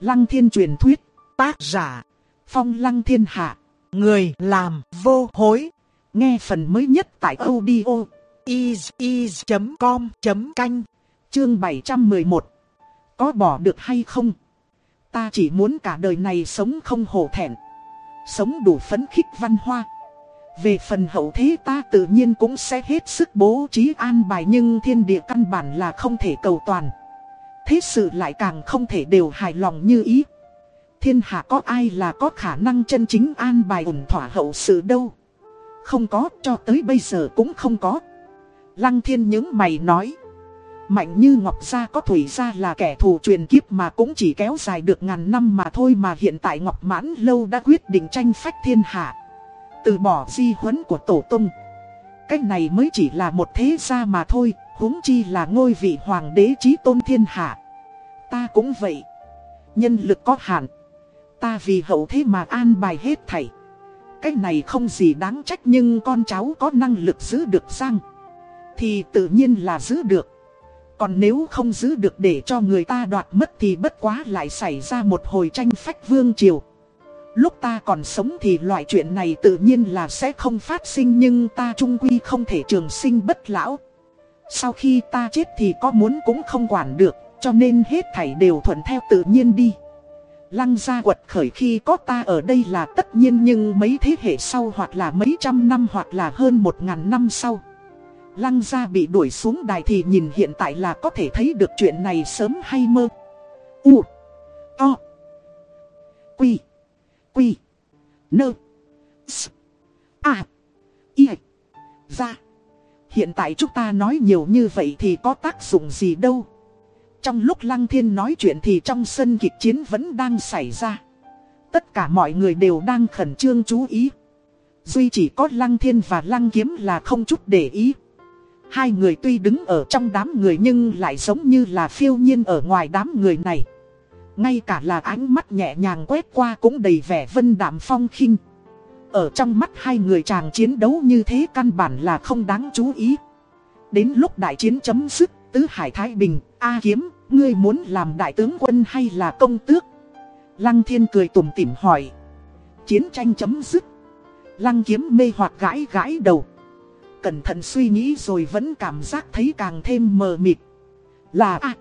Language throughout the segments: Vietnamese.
Lăng thiên truyền thuyết, tác giả, phong lăng thiên hạ, người làm vô hối. Nghe phần mới nhất tại audio is.com.canh, chương 711. Có bỏ được hay không? Ta chỉ muốn cả đời này sống không hổ thẹn, sống đủ phấn khích văn hoa. Về phần hậu thế ta tự nhiên cũng sẽ hết sức bố trí an bài nhưng thiên địa căn bản là không thể cầu toàn. Thế sự lại càng không thể đều hài lòng như ý. Thiên hạ có ai là có khả năng chân chính an bài ổn thỏa hậu sự đâu. Không có, cho tới bây giờ cũng không có. Lăng thiên những mày nói. Mạnh như Ngọc Gia có Thủy Gia là kẻ thù truyền kiếp mà cũng chỉ kéo dài được ngàn năm mà thôi mà hiện tại Ngọc Mãn Lâu đã quyết định tranh phách thiên hạ. Từ bỏ di huấn của Tổ Tông. Cách này mới chỉ là một thế gia mà thôi, huống chi là ngôi vị hoàng đế chí tôn thiên hạ. Ta cũng vậy. Nhân lực có hạn. Ta vì hậu thế mà an bài hết thảy. Cái này không gì đáng trách nhưng con cháu có năng lực giữ được sang. Thì tự nhiên là giữ được. Còn nếu không giữ được để cho người ta đoạt mất thì bất quá lại xảy ra một hồi tranh phách vương triều. Lúc ta còn sống thì loại chuyện này tự nhiên là sẽ không phát sinh nhưng ta trung quy không thể trường sinh bất lão. Sau khi ta chết thì có muốn cũng không quản được, cho nên hết thảy đều thuận theo tự nhiên đi. Lăng gia quật khởi khi có ta ở đây là tất nhiên nhưng mấy thế hệ sau hoặc là mấy trăm năm hoặc là hơn một ngàn năm sau. Lăng gia bị đuổi xuống đài thì nhìn hiện tại là có thể thấy được chuyện này sớm hay mơ. U. O. Quy. Quy. Nơ. S. A. Y. Ra. Hiện tại chúng ta nói nhiều như vậy thì có tác dụng gì đâu. Trong lúc Lăng Thiên nói chuyện thì trong sân kịch chiến vẫn đang xảy ra. Tất cả mọi người đều đang khẩn trương chú ý. Duy chỉ có Lăng Thiên và Lăng Kiếm là không chút để ý. Hai người tuy đứng ở trong đám người nhưng lại giống như là phiêu nhiên ở ngoài đám người này. Ngay cả là ánh mắt nhẹ nhàng quét qua cũng đầy vẻ vân đạm phong khinh. Ở trong mắt hai người chàng chiến đấu như thế căn bản là không đáng chú ý. Đến lúc đại chiến chấm dứt, Tứ Hải Thái Bình, A Kiếm, ngươi muốn làm đại tướng quân hay là công tước? Lăng Thiên cười tủm tỉm hỏi. Chiến tranh chấm dứt. Lăng Kiếm mê hoặc gãi gãi đầu. Cẩn thận suy nghĩ rồi vẫn cảm giác thấy càng thêm mờ mịt. Là a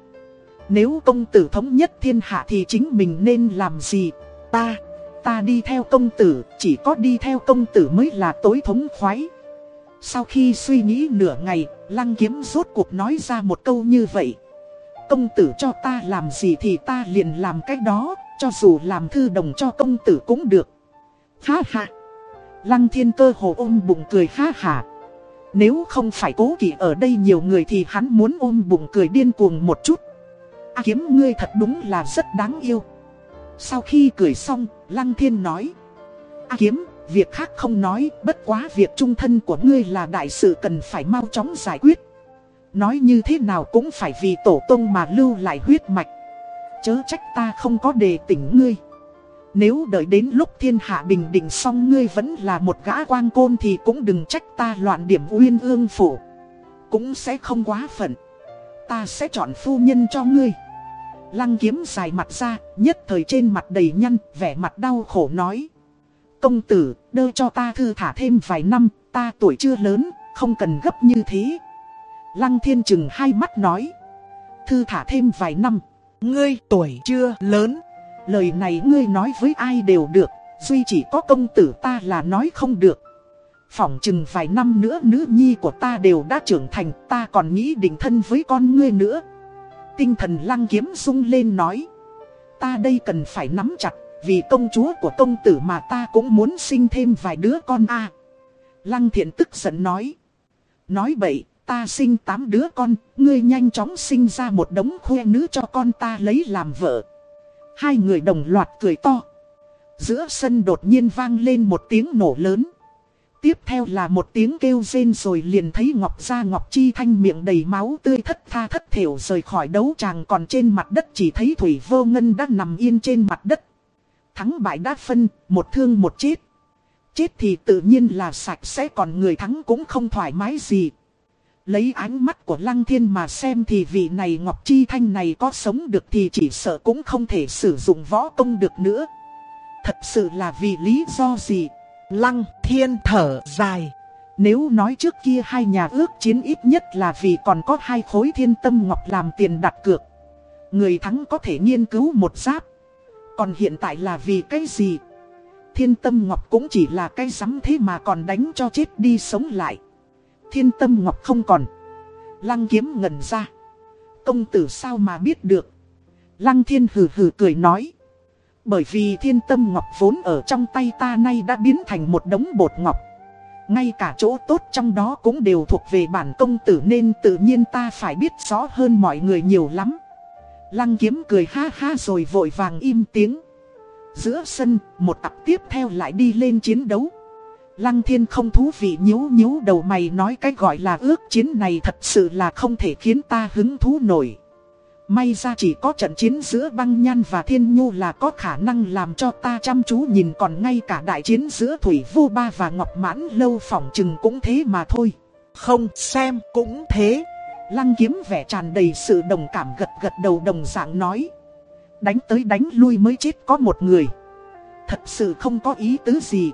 Nếu công tử thống nhất thiên hạ thì chính mình nên làm gì? Ta, ta đi theo công tử, chỉ có đi theo công tử mới là tối thống khoái. Sau khi suy nghĩ nửa ngày, Lăng Kiếm rốt cuộc nói ra một câu như vậy. Công tử cho ta làm gì thì ta liền làm cái đó, cho dù làm thư đồng cho công tử cũng được. Ha ha! Lăng Thiên cơ hồ ôm bụng cười ha ha. Nếu không phải cố kỵ ở đây nhiều người thì hắn muốn ôm bụng cười điên cuồng một chút. À, kiếm ngươi thật đúng là rất đáng yêu. Sau khi cười xong, Lăng Thiên nói. À, kiếm, việc khác không nói, bất quá việc trung thân của ngươi là đại sự cần phải mau chóng giải quyết. Nói như thế nào cũng phải vì tổ tông mà lưu lại huyết mạch. Chớ trách ta không có đề tỉnh ngươi. Nếu đợi đến lúc thiên hạ bình định xong ngươi vẫn là một gã quang côn thì cũng đừng trách ta loạn điểm uyên ương phủ. Cũng sẽ không quá phận. Ta sẽ chọn phu nhân cho ngươi. Lăng kiếm dài mặt ra, nhất thời trên mặt đầy nhăn, vẻ mặt đau khổ nói. Công tử, đơ cho ta thư thả thêm vài năm, ta tuổi chưa lớn, không cần gấp như thế. Lăng thiên chừng hai mắt nói. Thư thả thêm vài năm, ngươi tuổi chưa lớn. Lời này ngươi nói với ai đều được, duy chỉ có công tử ta là nói không được. Phỏng chừng vài năm nữa nữ nhi của ta đều đã trưởng thành, ta còn nghĩ định thân với con ngươi nữa. Tinh thần lăng kiếm rung lên nói. Ta đây cần phải nắm chặt, vì công chúa của công tử mà ta cũng muốn sinh thêm vài đứa con a Lăng thiện tức giận nói. Nói bậy, ta sinh tám đứa con, ngươi nhanh chóng sinh ra một đống khuê nữ cho con ta lấy làm vợ. Hai người đồng loạt cười to. Giữa sân đột nhiên vang lên một tiếng nổ lớn. Tiếp theo là một tiếng kêu rên rồi liền thấy Ngọc Gia Ngọc Chi Thanh miệng đầy máu tươi thất tha thất thiểu rời khỏi đấu tràng còn trên mặt đất chỉ thấy Thủy Vô Ngân đã nằm yên trên mặt đất. Thắng bại đã phân, một thương một chết. Chết thì tự nhiên là sạch sẽ còn người thắng cũng không thoải mái gì. Lấy ánh mắt của Lăng Thiên mà xem thì vị này Ngọc Chi Thanh này có sống được thì chỉ sợ cũng không thể sử dụng võ công được nữa. Thật sự là vì lý do gì? Lăng Thiên thở dài. Nếu nói trước kia hai nhà ước chiến ít nhất là vì còn có hai khối thiên tâm ngọc làm tiền đặt cược. Người thắng có thể nghiên cứu một giáp. Còn hiện tại là vì cái gì? Thiên tâm ngọc cũng chỉ là cái rắm thế mà còn đánh cho chết đi sống lại. Thiên tâm ngọc không còn. Lăng kiếm ngẩn ra. Công tử sao mà biết được. Lăng thiên hừ hừ cười nói. Bởi vì thiên tâm ngọc vốn ở trong tay ta nay đã biến thành một đống bột ngọc. Ngay cả chỗ tốt trong đó cũng đều thuộc về bản công tử nên tự nhiên ta phải biết rõ hơn mọi người nhiều lắm. Lăng kiếm cười ha ha rồi vội vàng im tiếng. Giữa sân, một tập tiếp theo lại đi lên chiến đấu. Lăng thiên không thú vị nhíu nhíu đầu mày nói cái gọi là ước chiến này thật sự là không thể khiến ta hứng thú nổi. May ra chỉ có trận chiến giữa băng nhan và thiên nhu là có khả năng làm cho ta chăm chú nhìn còn ngay cả đại chiến giữa Thủy Vô Ba và Ngọc Mãn Lâu phỏng chừng cũng thế mà thôi. Không, xem, cũng thế. Lăng kiếm vẻ tràn đầy sự đồng cảm gật gật đầu đồng dạng nói. Đánh tới đánh lui mới chết có một người. Thật sự không có ý tứ gì.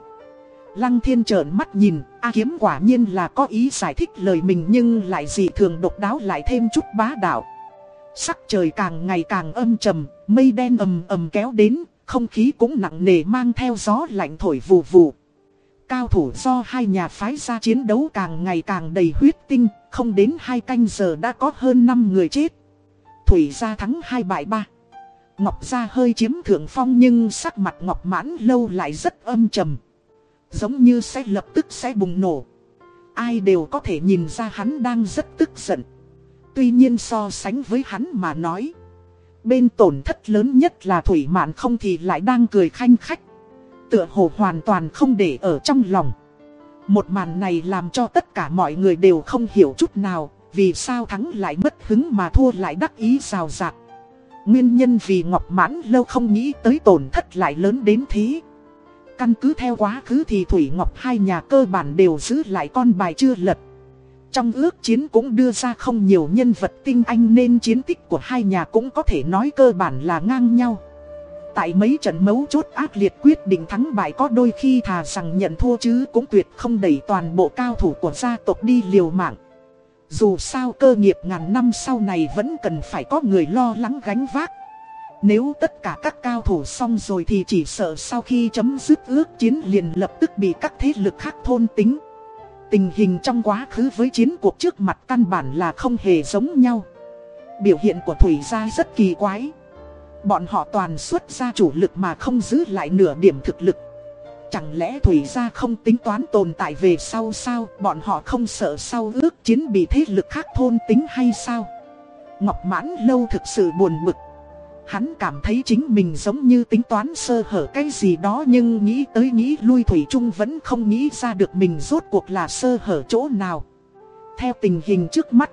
Lăng thiên trợn mắt nhìn, A kiếm quả nhiên là có ý giải thích lời mình nhưng lại dị thường độc đáo lại thêm chút bá đạo. Sắc trời càng ngày càng âm trầm, mây đen ầm ầm kéo đến, không khí cũng nặng nề mang theo gió lạnh thổi vù vù. Cao thủ do hai nhà phái ra chiến đấu càng ngày càng đầy huyết tinh, không đến hai canh giờ đã có hơn 5 người chết. Thủy gia thắng hai bại ba. Ngọc gia hơi chiếm thượng phong nhưng sắc mặt Ngọc mãn lâu lại rất âm trầm. Giống như sẽ lập tức sẽ bùng nổ. Ai đều có thể nhìn ra hắn đang rất tức giận. Tuy nhiên so sánh với hắn mà nói. Bên tổn thất lớn nhất là Thủy Mạn không thì lại đang cười khanh khách. Tựa hồ hoàn toàn không để ở trong lòng. Một màn này làm cho tất cả mọi người đều không hiểu chút nào. Vì sao thắng lại mất hứng mà thua lại đắc ý rào rạc. Nguyên nhân vì Ngọc Mãn lâu không nghĩ tới tổn thất lại lớn đến thế. Căn cứ theo quá khứ thì Thủy Ngọc hai nhà cơ bản đều giữ lại con bài chưa lật. Trong ước chiến cũng đưa ra không nhiều nhân vật tinh anh nên chiến tích của hai nhà cũng có thể nói cơ bản là ngang nhau. Tại mấy trận mấu chốt ác liệt quyết định thắng bại có đôi khi thà rằng nhận thua chứ cũng tuyệt không đẩy toàn bộ cao thủ của gia tộc đi liều mạng. Dù sao cơ nghiệp ngàn năm sau này vẫn cần phải có người lo lắng gánh vác. Nếu tất cả các cao thủ xong rồi thì chỉ sợ sau khi chấm dứt ước chiến liền lập tức bị các thế lực khác thôn tính. Tình hình trong quá khứ với chiến cuộc trước mặt căn bản là không hề giống nhau. Biểu hiện của Thủy gia rất kỳ quái. Bọn họ toàn xuất ra chủ lực mà không giữ lại nửa điểm thực lực. Chẳng lẽ Thủy gia không tính toán tồn tại về sau sao, bọn họ không sợ sau ước chiến bị thế lực khác thôn tính hay sao? Ngọc Mãn Lâu thực sự buồn bực. Hắn cảm thấy chính mình giống như tính toán sơ hở cái gì đó nhưng nghĩ tới nghĩ lui Thủy Trung vẫn không nghĩ ra được mình rốt cuộc là sơ hở chỗ nào. Theo tình hình trước mắt,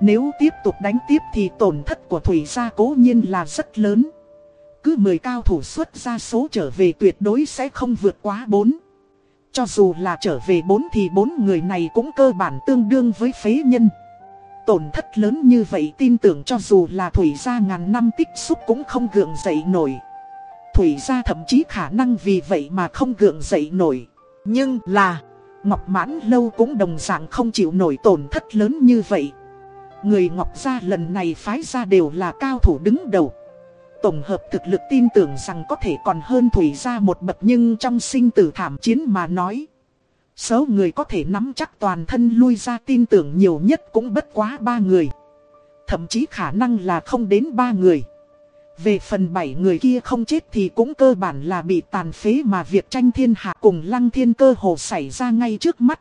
nếu tiếp tục đánh tiếp thì tổn thất của Thủy gia cố nhiên là rất lớn. Cứ 10 cao thủ xuất ra số trở về tuyệt đối sẽ không vượt quá 4. Cho dù là trở về 4 thì 4 người này cũng cơ bản tương đương với phế nhân. Tổn thất lớn như vậy tin tưởng cho dù là Thủy gia ngàn năm tích xúc cũng không gượng dậy nổi. Thủy gia thậm chí khả năng vì vậy mà không gượng dậy nổi. Nhưng là, Ngọc Mãn Lâu cũng đồng dạng không chịu nổi tổn thất lớn như vậy. Người Ngọc gia lần này phái ra đều là cao thủ đứng đầu. Tổng hợp thực lực tin tưởng rằng có thể còn hơn Thủy gia một bậc nhưng trong sinh tử thảm chiến mà nói. Số người có thể nắm chắc toàn thân lui ra tin tưởng nhiều nhất cũng bất quá ba người. Thậm chí khả năng là không đến ba người. Về phần bảy người kia không chết thì cũng cơ bản là bị tàn phế mà việc tranh thiên hạ cùng lăng thiên cơ hồ xảy ra ngay trước mắt.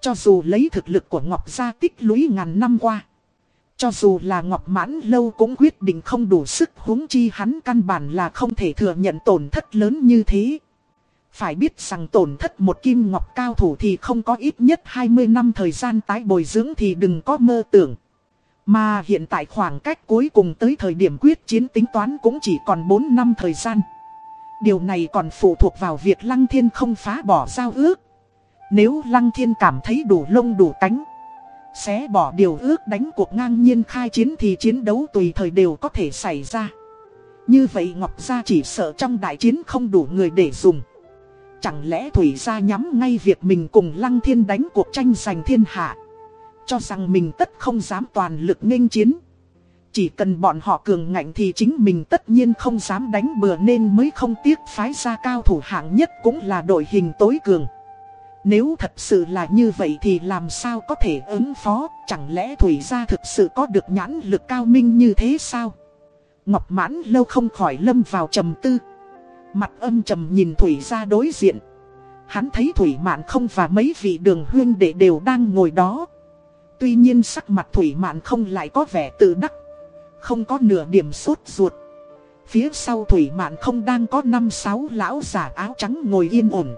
Cho dù lấy thực lực của Ngọc Gia tích lũy ngàn năm qua. Cho dù là Ngọc Mãn Lâu cũng quyết định không đủ sức huống chi hắn căn bản là không thể thừa nhận tổn thất lớn như thế. Phải biết rằng tổn thất một kim ngọc cao thủ thì không có ít nhất 20 năm thời gian tái bồi dưỡng thì đừng có mơ tưởng. Mà hiện tại khoảng cách cuối cùng tới thời điểm quyết chiến tính toán cũng chỉ còn 4 năm thời gian. Điều này còn phụ thuộc vào việc Lăng Thiên không phá bỏ giao ước. Nếu Lăng Thiên cảm thấy đủ lông đủ cánh, Xé bỏ điều ước đánh cuộc ngang nhiên khai chiến thì chiến đấu tùy thời đều có thể xảy ra. Như vậy Ngọc Gia chỉ sợ trong đại chiến không đủ người để dùng. Chẳng lẽ Thủy Gia nhắm ngay việc mình cùng Lăng Thiên đánh cuộc tranh giành thiên hạ. Cho rằng mình tất không dám toàn lực nghênh chiến. Chỉ cần bọn họ cường ngạnh thì chính mình tất nhiên không dám đánh bừa nên mới không tiếc phái ra cao thủ hạng nhất cũng là đội hình tối cường. Nếu thật sự là như vậy thì làm sao có thể ứng phó, chẳng lẽ Thủy Gia thực sự có được nhãn lực cao minh như thế sao? Ngọc mãn lâu không khỏi lâm vào trầm tư. Mặt âm trầm nhìn Thủy Gia đối diện. Hắn thấy Thủy Mạn không và mấy vị đường huyên đệ đều đang ngồi đó. Tuy nhiên sắc mặt Thủy Mạn không lại có vẻ tự đắc. Không có nửa điểm sốt ruột. Phía sau Thủy Mạn không đang có năm sáu lão giả áo trắng ngồi yên ổn.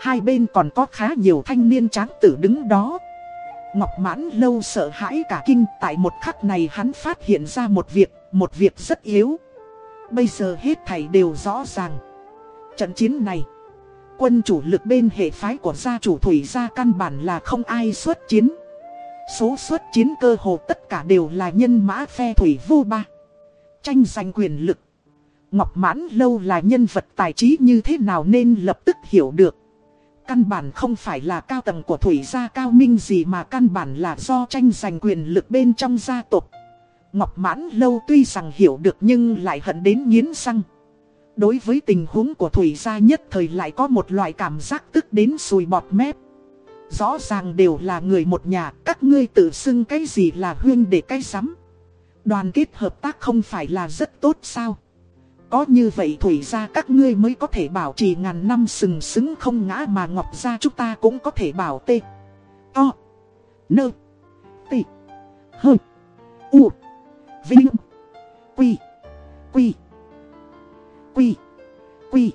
Hai bên còn có khá nhiều thanh niên tráng tử đứng đó. Ngọc mãn lâu sợ hãi cả kinh tại một khắc này hắn phát hiện ra một việc, một việc rất yếu. Bây giờ hết thảy đều rõ ràng. Trận chiến này, quân chủ lực bên hệ phái của gia chủ thủy gia căn bản là không ai xuất chiến. Số xuất chiến cơ hồ tất cả đều là nhân mã phe thủy vô ba. Tranh giành quyền lực. Ngọc mãn lâu là nhân vật tài trí như thế nào nên lập tức hiểu được. Căn bản không phải là cao tầng của thủy gia cao minh gì mà căn bản là do tranh giành quyền lực bên trong gia tộc. Ngọc mãn lâu tuy rằng hiểu được nhưng lại hận đến nghiến răng. Đối với tình huống của thủy gia nhất thời lại có một loại cảm giác tức đến sùi bọt mép. Rõ ràng đều là người một nhà, các ngươi tự xưng cái gì là huyên để cái rắm. Đoàn kết hợp tác không phải là rất tốt sao? Có như vậy thủy gia các ngươi mới có thể bảo trì ngàn năm sừng sững không ngã mà ngọc gia chúng ta cũng có thể bảo tê. o Nơ. Tị. Hơ. U. Vinh. Quy. Quy. Quy. Quy.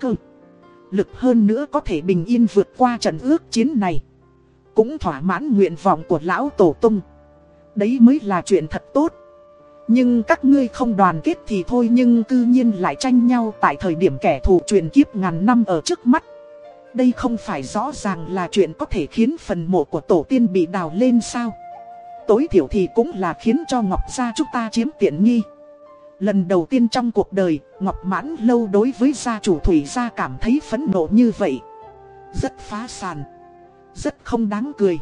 Cơ. Lực hơn nữa có thể bình yên vượt qua trận ước chiến này. Cũng thỏa mãn nguyện vọng của lão tổ tung. Đấy mới là chuyện thật tốt. Nhưng các ngươi không đoàn kết thì thôi nhưng cư nhiên lại tranh nhau tại thời điểm kẻ thù truyền kiếp ngàn năm ở trước mắt. Đây không phải rõ ràng là chuyện có thể khiến phần mộ của tổ tiên bị đào lên sao. Tối thiểu thì cũng là khiến cho Ngọc Gia chúng ta chiếm tiện nghi. Lần đầu tiên trong cuộc đời, Ngọc Mãn Lâu đối với gia chủ Thủy Gia cảm thấy phẫn nộ như vậy. Rất phá sàn. Rất không đáng cười.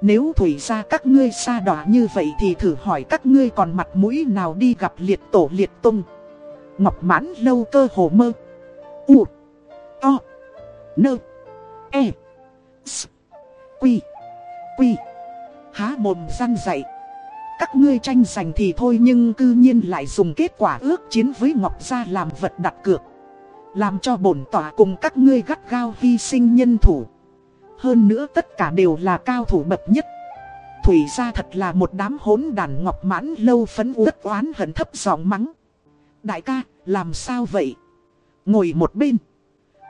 Nếu Thủy Gia các ngươi xa đỏ như vậy thì thử hỏi các ngươi còn mặt mũi nào đi gặp liệt tổ liệt tung. Ngọc Mãn Lâu cơ hồ mơ. U. o Nơ. E. S. Quy. Quy. Há mồm răn dậy. Các ngươi tranh giành thì thôi nhưng cư nhiên lại dùng kết quả ước chiến với Ngọc Gia làm vật đặt cược. Làm cho bổn tỏa cùng các ngươi gắt gao hy sinh nhân thủ. Hơn nữa tất cả đều là cao thủ bậc nhất. Thủy gia thật là một đám hỗn đàn ngọc mãn lâu phấn uất oán hận thấp giọng mắng. Đại ca, làm sao vậy? Ngồi một bên.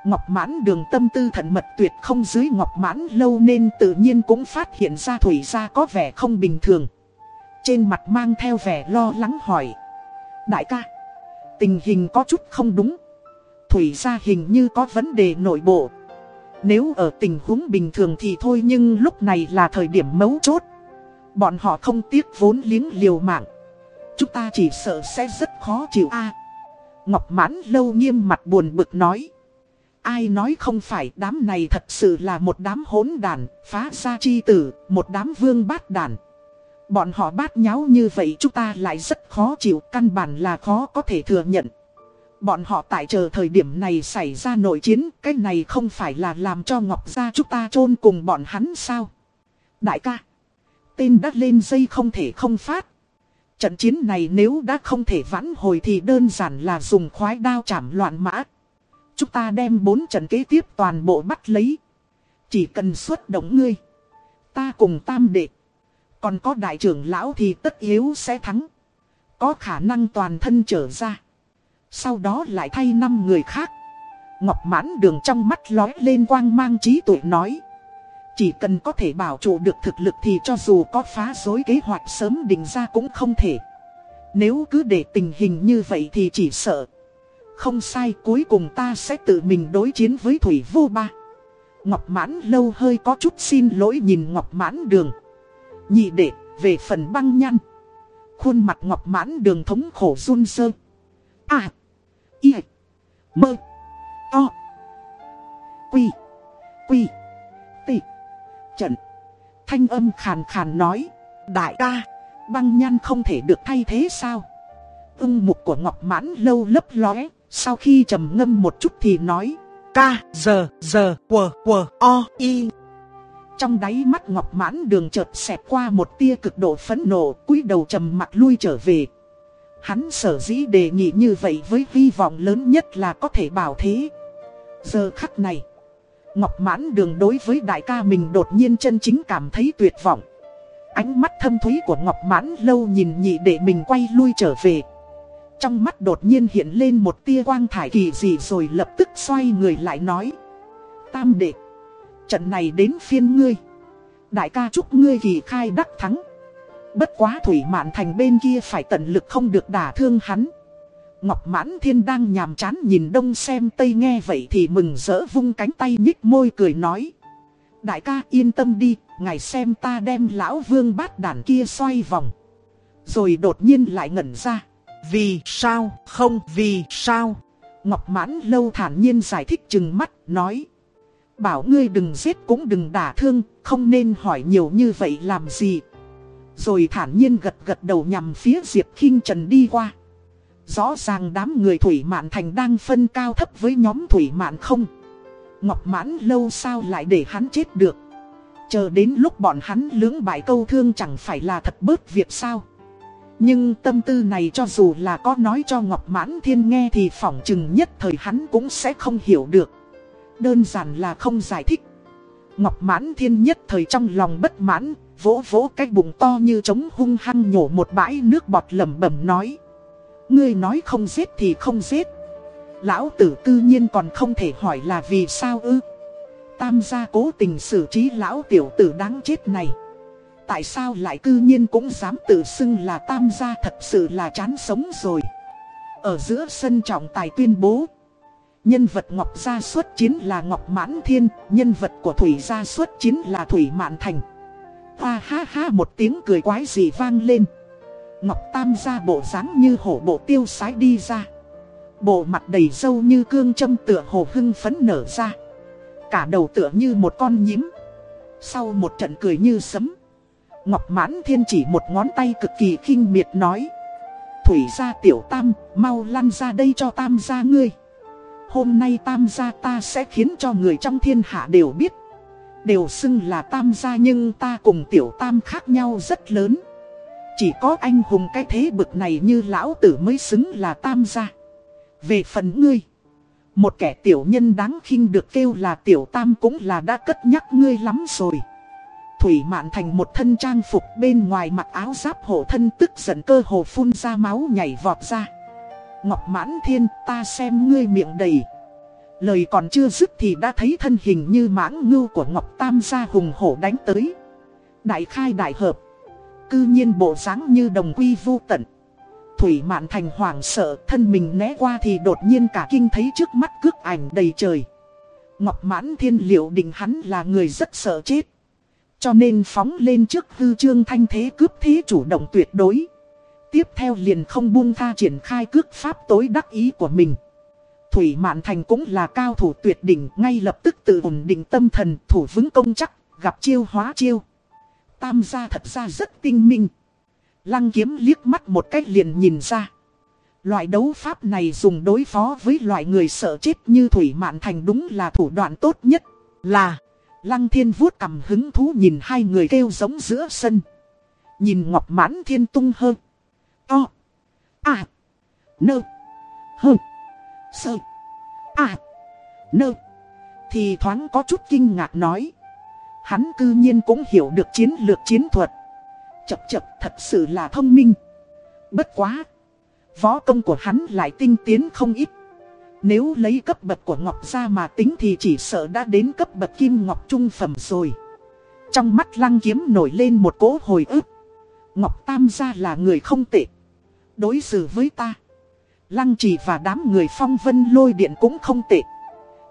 Ngọc mãn đường tâm tư thận mật tuyệt không dưới ngọc mãn lâu nên tự nhiên cũng phát hiện ra thủy gia có vẻ không bình thường. Trên mặt mang theo vẻ lo lắng hỏi. Đại ca, tình hình có chút không đúng. Thủy gia hình như có vấn đề nội bộ. Nếu ở tình huống bình thường thì thôi nhưng lúc này là thời điểm mấu chốt. Bọn họ không tiếc vốn liếng liều mạng. Chúng ta chỉ sợ sẽ rất khó chịu a. Ngọc mãn lâu nghiêm mặt buồn bực nói. Ai nói không phải đám này thật sự là một đám hỗn đàn, phá gia chi tử, một đám vương bát đàn. Bọn họ bát nháo như vậy chúng ta lại rất khó chịu, căn bản là khó có thể thừa nhận. Bọn họ tại chờ thời điểm này xảy ra nội chiến, cái này không phải là làm cho Ngọc Gia chúng ta chôn cùng bọn hắn sao? Đại ca, tên đã lên dây không thể không phát. Trận chiến này nếu đã không thể vãn hồi thì đơn giản là dùng khoái đao chảm loạn mã. Chúng ta đem bốn trận kế tiếp toàn bộ bắt lấy. Chỉ cần xuất động ngươi. Ta cùng tam đệ. Còn có đại trưởng lão thì tất yếu sẽ thắng. Có khả năng toàn thân trở ra. Sau đó lại thay năm người khác. Ngọc mãn đường trong mắt lói lên quang mang trí tuệ nói. Chỉ cần có thể bảo trụ được thực lực thì cho dù có phá rối kế hoạch sớm định ra cũng không thể. Nếu cứ để tình hình như vậy thì chỉ sợ. Không sai cuối cùng ta sẽ tự mình đối chiến với Thủy Vô Ba. Ngọc Mãn lâu hơi có chút xin lỗi nhìn Ngọc Mãn đường. Nhị đệ, về phần băng nhăn. Khuôn mặt ngọc mãn đường thống khổ run sơ. À. Y. Mơ. To. Quy. Quy. Tị. Trận. Thanh âm khàn khàn nói. Đại ca, băng nhan không thể được thay thế sao? Ưng mục của Ngọc Mãn lâu lấp lóe, sau khi trầm ngâm một chút thì nói. Ca, giờ, giờ, quờ, quờ, o, y. Trong đáy mắt Ngọc Mãn đường chợt xẹt qua một tia cực độ phẫn nộ, cúi đầu trầm mặt lui trở về. Hắn sở dĩ đề nghị như vậy với hy vọng lớn nhất là có thể bảo thế. Giờ khắc này, Ngọc Mãn đường đối với đại ca mình đột nhiên chân chính cảm thấy tuyệt vọng. Ánh mắt thâm thúy của Ngọc Mãn lâu nhìn nhị để mình quay lui trở về. Trong mắt đột nhiên hiện lên một tia quang thải kỳ dị rồi lập tức xoay người lại nói. Tam đệ, trận này đến phiên ngươi. Đại ca chúc ngươi kỳ khai đắc thắng. Bất quá Thủy Mạn Thành bên kia phải tận lực không được đả thương hắn. Ngọc Mãn Thiên đang nhàm chán nhìn đông xem tây nghe vậy thì mừng rỡ vung cánh tay nhích môi cười nói. Đại ca yên tâm đi, ngài xem ta đem lão vương bát đàn kia xoay vòng. Rồi đột nhiên lại ngẩn ra. Vì sao, không vì sao. Ngọc Mãn lâu thản nhiên giải thích chừng mắt, nói. Bảo ngươi đừng giết cũng đừng đả thương, không nên hỏi nhiều như vậy làm gì. Rồi thản nhiên gật gật đầu nhằm phía Diệp khinh Trần đi qua. Rõ ràng đám người Thủy Mạn Thành đang phân cao thấp với nhóm Thủy Mạn không. Ngọc Mãn lâu sao lại để hắn chết được. Chờ đến lúc bọn hắn lưỡng bại câu thương chẳng phải là thật bớt việc sao. Nhưng tâm tư này cho dù là có nói cho Ngọc Mãn Thiên nghe thì phỏng chừng nhất thời hắn cũng sẽ không hiểu được. Đơn giản là không giải thích. Ngọc Mãn Thiên nhất thời trong lòng bất mãn, vỗ vỗ cái bụng to như trống hung hăng nhổ một bãi nước bọt lẩm bẩm nói. Ngươi nói không giết thì không giết. Lão tử tự nhiên còn không thể hỏi là vì sao ư. Tam gia cố tình xử trí lão tiểu tử đáng chết này. Tại sao lại cư nhiên cũng dám tự xưng là tam gia thật sự là chán sống rồi. Ở giữa sân trọng tài tuyên bố. Nhân vật Ngọc Gia xuất chiến là Ngọc Mãn Thiên, nhân vật của Thủy Gia xuất chiến là Thủy Mạn Thành. Hoa ha ha một tiếng cười quái gì vang lên. Ngọc Tam gia bộ dáng như hổ bộ tiêu sái đi ra. Bộ mặt đầy râu như cương châm tựa hồ hưng phấn nở ra. Cả đầu tựa như một con nhím. Sau một trận cười như sấm. Ngọc Mãn Thiên chỉ một ngón tay cực kỳ khinh miệt nói. Thủy gia tiểu tam, mau lăn ra đây cho tam gia ngươi. Hôm nay tam gia ta sẽ khiến cho người trong thiên hạ đều biết. Đều xưng là tam gia nhưng ta cùng tiểu tam khác nhau rất lớn. Chỉ có anh hùng cái thế bực này như lão tử mới xứng là tam gia. Về phần ngươi, một kẻ tiểu nhân đáng khinh được kêu là tiểu tam cũng là đã cất nhắc ngươi lắm rồi. Thủy mạn thành một thân trang phục, bên ngoài mặc áo giáp hộ thân, tức giận cơ hồ phun ra máu nhảy vọt ra. Ngọc mãn thiên, ta xem ngươi miệng đầy. Lời còn chưa dứt thì đã thấy thân hình như mãng ngưu của Ngọc Tam gia hùng hổ đánh tới. Đại khai đại hợp. Cư nhiên bộ dáng như đồng quy vô tận. Thủy mạn thành hoảng sợ, thân mình né qua thì đột nhiên cả kinh thấy trước mắt cước ảnh đầy trời. Ngọc mãn thiên liệu định hắn là người rất sợ chết. Cho nên phóng lên trước hư trương thanh thế cướp thế chủ động tuyệt đối. Tiếp theo liền không buông tha triển khai cước pháp tối đắc ý của mình. Thủy Mạn Thành cũng là cao thủ tuyệt đỉnh ngay lập tức tự ổn định tâm thần thủ vững công chắc, gặp chiêu hóa chiêu. Tam gia thật ra rất tinh minh. Lăng kiếm liếc mắt một cách liền nhìn ra. Loại đấu pháp này dùng đối phó với loại người sợ chết như Thủy Mạn Thành đúng là thủ đoạn tốt nhất. Là, Lăng Thiên vuốt cầm hứng thú nhìn hai người kêu giống giữa sân. Nhìn Ngọc Mãn Thiên tung hơn. To. À. Nơ. Hơn. Sơ. À. Nơ. Thì thoáng có chút kinh ngạc nói. Hắn cư nhiên cũng hiểu được chiến lược chiến thuật. Chập chập thật sự là thông minh. Bất quá. Võ công của hắn lại tinh tiến không ít. Nếu lấy cấp bậc của Ngọc ra mà tính thì chỉ sợ đã đến cấp bậc Kim Ngọc Trung Phẩm rồi. Trong mắt lăng kiếm nổi lên một cỗ hồi ức. Ngọc Tam gia là người không tệ. Đối xử với ta. Lăng trì và đám người phong vân lôi điện cũng không tệ.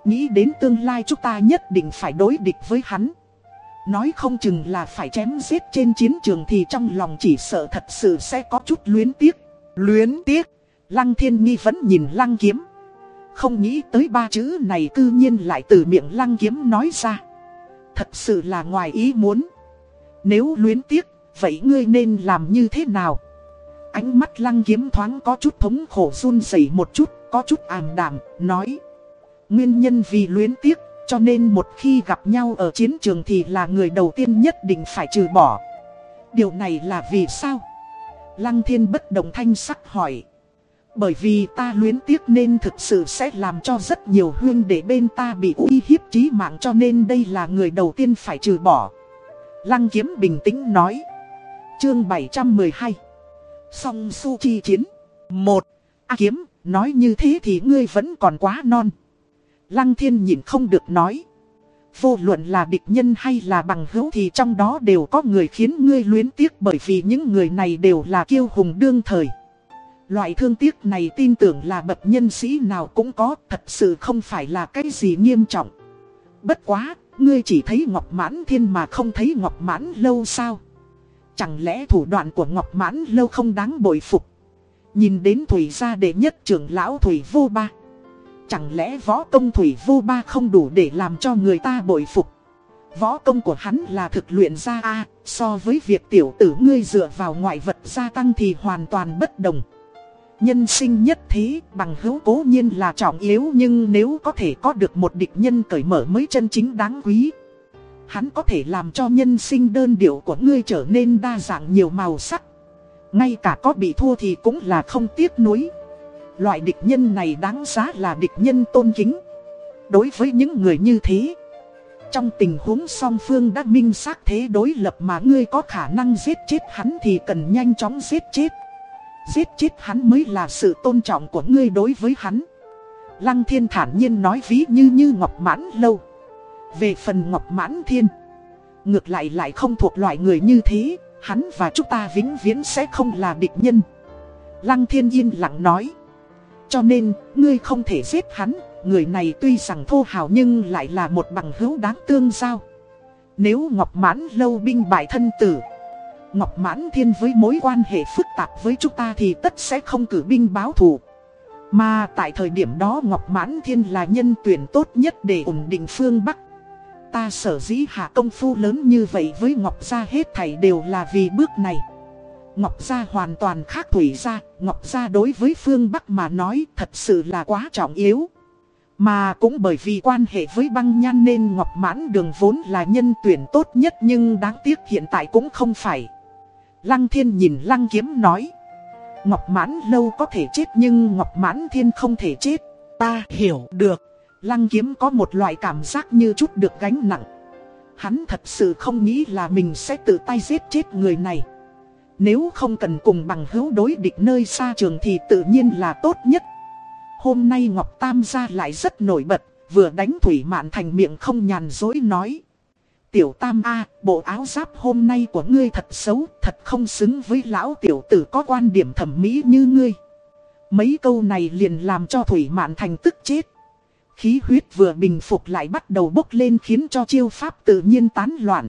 Nghĩ đến tương lai chúng ta nhất định phải đối địch với hắn. Nói không chừng là phải chém giết trên chiến trường thì trong lòng chỉ sợ thật sự sẽ có chút luyến tiếc. Luyến tiếc. Lăng thiên nghi vẫn nhìn lăng kiếm. Không nghĩ tới ba chữ này cư nhiên lại từ miệng lăng kiếm nói ra. Thật sự là ngoài ý muốn. Nếu luyến tiếc, vậy ngươi nên làm như thế nào? Ánh mắt lăng kiếm thoáng có chút thống khổ run rẩy một chút, có chút ảm đạm, nói. Nguyên nhân vì luyến tiếc, cho nên một khi gặp nhau ở chiến trường thì là người đầu tiên nhất định phải trừ bỏ. Điều này là vì sao? Lăng thiên bất động thanh sắc hỏi. Bởi vì ta luyến tiếc nên thực sự sẽ làm cho rất nhiều huyên để bên ta bị uy hiếp chí mạng cho nên đây là người đầu tiên phải trừ bỏ. Lăng kiếm bình tĩnh nói. Chương 712 Song su chi chiến một A kiếm, nói như thế thì ngươi vẫn còn quá non. Lăng thiên nhìn không được nói. Vô luận là địch nhân hay là bằng hữu thì trong đó đều có người khiến ngươi luyến tiếc bởi vì những người này đều là kiêu hùng đương thời. Loại thương tiếc này tin tưởng là bậc nhân sĩ nào cũng có, thật sự không phải là cái gì nghiêm trọng. Bất quá, ngươi chỉ thấy Ngọc Mãn Thiên mà không thấy Ngọc Mãn Lâu sao? Chẳng lẽ thủ đoạn của Ngọc Mãn Lâu không đáng bội phục? Nhìn đến Thủy gia đệ nhất trưởng lão Thủy Vô Ba. Chẳng lẽ võ công Thủy Vô Ba không đủ để làm cho người ta bội phục? Võ công của hắn là thực luyện ra A, so với việc tiểu tử ngươi dựa vào ngoại vật gia tăng thì hoàn toàn bất đồng. Nhân sinh nhất thế, bằng hữu cố nhiên là trọng yếu nhưng nếu có thể có được một địch nhân cởi mở mới chân chính đáng quý. Hắn có thể làm cho nhân sinh đơn điệu của ngươi trở nên đa dạng nhiều màu sắc. Ngay cả có bị thua thì cũng là không tiếc nuối. Loại địch nhân này đáng giá là địch nhân tôn kính. Đối với những người như thế, trong tình huống song phương đã minh xác thế đối lập mà ngươi có khả năng giết chết hắn thì cần nhanh chóng giết chết. Giết chết hắn mới là sự tôn trọng của ngươi đối với hắn. Lăng thiên thản nhiên nói ví như như ngọc mãn lâu. Về phần ngọc mãn thiên, ngược lại lại không thuộc loại người như thế, hắn và chúng ta vĩnh viễn sẽ không là địch nhân. Lăng thiên yên lặng nói. Cho nên, ngươi không thể giết hắn, người này tuy rằng thô hào nhưng lại là một bằng hữu đáng tương giao. Nếu Ngọc Mãn lâu binh bại thân tử, Ngọc Mãn Thiên với mối quan hệ phức tạp với chúng ta thì tất sẽ không cử binh báo thù. Mà tại thời điểm đó Ngọc Mãn Thiên là nhân tuyển tốt nhất để ổn định phương Bắc. Ta sở dĩ hạ công phu lớn như vậy với Ngọc Gia hết thảy đều là vì bước này. Ngọc Gia hoàn toàn khác Thủy Gia, Ngọc Gia đối với phương Bắc mà nói thật sự là quá trọng yếu. Mà cũng bởi vì quan hệ với băng nhan nên Ngọc Mãn Đường vốn là nhân tuyển tốt nhất nhưng đáng tiếc hiện tại cũng không phải. Lăng Thiên nhìn Lăng Kiếm nói. Ngọc Mãn lâu có thể chết nhưng Ngọc Mãn Thiên không thể chết. Ta hiểu được. Lăng Kiếm có một loại cảm giác như chút được gánh nặng. Hắn thật sự không nghĩ là mình sẽ tự tay giết chết người này. Nếu không cần cùng bằng hữu đối địch nơi xa trường thì tự nhiên là tốt nhất. Hôm nay Ngọc Tam gia lại rất nổi bật, vừa đánh Thủy Mạn Thành miệng không nhàn dối nói. Tiểu Tam A, bộ áo giáp hôm nay của ngươi thật xấu, thật không xứng với lão tiểu tử có quan điểm thẩm mỹ như ngươi. Mấy câu này liền làm cho Thủy Mạn Thành tức chết. Khí huyết vừa bình phục lại bắt đầu bốc lên khiến cho chiêu pháp tự nhiên tán loạn.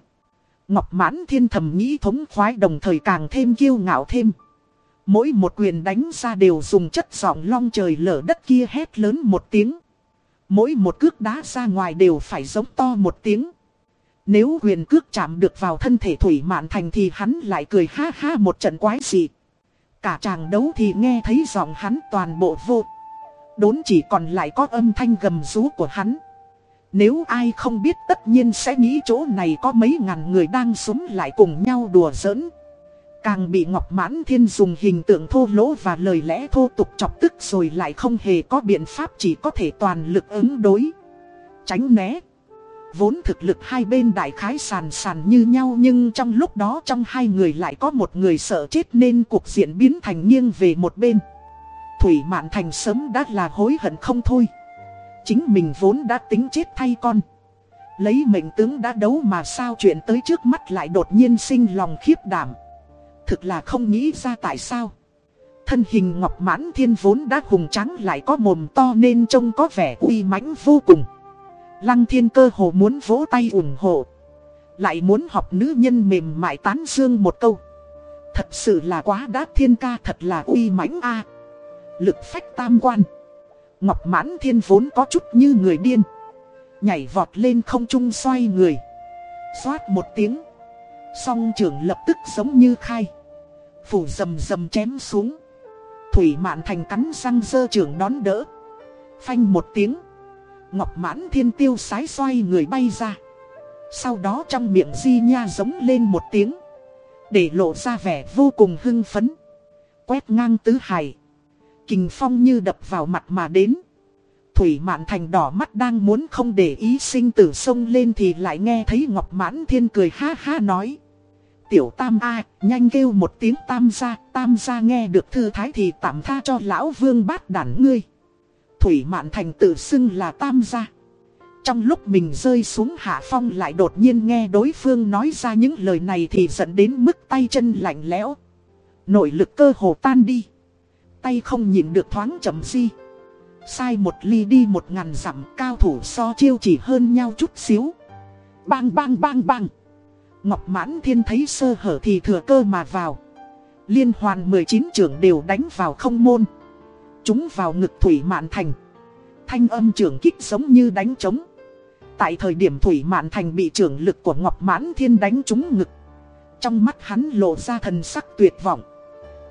Ngọc mãn thiên thầm nghĩ thống khoái đồng thời càng thêm kiêu ngạo thêm. Mỗi một quyền đánh ra đều dùng chất giọng long trời lở đất kia hét lớn một tiếng. Mỗi một cước đá ra ngoài đều phải giống to một tiếng. Nếu quyền cước chạm được vào thân thể Thủy Mạn Thành thì hắn lại cười ha ha một trận quái dị. Cả chàng đấu thì nghe thấy giọng hắn toàn bộ vô. Đốn chỉ còn lại có âm thanh gầm rú của hắn. Nếu ai không biết tất nhiên sẽ nghĩ chỗ này có mấy ngàn người đang súng lại cùng nhau đùa giỡn. Càng bị Ngọc Mãn Thiên dùng hình tượng thô lỗ và lời lẽ thô tục chọc tức rồi lại không hề có biện pháp chỉ có thể toàn lực ứng đối. Tránh né. Vốn thực lực hai bên đại khái sàn sàn như nhau nhưng trong lúc đó trong hai người lại có một người sợ chết nên cuộc diện biến thành nghiêng về một bên. Thủy Mạn Thành sớm đã là hối hận không thôi. Chính mình vốn đã tính chết thay con. Lấy mệnh tướng đã đấu mà sao chuyện tới trước mắt lại đột nhiên sinh lòng khiếp đảm. Thực là không nghĩ ra tại sao. Thân hình Ngọc Mãn Thiên vốn đã hùng trắng lại có mồm to nên trông có vẻ uy mãnh vô cùng. Lăng Thiên cơ hồ muốn vỗ tay ủng hộ. Lại muốn học nữ nhân mềm mại tán dương một câu. Thật sự là quá đát thiên ca thật là uy mãnh a. Lực phách tam quan. Ngọc mãn thiên vốn có chút như người điên. Nhảy vọt lên không trung xoay người. Xoát một tiếng. Song trưởng lập tức giống như khai. Phủ rầm rầm chém xuống. Thủy mạn thành cắn răng dơ trưởng đón đỡ. Phanh một tiếng. Ngọc mãn thiên tiêu sái xoay người bay ra. Sau đó trong miệng di nha giống lên một tiếng. Để lộ ra vẻ vô cùng hưng phấn. Quét ngang tứ hải. Kình phong như đập vào mặt mà đến. Thủy mạn thành đỏ mắt đang muốn không để ý sinh tử sông lên thì lại nghe thấy Ngọc mãn thiên cười ha ha nói. Tiểu tam A, nhanh kêu một tiếng tam gia, tam gia nghe được thư thái thì tạm tha cho lão vương bát đản ngươi. Thủy mạn thành tự xưng là tam gia. Trong lúc mình rơi xuống hạ phong lại đột nhiên nghe đối phương nói ra những lời này thì dẫn đến mức tay chân lạnh lẽo. Nội lực cơ hồ tan đi. Tay không nhìn được thoáng chậm di. Sai một ly đi một ngàn dặm cao thủ so chiêu chỉ hơn nhau chút xíu. Bang bang bang bang. Ngọc Mãn Thiên thấy sơ hở thì thừa cơ mà vào. Liên hoàn 19 trưởng đều đánh vào không môn. Chúng vào ngực Thủy Mạn Thành. Thanh âm trưởng kích giống như đánh trống. Tại thời điểm Thủy Mạn Thành bị trưởng lực của Ngọc Mãn Thiên đánh trúng ngực. Trong mắt hắn lộ ra thần sắc tuyệt vọng.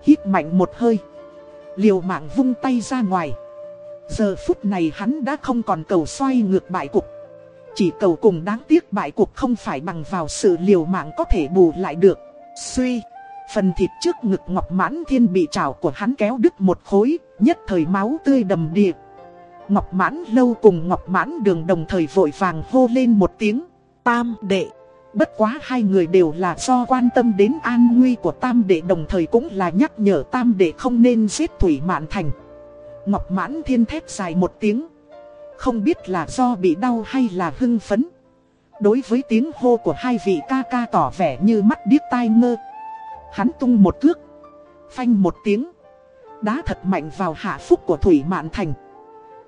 Hít mạnh một hơi. Liều mạng vung tay ra ngoài. Giờ phút này hắn đã không còn cầu xoay ngược bại cục. Chỉ cầu cùng đáng tiếc bại cuộc không phải bằng vào sự liều mạng có thể bù lại được. Suy, phần thịt trước ngực ngọc mãn thiên bị trào của hắn kéo đứt một khối, nhất thời máu tươi đầm đìa. Ngọc mãn lâu cùng ngọc mãn đường đồng thời vội vàng hô lên một tiếng, tam đệ. Bất quá hai người đều là do quan tâm đến an nguy của tam đệ đồng thời cũng là nhắc nhở tam đệ không nên giết thủy mạn thành. Ngọc mãn thiên thép dài một tiếng. Không biết là do bị đau hay là hưng phấn Đối với tiếng hô của hai vị ca ca tỏ vẻ như mắt điếc tai ngơ Hắn tung một cước Phanh một tiếng, Đá thật mạnh vào hạ phúc của Thủy Mạn Thành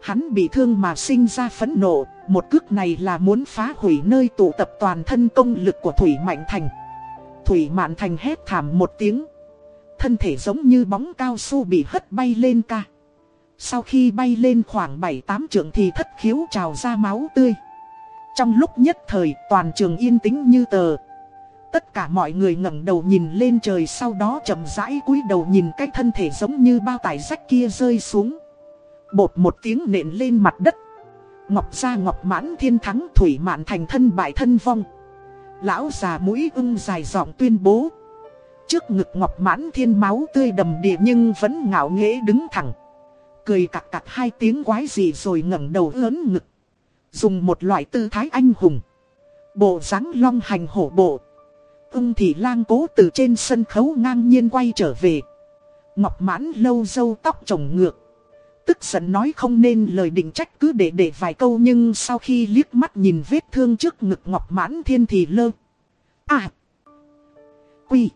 Hắn bị thương mà sinh ra phẫn nộ, Một cước này là muốn phá hủy nơi tụ tập toàn thân công lực của Thủy Mạnh Thành Thủy Mạn Thành hét thảm một tiếng, Thân thể giống như bóng cao su bị hất bay lên ca sau khi bay lên khoảng 7-8 trượng thì thất khiếu trào ra máu tươi. Trong lúc nhất thời, toàn trường yên tĩnh như tờ. Tất cả mọi người ngẩng đầu nhìn lên trời sau đó chậm rãi cúi đầu nhìn cái thân thể giống như bao tải rách kia rơi xuống. Bột một tiếng nện lên mặt đất. Ngọc ra ngọc mãn thiên thắng thủy mạn thành thân bại thân vong. Lão già mũi ưng dài giọng tuyên bố. Trước ngực ngọc mãn thiên máu tươi đầm đìa nhưng vẫn ngạo nghễ đứng thẳng cười cặc cặc hai tiếng quái gì rồi ngẩng đầu lớn ngực. Dùng một loại tư thái anh hùng. Bộ dáng long hành hổ bộ. Ưng thị lang cố từ trên sân khấu ngang nhiên quay trở về. Ngọc mãn lâu dâu tóc trồng ngược. Tức giận nói không nên lời định trách cứ để để vài câu nhưng sau khi liếc mắt nhìn vết thương trước ngực Ngọc mãn thiên thì lơ. À. Quy.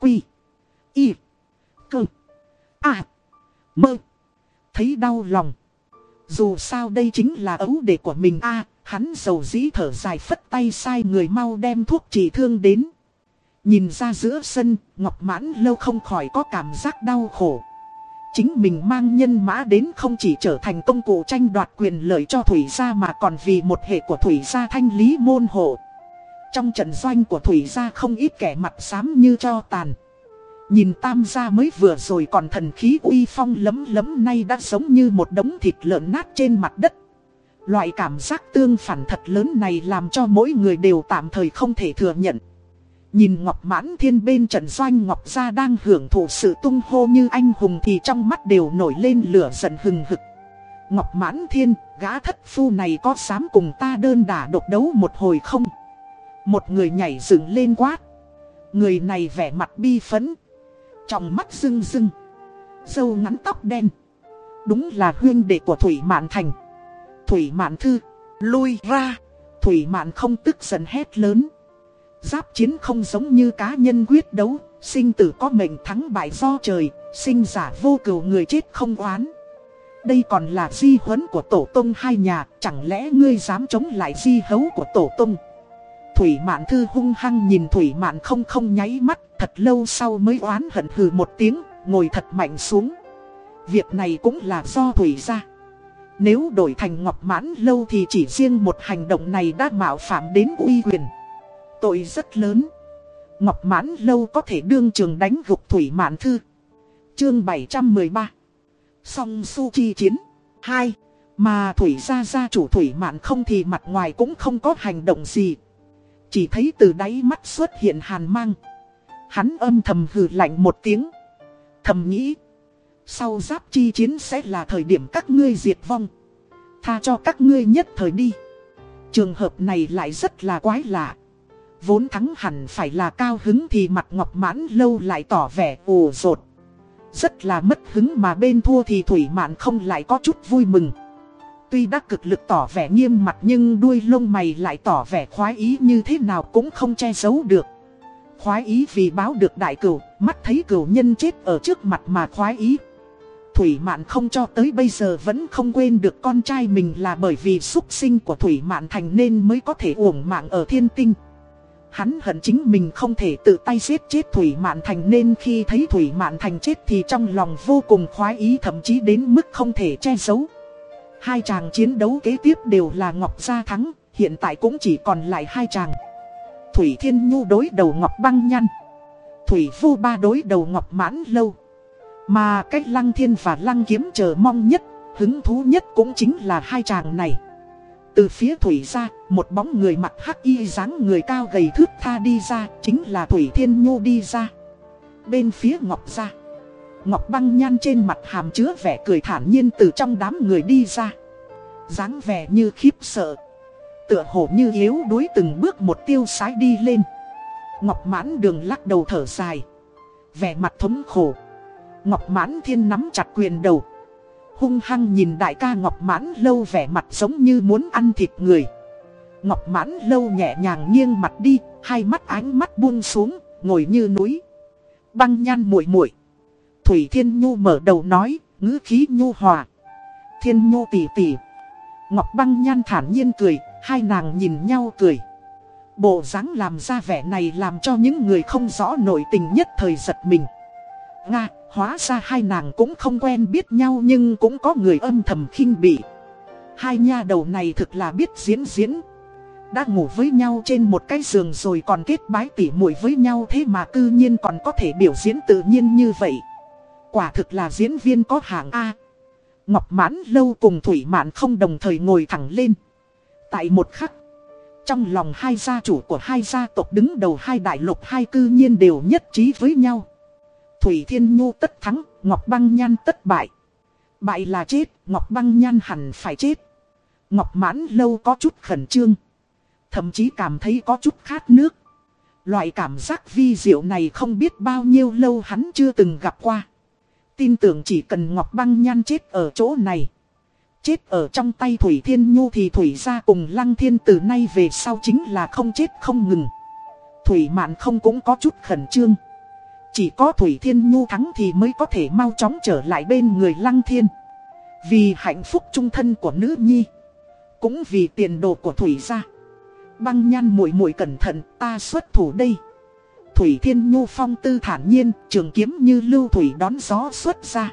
Quy. Y. Cơ. À. Mơ thấy đau lòng. Dù sao đây chính là ấu đệ của mình a hắn dầu dĩ thở dài phất tay sai người mau đem thuốc trị thương đến. Nhìn ra giữa sân, Ngọc Mãn lâu không khỏi có cảm giác đau khổ. Chính mình mang nhân mã đến không chỉ trở thành công cụ tranh đoạt quyền lợi cho Thủy gia mà còn vì một hệ của Thủy gia thanh lý môn hộ. Trong trận doanh của Thủy gia không ít kẻ mặt xám như cho tàn. Nhìn tam gia mới vừa rồi còn thần khí uy phong lấm lấm nay đã giống như một đống thịt lợn nát trên mặt đất. Loại cảm giác tương phản thật lớn này làm cho mỗi người đều tạm thời không thể thừa nhận. Nhìn Ngọc Mãn Thiên bên trận doanh Ngọc Gia đang hưởng thụ sự tung hô như anh hùng thì trong mắt đều nổi lên lửa giận hừng hực. Ngọc Mãn Thiên, gã thất phu này có dám cùng ta đơn đả độc đấu một hồi không? Một người nhảy dựng lên quát. Người này vẻ mặt bi phấn, trong mắt rưng rưng. Dâu ngắn tóc đen. Đúng là huyên đệ của Thủy Mạn Thành. Thủy Mạn Thư. Lui ra. Thủy Mạn không tức giận hét lớn. Giáp chiến không giống như cá nhân quyết đấu. Sinh tử có mệnh thắng bại do trời. Sinh giả vô cừu người chết không oán. Đây còn là di huấn của tổ tông hai nhà. Chẳng lẽ ngươi dám chống lại di hấu của tổ tông. Thủy Mạn Thư hung hăng nhìn Thủy Mạn không không nháy mắt, thật lâu sau mới oán hận hừ một tiếng, ngồi thật mạnh xuống. Việc này cũng là do Thủy ra. Nếu đổi thành Ngọc Mãn Lâu thì chỉ riêng một hành động này đã mạo phạm đến uy quyền. Tội rất lớn. Ngọc Mãn Lâu có thể đương trường đánh gục Thủy Mạn Thư. Chương 713 Song su chi chiến 2. Mà Thủy gia gia chủ Thủy Mạn không thì mặt ngoài cũng không có hành động gì. Chỉ thấy từ đáy mắt xuất hiện hàn mang. Hắn âm thầm hừ lạnh một tiếng. Thầm nghĩ. Sau giáp chi chiến sẽ là thời điểm các ngươi diệt vong. Tha cho các ngươi nhất thời đi. Trường hợp này lại rất là quái lạ. Vốn thắng hẳn phải là cao hứng thì mặt ngọc mãn lâu lại tỏ vẻ ồ rột. Rất là mất hứng mà bên thua thì thủy mạn không lại có chút vui mừng. Tuy đã cực lực tỏ vẻ nghiêm mặt nhưng đuôi lông mày lại tỏ vẻ khoái ý như thế nào cũng không che giấu được. Khoái ý vì báo được đại cửu, mắt thấy cửu nhân chết ở trước mặt mà khoái ý. Thủy Mạn không cho tới bây giờ vẫn không quên được con trai mình là bởi vì xuất sinh của Thủy Mạn Thành nên mới có thể uổng mạng ở thiên tinh. Hắn hận chính mình không thể tự tay giết chết Thủy Mạn Thành nên khi thấy Thủy Mạn Thành chết thì trong lòng vô cùng khoái ý thậm chí đến mức không thể che giấu. Hai chàng chiến đấu kế tiếp đều là Ngọc Gia thắng, hiện tại cũng chỉ còn lại hai chàng. Thủy Thiên Nhu đối đầu Ngọc Băng Nhăn. Thủy Phu Ba đối đầu Ngọc Mãn Lâu. Mà cách Lăng Thiên và Lăng Kiếm chờ mong nhất, hứng thú nhất cũng chính là hai chàng này. Từ phía Thủy ra, một bóng người mặt hắc y dáng người cao gầy thước tha đi ra, chính là Thủy Thiên Nhu đi ra. Bên phía Ngọc ra, Ngọc băng nhan trên mặt hàm chứa vẻ cười thản nhiên từ trong đám người đi ra. dáng vẻ như khiếp sợ. Tựa hồ như yếu đuối từng bước một tiêu sái đi lên. Ngọc mãn đường lắc đầu thở dài. Vẻ mặt thống khổ. Ngọc mãn thiên nắm chặt quyền đầu. Hung hăng nhìn đại ca Ngọc mãn lâu vẻ mặt giống như muốn ăn thịt người. Ngọc mãn lâu nhẹ nhàng nghiêng mặt đi, hai mắt ánh mắt buông xuống, ngồi như núi. Băng nhan muội muội Thủy Thiên Nhu mở đầu nói, ngữ khí nhu hòa. Thiên Nhu tỉ tỉ. Ngọc băng nhan thản nhiên cười, hai nàng nhìn nhau cười. Bộ dáng làm ra vẻ này làm cho những người không rõ nổi tình nhất thời giật mình. Nga, hóa ra hai nàng cũng không quen biết nhau nhưng cũng có người âm thầm khinh bỉ. Hai nha đầu này thực là biết diễn diễn. Đã ngủ với nhau trên một cái giường rồi còn kết bái tỉ muội với nhau thế mà cư nhiên còn có thể biểu diễn tự nhiên như vậy. Quả thực là diễn viên có hạng A. Ngọc mãn lâu cùng Thủy Mạn không đồng thời ngồi thẳng lên. Tại một khắc. Trong lòng hai gia chủ của hai gia tộc đứng đầu hai đại lục hai cư nhiên đều nhất trí với nhau. Thủy Thiên Nhu tất thắng, Ngọc Băng Nhan tất bại. Bại là chết, Ngọc Băng Nhan hẳn phải chết. Ngọc Mãn Lâu có chút khẩn trương. Thậm chí cảm thấy có chút khát nước. Loại cảm giác vi diệu này không biết bao nhiêu lâu hắn chưa từng gặp qua. Tin tưởng chỉ cần Ngọc Băng Nhan chết ở chỗ này. Chết ở trong tay Thủy Thiên Nhu thì Thủy ra cùng Lăng Thiên từ nay về sau chính là không chết không ngừng. Thủy Mạn không cũng có chút khẩn trương. Chỉ có Thủy Thiên Nhu thắng thì mới có thể mau chóng trở lại bên người Lăng Thiên. Vì hạnh phúc trung thân của nữ nhi. Cũng vì tiền đồ của Thủy gia. Băng nhan muội muội cẩn thận ta xuất thủ đây. Thủy Thiên Nhu phong tư thản nhiên, trường kiếm như lưu thủy đón gió xuất ra.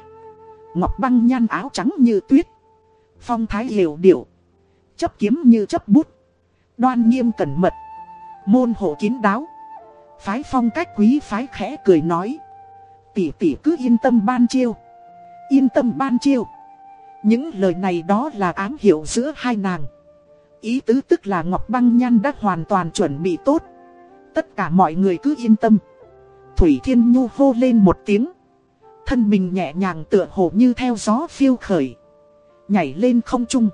Ngọc băng nhan áo trắng như tuyết. Phong thái hiểu điệu. Chấp kiếm như chấp bút. Đoan nghiêm cẩn mật. Môn hộ kín đáo. Phái phong cách quý phái khẽ cười nói. Tỷ tỷ cứ yên tâm ban chiêu. Yên tâm ban chiêu. Những lời này đó là ám hiệu giữa hai nàng. Ý tứ tức là Ngọc Băng Nhan đã hoàn toàn chuẩn bị tốt. Tất cả mọi người cứ yên tâm. Thủy Thiên Nhu hô lên một tiếng. Thân mình nhẹ nhàng tựa hồ như theo gió phiêu khởi. Nhảy lên không trung.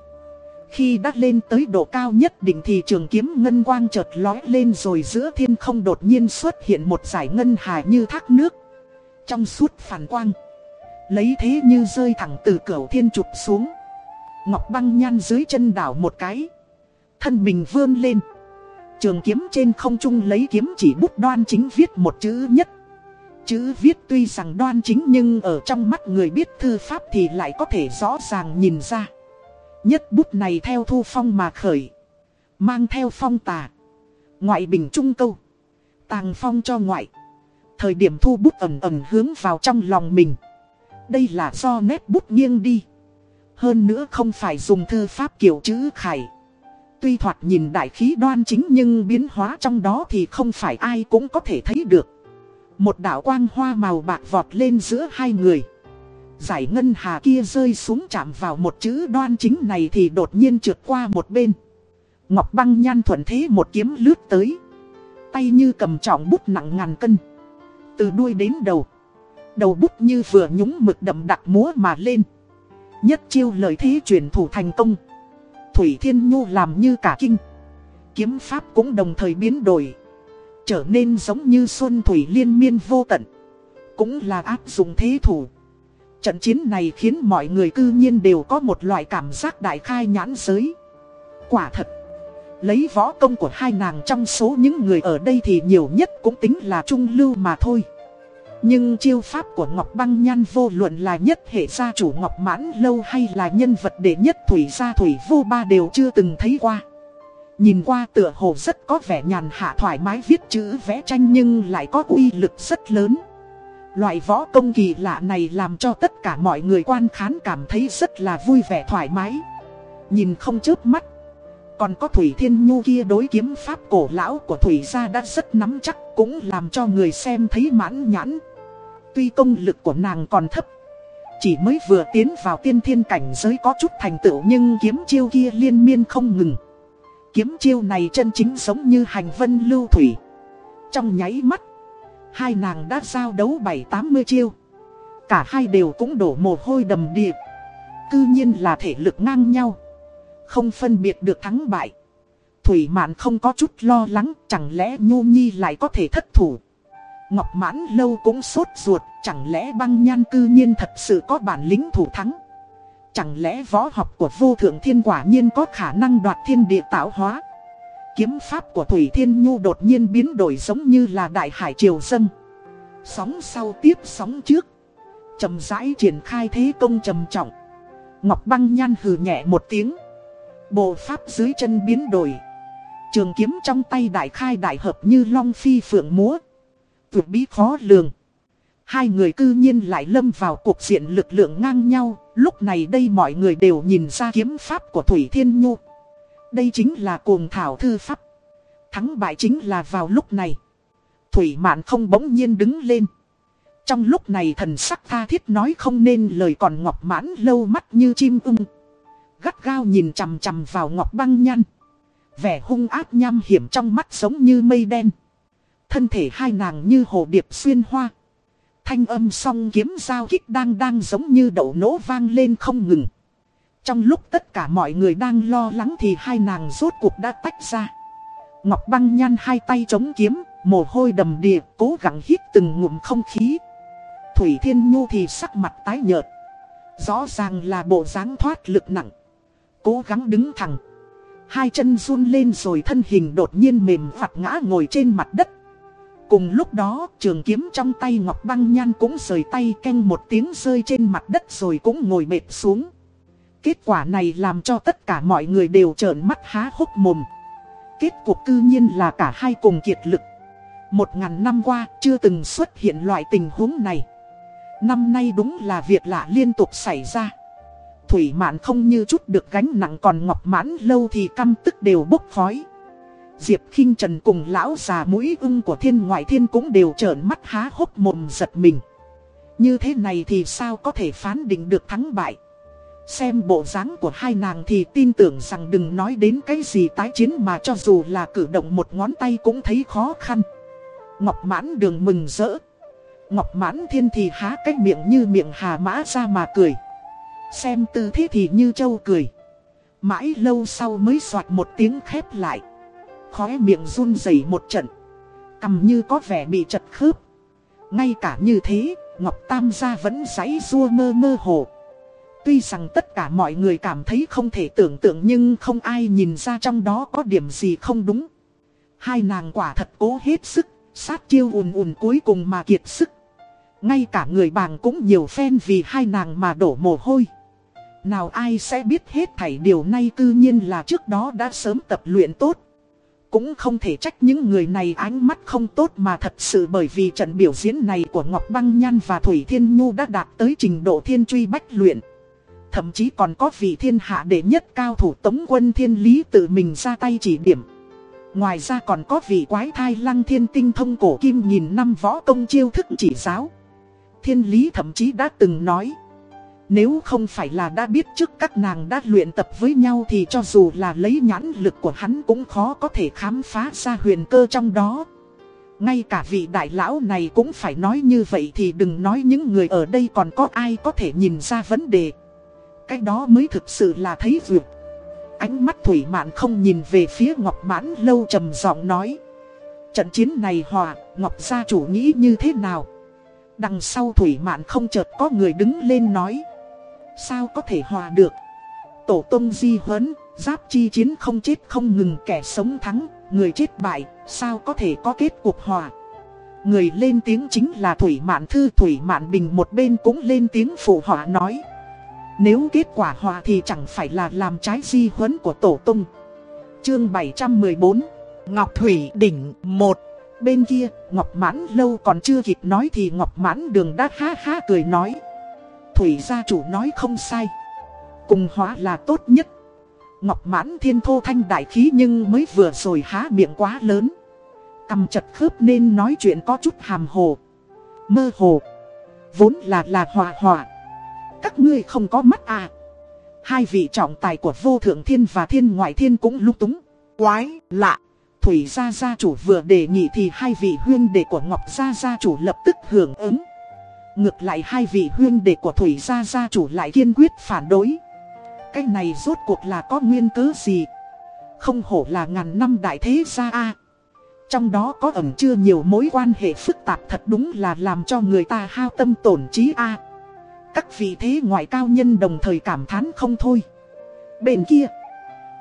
Khi đã lên tới độ cao nhất định thì trường kiếm ngân quang chợt lói lên rồi giữa thiên không đột nhiên xuất hiện một giải ngân hà như thác nước. Trong suốt phản quang. Lấy thế như rơi thẳng từ cửa thiên chụp xuống. Ngọc băng nhan dưới chân đảo một cái. Thân mình vươn lên. Trường kiếm trên không trung lấy kiếm chỉ bút đoan chính viết một chữ nhất. Chữ viết tuy rằng đoan chính nhưng ở trong mắt người biết thư pháp thì lại có thể rõ ràng nhìn ra. Nhất bút này theo thu phong mà khởi. Mang theo phong tà. Ngoại bình trung câu. Tàng phong cho ngoại. Thời điểm thu bút ẩm ẩm hướng vào trong lòng mình. Đây là do nét bút nghiêng đi. Hơn nữa không phải dùng thư pháp kiểu chữ khải. Tuy thoạt nhìn đại khí đoan chính nhưng biến hóa trong đó thì không phải ai cũng có thể thấy được. Một đạo quang hoa màu bạc vọt lên giữa hai người. Giải ngân hà kia rơi xuống chạm vào một chữ đoan chính này thì đột nhiên trượt qua một bên. Ngọc băng nhan thuận thế một kiếm lướt tới. Tay như cầm trọng bút nặng ngàn cân. Từ đuôi đến đầu. Đầu bút như vừa nhúng mực đậm đặc múa mà lên. Nhất chiêu lời thế chuyển thủ thành công. Thủy Thiên Nhu làm như cả kinh. Kiếm pháp cũng đồng thời biến đổi. Trở nên giống như xuân thủy liên miên vô tận. Cũng là áp dụng thế thủ. Trận chiến này khiến mọi người cư nhiên đều có một loại cảm giác đại khai nhãn giới. Quả thật. Lấy võ công của hai nàng trong số những người ở đây thì nhiều nhất cũng tính là trung lưu mà thôi. Nhưng chiêu pháp của Ngọc Băng Nhan vô luận là nhất hệ gia chủ Ngọc Mãn Lâu hay là nhân vật đệ nhất Thủy gia Thủy vô ba đều chưa từng thấy qua. Nhìn qua tựa hồ rất có vẻ nhàn hạ thoải mái viết chữ vẽ tranh nhưng lại có uy lực rất lớn. Loại võ công kỳ lạ này làm cho tất cả mọi người quan khán cảm thấy rất là vui vẻ thoải mái. Nhìn không chớp mắt. Còn có Thủy Thiên Nhu kia đối kiếm pháp cổ lão của Thủy gia đã rất nắm chắc cũng làm cho người xem thấy mãn nhãn. Tuy công lực của nàng còn thấp, chỉ mới vừa tiến vào tiên thiên cảnh giới có chút thành tựu nhưng kiếm chiêu kia liên miên không ngừng. Kiếm chiêu này chân chính giống như hành vân lưu thủy. Trong nháy mắt, hai nàng đã giao đấu 7-80 chiêu. Cả hai đều cũng đổ mồ hôi đầm đìa. Cư nhiên là thể lực ngang nhau. Không phân biệt được thắng bại. Thủy mạn không có chút lo lắng, chẳng lẽ Nhu Nhi lại có thể thất thủ. Ngọc mãn lâu cũng sốt ruột, chẳng lẽ băng nhan cư nhiên thật sự có bản lĩnh thủ thắng. Chẳng lẽ võ học của vô thượng thiên quả nhiên có khả năng đoạt thiên địa tạo hóa. Kiếm pháp của Thủy Thiên Nhu đột nhiên biến đổi giống như là đại hải triều dâng. Sóng sau tiếp sóng trước. chậm rãi triển khai thế công trầm trọng. Ngọc băng nhan hừ nhẹ một tiếng. Bộ pháp dưới chân biến đổi. Trường kiếm trong tay đại khai đại hợp như long phi phượng múa. Vượt bí khó lường. Hai người cư nhiên lại lâm vào cuộc diện lực lượng ngang nhau. Lúc này đây mọi người đều nhìn ra kiếm pháp của Thủy Thiên Nhu. Đây chính là cuồng thảo thư pháp. Thắng bại chính là vào lúc này. Thủy Mạn không bỗng nhiên đứng lên. Trong lúc này thần sắc tha thiết nói không nên lời còn ngọc mãn lâu mắt như chim ưng. Gắt gao nhìn chằm chằm vào ngọc băng nhăn. Vẻ hung ác nham hiểm trong mắt giống như mây đen. Thân thể hai nàng như hồ điệp xuyên hoa. Thanh âm song kiếm giao kích đang đang giống như đậu nổ vang lên không ngừng. Trong lúc tất cả mọi người đang lo lắng thì hai nàng rốt cuộc đã tách ra. Ngọc băng nhăn hai tay chống kiếm, mồ hôi đầm đìa, cố gắng hít từng ngụm không khí. Thủy Thiên Nhu thì sắc mặt tái nhợt. Rõ ràng là bộ dáng thoát lực nặng. Cố gắng đứng thẳng. Hai chân run lên rồi thân hình đột nhiên mềm phạt ngã ngồi trên mặt đất. Cùng lúc đó trường kiếm trong tay Ngọc Băng Nhan cũng rời tay canh một tiếng rơi trên mặt đất rồi cũng ngồi mệt xuống. Kết quả này làm cho tất cả mọi người đều trợn mắt há hốc mồm. Kết cục cư nhiên là cả hai cùng kiệt lực. Một ngàn năm qua, chưa từng xuất hiện loại tình huống này. Năm nay đúng là việc lạ liên tục xảy ra. Thủy mạn không như chút được gánh nặng còn ngọc mãn lâu thì căm tức đều bốc khói. Diệp khinh Trần cùng lão già mũi ưng của thiên ngoại thiên cũng đều trợn mắt há hốc mồm giật mình. Như thế này thì sao có thể phán định được thắng bại. Xem bộ dáng của hai nàng thì tin tưởng rằng đừng nói đến cái gì tái chiến mà cho dù là cử động một ngón tay cũng thấy khó khăn. Ngọc mãn đường mừng rỡ. Ngọc mãn thiên thì há cái miệng như miệng hà mã ra mà cười. Xem tư thế thì như châu cười. Mãi lâu sau mới soạt một tiếng khép lại. Khóe miệng run rẩy một trận. Cầm như có vẻ bị chật khớp. Ngay cả như thế, Ngọc Tam gia vẫn giấy rua mơ mơ hồ. Tuy rằng tất cả mọi người cảm thấy không thể tưởng tượng nhưng không ai nhìn ra trong đó có điểm gì không đúng. Hai nàng quả thật cố hết sức, sát chiêu ùn ùn cuối cùng mà kiệt sức. Ngay cả người bàng cũng nhiều phen vì hai nàng mà đổ mồ hôi. Nào ai sẽ biết hết thảy điều này cư nhiên là trước đó đã sớm tập luyện tốt. Cũng không thể trách những người này ánh mắt không tốt mà thật sự bởi vì trận biểu diễn này của Ngọc Băng Nhan và Thủy Thiên Nhu đã đạt tới trình độ thiên truy bách luyện. Thậm chí còn có vị thiên hạ đệ nhất cao thủ tống quân thiên lý tự mình ra tay chỉ điểm. Ngoài ra còn có vị quái thai lăng thiên tinh thông cổ kim nhìn năm võ công chiêu thức chỉ giáo. Thiên lý thậm chí đã từng nói. Nếu không phải là đã biết trước các nàng đã luyện tập với nhau thì cho dù là lấy nhãn lực của hắn cũng khó có thể khám phá ra huyền cơ trong đó. Ngay cả vị đại lão này cũng phải nói như vậy thì đừng nói những người ở đây còn có ai có thể nhìn ra vấn đề. Cái đó mới thực sự là thấy vượt. Ánh mắt Thủy Mạn không nhìn về phía Ngọc Mãn lâu trầm giọng nói. Trận chiến này hòa, Ngọc gia chủ nghĩ như thế nào? Đằng sau Thủy Mạn không chợt có người đứng lên nói. Sao có thể hòa được? Tổ tông di huấn, giáp chi chiến không chết không ngừng kẻ sống thắng, người chết bại, sao có thể có kết cuộc hòa? Người lên tiếng chính là Thủy Mạn Thư Thủy Mạn Bình một bên cũng lên tiếng phụ họa nói. Nếu kết quả hòa thì chẳng phải là làm trái di huấn của Tổ Tông. Chương 714 Ngọc Thủy Đỉnh 1 Bên kia, Ngọc Mãn lâu còn chưa kịp nói thì Ngọc Mãn đường đã ha ha cười nói. Thủy gia chủ nói không sai. Cùng hóa là tốt nhất. Ngọc mãn thiên thô thanh đại khí nhưng mới vừa rồi há miệng quá lớn. Cầm chật khớp nên nói chuyện có chút hàm hồ. Mơ hồ. Vốn là là hòa hòa. Các ngươi không có mắt à. Hai vị trọng tài của vô thượng thiên và thiên ngoại thiên cũng lúc túng. Quái, lạ. Thủy gia gia chủ vừa đề nghị thì hai vị huyên đệ của Ngọc gia gia chủ lập tức hưởng ứng. Ngược lại hai vị huyên đệ của Thủy gia gia chủ lại kiên quyết phản đối. Cái này rốt cuộc là có nguyên cớ gì? Không hổ là ngàn năm đại thế gia a Trong đó có ẩn chưa nhiều mối quan hệ phức tạp thật đúng là làm cho người ta hao tâm tổn trí a các vị thế ngoại cao nhân đồng thời cảm thán không thôi. Bên kia,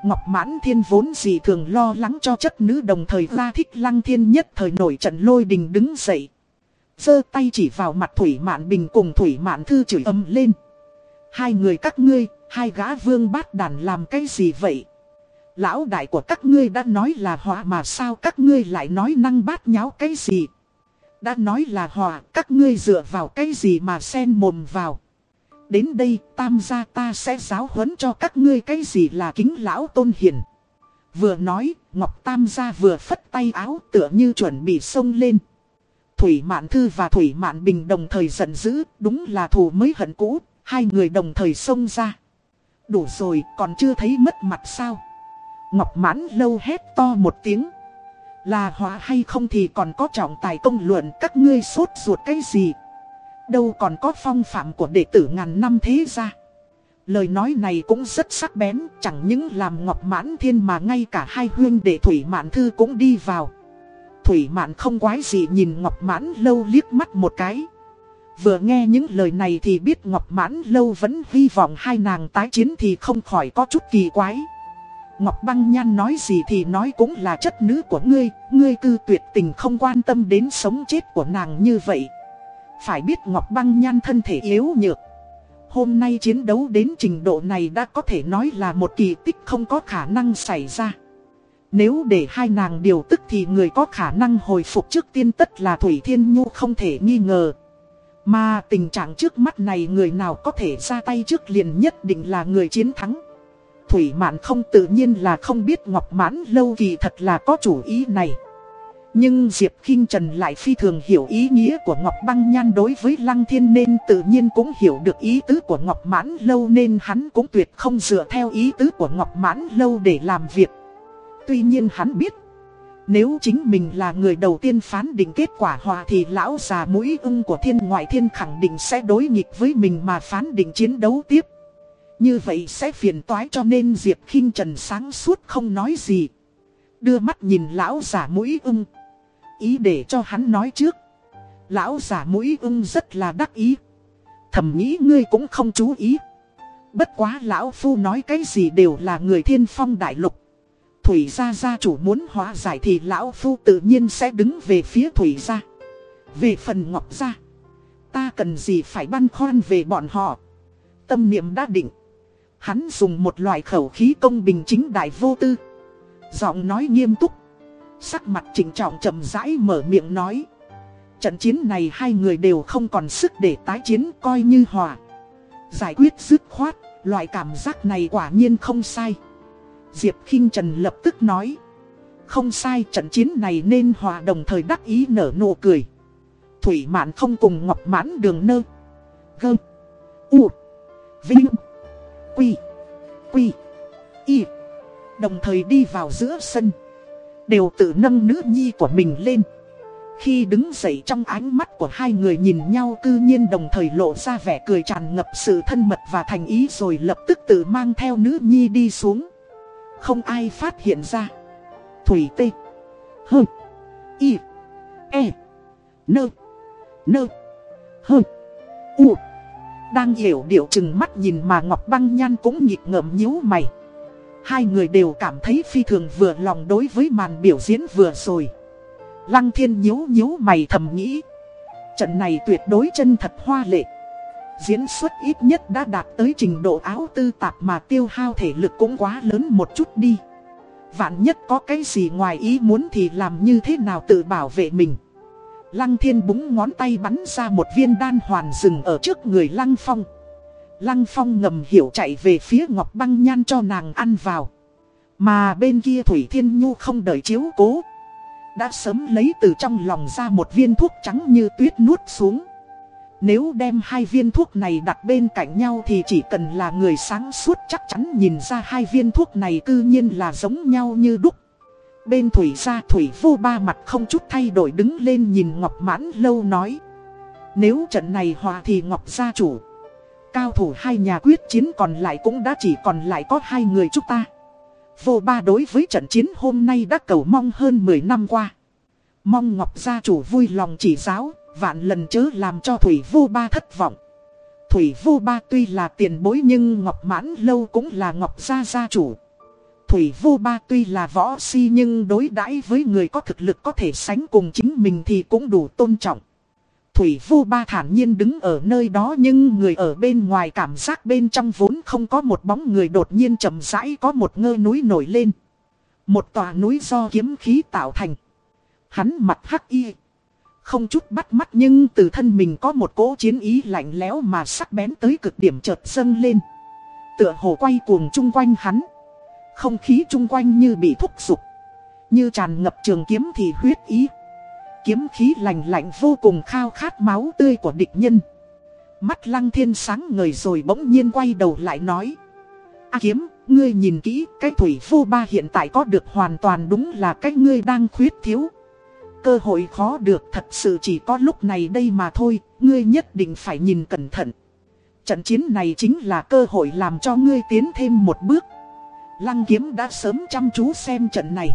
Ngọc Mãn Thiên vốn gì thường lo lắng cho chất nữ đồng thời ra thích lăng thiên nhất thời nổi trận lôi đình đứng dậy giơ tay chỉ vào mặt Thủy Mạn Bình cùng Thủy Mạn Thư chửi âm lên. Hai người các ngươi, hai gã vương bát đàn làm cái gì vậy? Lão đại của các ngươi đã nói là hòa mà sao các ngươi lại nói năng bát nháo cái gì? Đã nói là hòa, các ngươi dựa vào cái gì mà xen mồm vào? Đến đây, tam gia ta sẽ giáo huấn cho các ngươi cái gì là kính lão tôn hiền. Vừa nói, Ngọc Tam gia vừa phất tay áo tựa như chuẩn bị xông lên. Thủy Mạn Thư và Thủy Mạn Bình đồng thời giận dữ, đúng là thù mới hận cũ, hai người đồng thời xông ra. Đủ rồi, còn chưa thấy mất mặt sao? Ngọc Mãn lâu hét to một tiếng. Là hóa hay không thì còn có trọng tài công luận các ngươi sốt ruột cái gì? Đâu còn có phong phạm của đệ tử ngàn năm thế ra. Lời nói này cũng rất sắc bén, chẳng những làm Ngọc Mãn Thiên mà ngay cả hai huyên đệ Thủy Mạn Thư cũng đi vào. Thủy Mạn không quái gì nhìn Ngọc Mãn Lâu liếc mắt một cái. Vừa nghe những lời này thì biết Ngọc Mãn Lâu vẫn hy vọng hai nàng tái chiến thì không khỏi có chút kỳ quái. Ngọc Băng Nhan nói gì thì nói cũng là chất nữ của ngươi, ngươi cư tuyệt tình không quan tâm đến sống chết của nàng như vậy. Phải biết Ngọc Băng Nhan thân thể yếu nhược. Hôm nay chiến đấu đến trình độ này đã có thể nói là một kỳ tích không có khả năng xảy ra. Nếu để hai nàng điều tức thì người có khả năng hồi phục trước tiên tất là Thủy Thiên Nhu không thể nghi ngờ. Mà tình trạng trước mắt này người nào có thể ra tay trước liền nhất định là người chiến thắng. Thủy Mạn không tự nhiên là không biết Ngọc Mãn lâu kỳ thật là có chủ ý này. Nhưng Diệp kinh Trần lại phi thường hiểu ý nghĩa của Ngọc Băng Nhan đối với Lăng Thiên nên tự nhiên cũng hiểu được ý tứ của Ngọc Mãn Lâu nên hắn cũng tuyệt không dựa theo ý tứ của Ngọc Mãn Lâu để làm việc. Tuy nhiên hắn biết, nếu chính mình là người đầu tiên phán định kết quả hòa thì lão già mũi ưng của thiên ngoại thiên khẳng định sẽ đối nghịch với mình mà phán định chiến đấu tiếp. Như vậy sẽ phiền toái cho nên Diệp khinh Trần sáng suốt không nói gì. Đưa mắt nhìn lão già mũi ưng. Ý để cho hắn nói trước. Lão già mũi ưng rất là đắc ý. Thầm nghĩ ngươi cũng không chú ý. Bất quá lão phu nói cái gì đều là người thiên phong đại lục. Thủy gia gia chủ muốn hóa giải thì lão phu tự nhiên sẽ đứng về phía Thủy gia. Về phần Ngọc gia, ta cần gì phải băn khoăn về bọn họ. Tâm niệm đã định. Hắn dùng một loại khẩu khí công bình chính đại vô tư. Giọng nói nghiêm túc. Sắc mặt trịnh trọng chậm rãi mở miệng nói. Trận chiến này hai người đều không còn sức để tái chiến coi như hòa. Giải quyết dứt khoát, loại cảm giác này quả nhiên không sai. Diệp khinh Trần lập tức nói. Không sai trận chiến này nên hòa đồng thời đắc ý nở nụ cười. Thủy mạn không cùng ngọc mãn đường nơ. Gơm U. Vinh. Quy. Quy. Y. Đồng thời đi vào giữa sân. Đều tự nâng nữ nhi của mình lên. Khi đứng dậy trong ánh mắt của hai người nhìn nhau cư nhiên đồng thời lộ ra vẻ cười tràn ngập sự thân mật và thành ý rồi lập tức tự mang theo nữ nhi đi xuống. Không ai phát hiện ra. Thủy tê. Hơ. Y. E. Nơ. Nơ. Hơ. U. Đang hiểu điệu chừng mắt nhìn mà Ngọc Băng Nhan cũng nhịp ngợm nhíu mày. Hai người đều cảm thấy phi thường vừa lòng đối với màn biểu diễn vừa rồi. Lăng thiên nhíu nhíu mày thầm nghĩ. Trận này tuyệt đối chân thật hoa lệ. Diễn xuất ít nhất đã đạt tới trình độ áo tư tạp mà tiêu hao thể lực cũng quá lớn một chút đi. Vạn nhất có cái gì ngoài ý muốn thì làm như thế nào tự bảo vệ mình. Lăng thiên búng ngón tay bắn ra một viên đan hoàn rừng ở trước người Lăng Phong. Lăng Phong ngầm hiểu chạy về phía Ngọc Băng Nhan cho nàng ăn vào. Mà bên kia Thủy Thiên Nhu không đợi chiếu cố. Đã sớm lấy từ trong lòng ra một viên thuốc trắng như tuyết nuốt xuống. Nếu đem hai viên thuốc này đặt bên cạnh nhau thì chỉ cần là người sáng suốt chắc chắn nhìn ra hai viên thuốc này cư nhiên là giống nhau như đúc. Bên Thủy gia Thủy vô ba mặt không chút thay đổi đứng lên nhìn Ngọc Mãn lâu nói. Nếu trận này hòa thì Ngọc gia chủ. Cao thủ hai nhà quyết chiến còn lại cũng đã chỉ còn lại có hai người chúng ta. Vô ba đối với trận chiến hôm nay đã cầu mong hơn 10 năm qua. Mong Ngọc gia chủ vui lòng chỉ giáo, vạn lần chớ làm cho Thủy vô ba thất vọng. Thủy vô ba tuy là tiền bối nhưng Ngọc mãn lâu cũng là Ngọc gia gia chủ. Thủy vô ba tuy là võ si nhưng đối đãi với người có thực lực có thể sánh cùng chính mình thì cũng đủ tôn trọng. Thủy Vu ba thản nhiên đứng ở nơi đó nhưng người ở bên ngoài cảm giác bên trong vốn không có một bóng người đột nhiên chậm rãi có một ngơ núi nổi lên. Một tòa núi do kiếm khí tạo thành. Hắn mặt hắc y. Không chút bắt mắt nhưng từ thân mình có một cỗ chiến ý lạnh lẽo mà sắc bén tới cực điểm chợt dâng lên. Tựa hồ quay cuồng chung quanh hắn. Không khí chung quanh như bị thúc giục. Như tràn ngập trường kiếm thì huyết ý. Kiếm khí lạnh lạnh vô cùng khao khát máu tươi của địch nhân. Mắt lăng thiên sáng ngời rồi bỗng nhiên quay đầu lại nói. A kiếm, ngươi nhìn kỹ, cái thủy vô ba hiện tại có được hoàn toàn đúng là cái ngươi đang khuyết thiếu. Cơ hội khó được thật sự chỉ có lúc này đây mà thôi, ngươi nhất định phải nhìn cẩn thận. Trận chiến này chính là cơ hội làm cho ngươi tiến thêm một bước. Lăng kiếm đã sớm chăm chú xem trận này.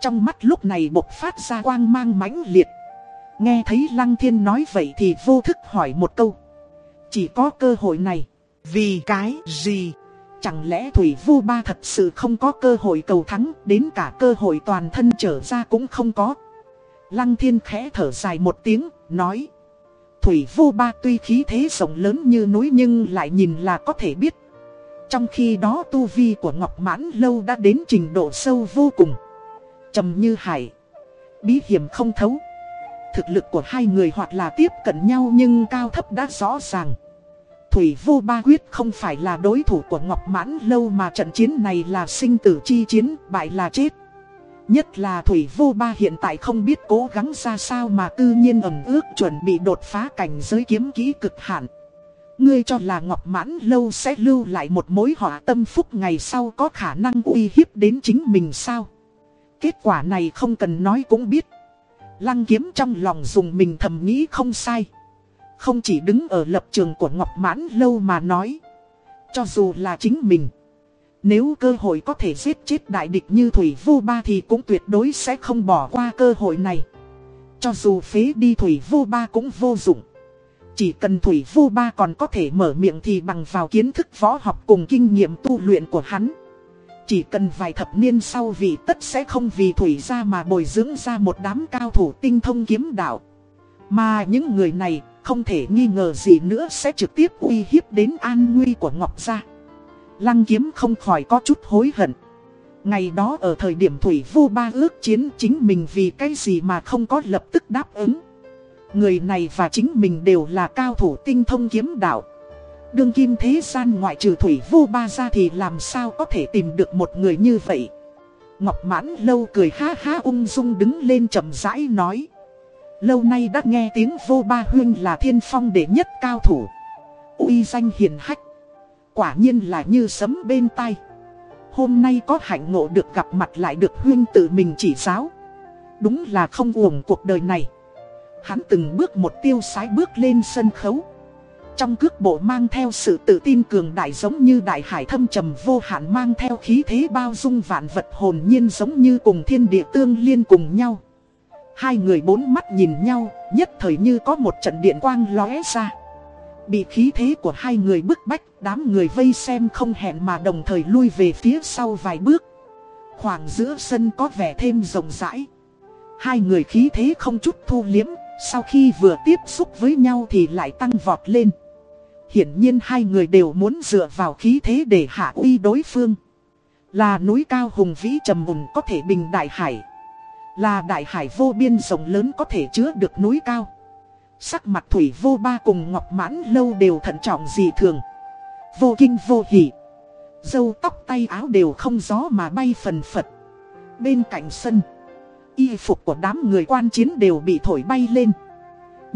Trong mắt lúc này bộc phát ra quang mang mãnh liệt. Nghe thấy Lăng Thiên nói vậy thì vô thức hỏi một câu. Chỉ có cơ hội này. Vì cái gì? Chẳng lẽ Thủy Vu Ba thật sự không có cơ hội cầu thắng, đến cả cơ hội toàn thân trở ra cũng không có. Lăng Thiên khẽ thở dài một tiếng, nói. Thủy Vu Ba tuy khí thế rộng lớn như núi nhưng lại nhìn là có thể biết trong khi đó tu vi của Ngọc Mãn Lâu đã đến trình độ sâu vô cùng trầm như hải. Bí hiểm không thấu. Thực lực của hai người hoặc là tiếp cận nhau nhưng cao thấp đã rõ ràng. Thủy vô ba quyết không phải là đối thủ của Ngọc Mãn Lâu mà trận chiến này là sinh tử chi chiến, bại là chết. Nhất là Thủy vô ba hiện tại không biết cố gắng ra sao mà tự nhiên ẩm ước chuẩn bị đột phá cảnh giới kiếm kỹ cực hạn. Ngươi cho là Ngọc Mãn Lâu sẽ lưu lại một mối họa tâm phúc ngày sau có khả năng uy hiếp đến chính mình sao? Kết quả này không cần nói cũng biết. Lăng kiếm trong lòng dùng mình thầm nghĩ không sai. Không chỉ đứng ở lập trường của Ngọc Mãn Lâu mà nói. Cho dù là chính mình. Nếu cơ hội có thể giết chết đại địch như Thủy Vô Ba thì cũng tuyệt đối sẽ không bỏ qua cơ hội này. Cho dù phế đi Thủy Vô Ba cũng vô dụng. Chỉ cần Thủy Vô Ba còn có thể mở miệng thì bằng vào kiến thức võ học cùng kinh nghiệm tu luyện của hắn. Chỉ cần vài thập niên sau vì tất sẽ không vì Thủy ra mà bồi dưỡng ra một đám cao thủ tinh thông kiếm đạo. Mà những người này không thể nghi ngờ gì nữa sẽ trực tiếp uy hiếp đến an nguy của Ngọc Gia. Lăng kiếm không khỏi có chút hối hận. Ngày đó ở thời điểm Thủy Vu Ba ước chiến chính mình vì cái gì mà không có lập tức đáp ứng. Người này và chính mình đều là cao thủ tinh thông kiếm đạo. Đương kim thế gian ngoại trừ Thủy Vô Ba ra thì làm sao có thể tìm được một người như vậy. Ngọc Mãn Lâu cười ha ha ung dung đứng lên chậm rãi nói. Lâu nay đã nghe tiếng Vô Ba Huyên là thiên phong đệ nhất cao thủ. uy danh hiền hách. Quả nhiên là như sấm bên tai. Hôm nay có hạnh ngộ được gặp mặt lại được Huyên tự mình chỉ giáo. Đúng là không uổng cuộc đời này. Hắn từng bước một tiêu sái bước lên sân khấu. Trong cước bộ mang theo sự tự tin cường đại giống như đại hải thâm trầm vô hạn mang theo khí thế bao dung vạn vật hồn nhiên giống như cùng thiên địa tương liên cùng nhau. Hai người bốn mắt nhìn nhau, nhất thời như có một trận điện quang lóe ra. Bị khí thế của hai người bức bách, đám người vây xem không hẹn mà đồng thời lui về phía sau vài bước. Khoảng giữa sân có vẻ thêm rộng rãi. Hai người khí thế không chút thu liếm, sau khi vừa tiếp xúc với nhau thì lại tăng vọt lên. Hiển nhiên hai người đều muốn dựa vào khí thế để hạ uy đối phương. Là núi cao hùng vĩ trầm mùng có thể bình đại hải. Là đại hải vô biên rộng lớn có thể chứa được núi cao. Sắc mặt thủy vô ba cùng ngọc mãn lâu đều thận trọng dị thường. Vô kinh vô hỉ. Dâu tóc tay áo đều không gió mà bay phần phật. Bên cạnh sân. Y phục của đám người quan chiến đều bị thổi bay lên.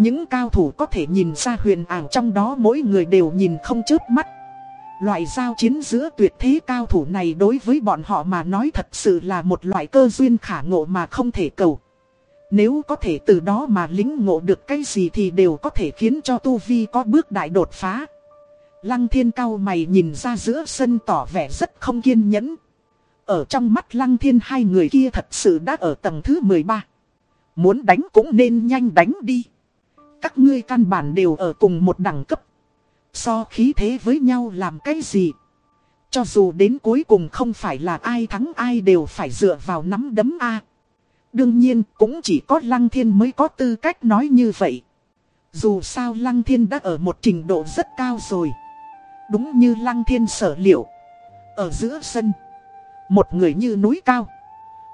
Những cao thủ có thể nhìn ra huyền ảo trong đó mỗi người đều nhìn không chớp mắt. Loại giao chiến giữa tuyệt thế cao thủ này đối với bọn họ mà nói thật sự là một loại cơ duyên khả ngộ mà không thể cầu. Nếu có thể từ đó mà lính ngộ được cái gì thì đều có thể khiến cho Tu Vi có bước đại đột phá. Lăng thiên cao mày nhìn ra giữa sân tỏ vẻ rất không kiên nhẫn. Ở trong mắt lăng thiên hai người kia thật sự đã ở tầng thứ 13. Muốn đánh cũng nên nhanh đánh đi. Các ngươi căn bản đều ở cùng một đẳng cấp. So khí thế với nhau làm cái gì? Cho dù đến cuối cùng không phải là ai thắng ai đều phải dựa vào nắm đấm A. Đương nhiên, cũng chỉ có Lăng Thiên mới có tư cách nói như vậy. Dù sao Lăng Thiên đã ở một trình độ rất cao rồi. Đúng như Lăng Thiên sở liệu. Ở giữa sân. Một người như núi cao.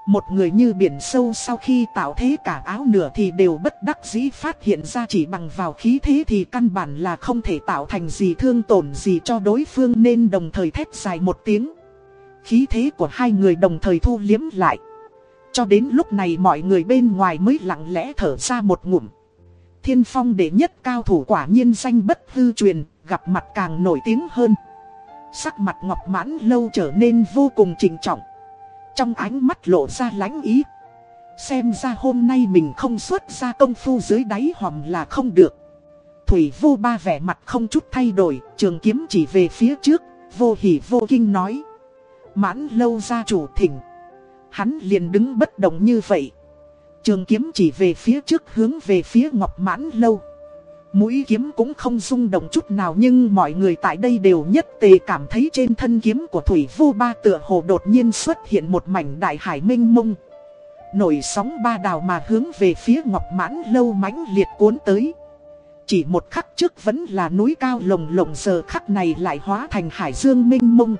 Một người như biển sâu sau khi tạo thế cả áo nửa thì đều bất đắc dĩ phát hiện ra chỉ bằng vào khí thế thì căn bản là không thể tạo thành gì thương tổn gì cho đối phương nên đồng thời thét dài một tiếng. Khí thế của hai người đồng thời thu liếm lại. Cho đến lúc này mọi người bên ngoài mới lặng lẽ thở ra một ngụm. Thiên phong đệ nhất cao thủ quả nhiên danh bất hư truyền, gặp mặt càng nổi tiếng hơn. Sắc mặt ngọc mãn lâu trở nên vô cùng trình trọng. Trong ánh mắt lộ ra lãnh ý. Xem ra hôm nay mình không xuất ra công phu dưới đáy hòm là không được. Thủy vô ba vẻ mặt không chút thay đổi, trường kiếm chỉ về phía trước, vô hỉ vô kinh nói. Mãn lâu ra chủ thỉnh. Hắn liền đứng bất động như vậy. Trường kiếm chỉ về phía trước hướng về phía ngọc mãn lâu. Mũi kiếm cũng không rung động chút nào nhưng mọi người tại đây đều nhất tề cảm thấy trên thân kiếm của Thủy Vô Ba tựa hồ đột nhiên xuất hiện một mảnh đại hải minh mông. Nổi sóng ba đào mà hướng về phía Ngọc Mãn lâu mãnh liệt cuốn tới. Chỉ một khắc trước vẫn là núi cao lồng lồng giờ khắc này lại hóa thành hải dương minh mông.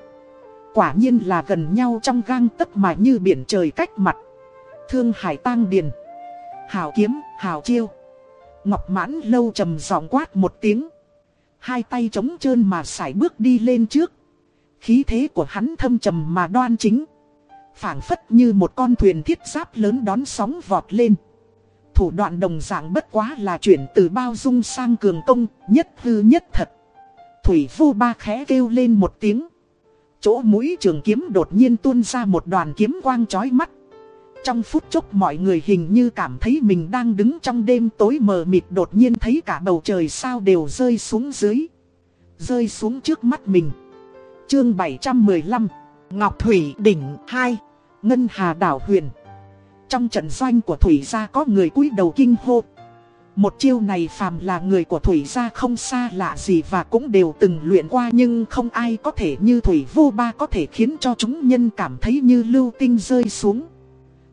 Quả nhiên là gần nhau trong gang tấc mà như biển trời cách mặt. Thương hải tang điền. Hào kiếm, hào chiêu. Ngọc mãn lâu trầm giọng quát một tiếng. Hai tay trống trơn mà sải bước đi lên trước. Khí thế của hắn thâm trầm mà đoan chính. phảng phất như một con thuyền thiết giáp lớn đón sóng vọt lên. Thủ đoạn đồng dạng bất quá là chuyển từ bao dung sang cường công, nhất hư nhất thật. Thủy vô ba khẽ kêu lên một tiếng. Chỗ mũi trường kiếm đột nhiên tuôn ra một đoàn kiếm quang chói mắt. Trong phút chốc mọi người hình như cảm thấy mình đang đứng trong đêm tối mờ mịt, đột nhiên thấy cả bầu trời sao đều rơi xuống dưới. Rơi xuống trước mắt mình. Chương 715 Ngọc Thủy Đỉnh 2 Ngân Hà Đảo Huyền Trong trận doanh của Thủy gia có người cúi đầu kinh hô. Một chiêu này phàm là người của Thủy gia không xa lạ gì và cũng đều từng luyện qua, nhưng không ai có thể như Thủy vô ba có thể khiến cho chúng nhân cảm thấy như lưu tinh rơi xuống.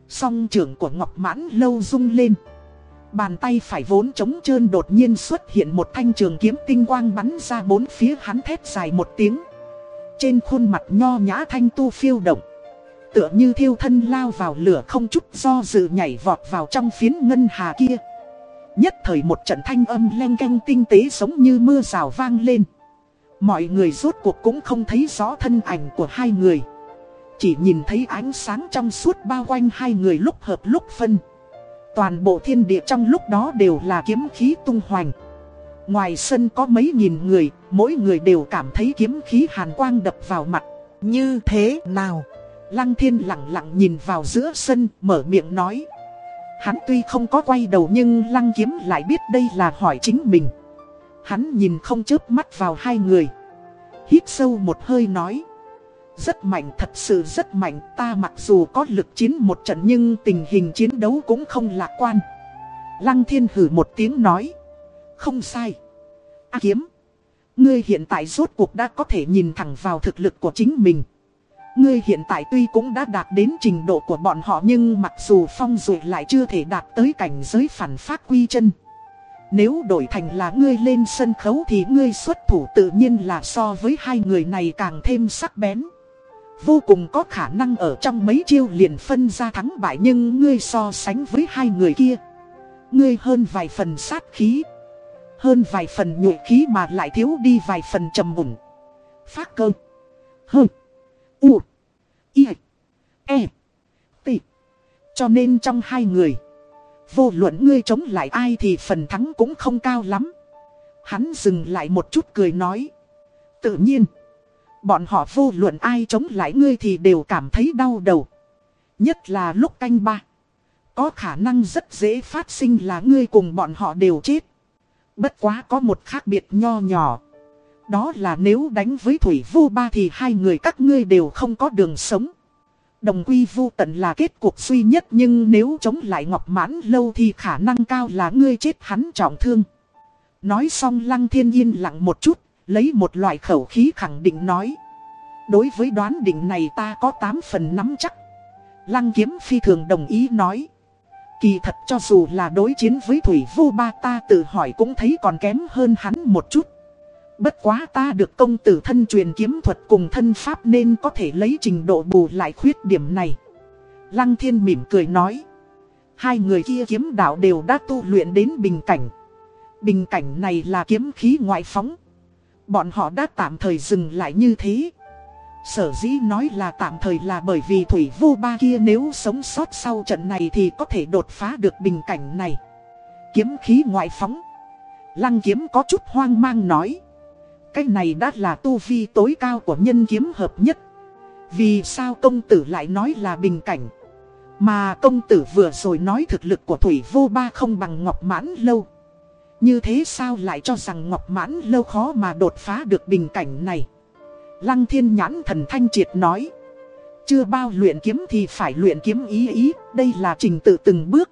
Song trường của Ngọc Mãn lâu rung lên. Bàn tay phải vốn trống trơn đột nhiên xuất hiện một thanh trường kiếm tinh quang bắn ra bốn phía hắn thét dài một tiếng. Trên khuôn mặt nho nhã thanh tu phiêu động. tựa như thiêu thân lao vào lửa không chút do dự nhảy vọt vào trong phiến ngân hà kia. Nhất thời một trận thanh âm len canh tinh tế giống như mưa rào vang lên. Mọi người rốt cuộc cũng không thấy rõ thân ảnh của hai người. Chỉ nhìn thấy ánh sáng trong suốt bao quanh hai người lúc hợp lúc phân. Toàn bộ thiên địa trong lúc đó đều là kiếm khí tung hoành. Ngoài sân có mấy nghìn người, mỗi người đều cảm thấy kiếm khí hàn quang đập vào mặt. Như thế nào? Lăng thiên lặng lặng nhìn vào giữa sân, mở miệng nói. Hắn tuy không có quay đầu nhưng lăng kiếm lại biết đây là hỏi chính mình. Hắn nhìn không chớp mắt vào hai người. Hít sâu một hơi nói. Rất mạnh, thật sự rất mạnh, ta mặc dù có lực chiến một trận nhưng tình hình chiến đấu cũng không lạc quan. Lăng thiên hử một tiếng nói. Không sai. A kiếm. Ngươi hiện tại rốt cuộc đã có thể nhìn thẳng vào thực lực của chính mình. Ngươi hiện tại tuy cũng đã đạt đến trình độ của bọn họ nhưng mặc dù phong dụ lại chưa thể đạt tới cảnh giới phản phát quy chân. Nếu đổi thành là ngươi lên sân khấu thì ngươi xuất thủ tự nhiên là so với hai người này càng thêm sắc bén. Vô cùng có khả năng ở trong mấy chiêu liền phân ra thắng bại nhưng ngươi so sánh với hai người kia. Ngươi hơn vài phần sát khí. Hơn vài phần nhuệ khí mà lại thiếu đi vài phần trầm mụn Phát cơ. Hơn. U. I. E. T. Cho nên trong hai người. Vô luận ngươi chống lại ai thì phần thắng cũng không cao lắm. Hắn dừng lại một chút cười nói. Tự nhiên. Bọn họ vô luận ai chống lại ngươi thì đều cảm thấy đau đầu. Nhất là lúc canh ba. Có khả năng rất dễ phát sinh là ngươi cùng bọn họ đều chết. Bất quá có một khác biệt nho nhỏ. Đó là nếu đánh với Thủy Vu Ba thì hai người các ngươi đều không có đường sống. Đồng quy vu tận là kết cuộc duy nhất nhưng nếu chống lại Ngọc Mãn lâu thì khả năng cao là ngươi chết hắn trọng thương. Nói xong Lăng Thiên Yên lặng một chút, lấy một loại khẩu khí khẳng định nói. Đối với đoán định này ta có 8 phần nắm chắc. Lăng Kiếm phi thường đồng ý nói. Kỳ thật cho dù là đối chiến với Thủy Vu Ba ta tự hỏi cũng thấy còn kém hơn hắn một chút. Bất quá ta được công tử thân truyền kiếm thuật cùng thân pháp nên có thể lấy trình độ bù lại khuyết điểm này. Lăng thiên mỉm cười nói. Hai người kia kiếm đạo đều đã tu luyện đến bình cảnh. Bình cảnh này là kiếm khí ngoại phóng. Bọn họ đã tạm thời dừng lại như thế. Sở dĩ nói là tạm thời là bởi vì thủy vô ba kia nếu sống sót sau trận này thì có thể đột phá được bình cảnh này. Kiếm khí ngoại phóng. Lăng kiếm có chút hoang mang nói. Cái này đã là tu vi tối cao của nhân kiếm hợp nhất. Vì sao công tử lại nói là bình cảnh? Mà công tử vừa rồi nói thực lực của Thủy Vô Ba không bằng Ngọc Mãn Lâu. Như thế sao lại cho rằng Ngọc Mãn Lâu khó mà đột phá được bình cảnh này? Lăng thiên nhãn thần thanh triệt nói. Chưa bao luyện kiếm thì phải luyện kiếm ý ý, đây là trình tự từng bước.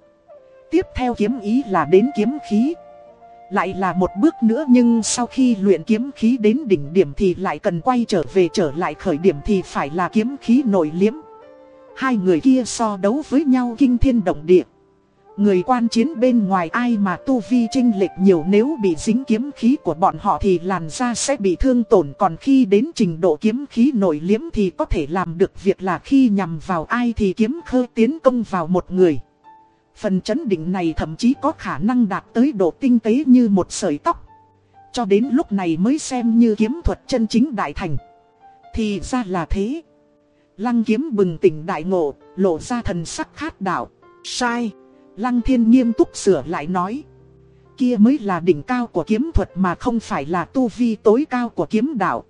Tiếp theo kiếm ý là đến kiếm khí. Lại là một bước nữa nhưng sau khi luyện kiếm khí đến đỉnh điểm thì lại cần quay trở về trở lại khởi điểm thì phải là kiếm khí nội liếm. Hai người kia so đấu với nhau kinh thiên động địa. Người quan chiến bên ngoài ai mà tu vi trinh lệch nhiều nếu bị dính kiếm khí của bọn họ thì làn da sẽ bị thương tổn còn khi đến trình độ kiếm khí nổi liếm thì có thể làm được việc là khi nhằm vào ai thì kiếm khơ tiến công vào một người. Phần chấn định này thậm chí có khả năng đạt tới độ tinh tế như một sợi tóc. Cho đến lúc này mới xem như kiếm thuật chân chính đại thành. Thì ra là thế. Lăng kiếm bừng tỉnh đại ngộ, lộ ra thần sắc khát đạo. Sai. Lăng thiên nghiêm túc sửa lại nói. Kia mới là đỉnh cao của kiếm thuật mà không phải là tu vi tối cao của kiếm đạo.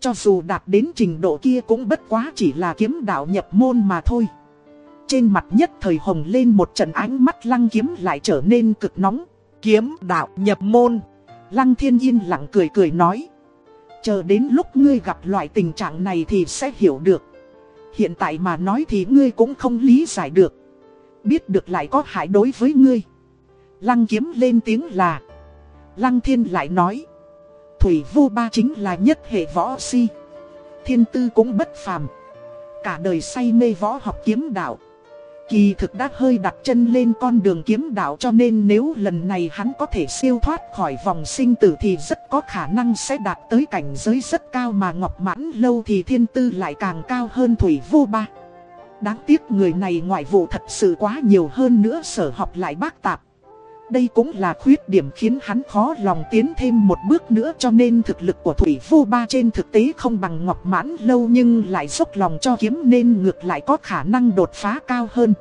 Cho dù đạt đến trình độ kia cũng bất quá chỉ là kiếm đạo nhập môn mà thôi. Trên mặt nhất thời hồng lên một trận ánh mắt lăng kiếm lại trở nên cực nóng. Kiếm đạo nhập môn. Lăng thiên yên lặng cười cười nói. Chờ đến lúc ngươi gặp loại tình trạng này thì sẽ hiểu được. Hiện tại mà nói thì ngươi cũng không lý giải được. Biết được lại có hại đối với ngươi. Lăng kiếm lên tiếng là. Lăng thiên lại nói. Thủy vô ba chính là nhất hệ võ si. Thiên tư cũng bất phàm. Cả đời say mê võ học kiếm đạo. Kỳ thực đã hơi đặt chân lên con đường kiếm đạo cho nên nếu lần này hắn có thể siêu thoát khỏi vòng sinh tử thì rất có khả năng sẽ đạt tới cảnh giới rất cao mà Ngọc Mãn Lâu thì thiên tư lại càng cao hơn Thủy Vô Ba. Đáng tiếc người này ngoại vụ thật sự quá nhiều hơn nữa sở học lại bác tạp. Đây cũng là khuyết điểm khiến hắn khó lòng tiến thêm một bước nữa cho nên thực lực của Thủy Vô Ba trên thực tế không bằng Ngọc Mãn lâu nhưng lại dốc lòng cho kiếm nên ngược lại có khả năng đột phá cao hơn.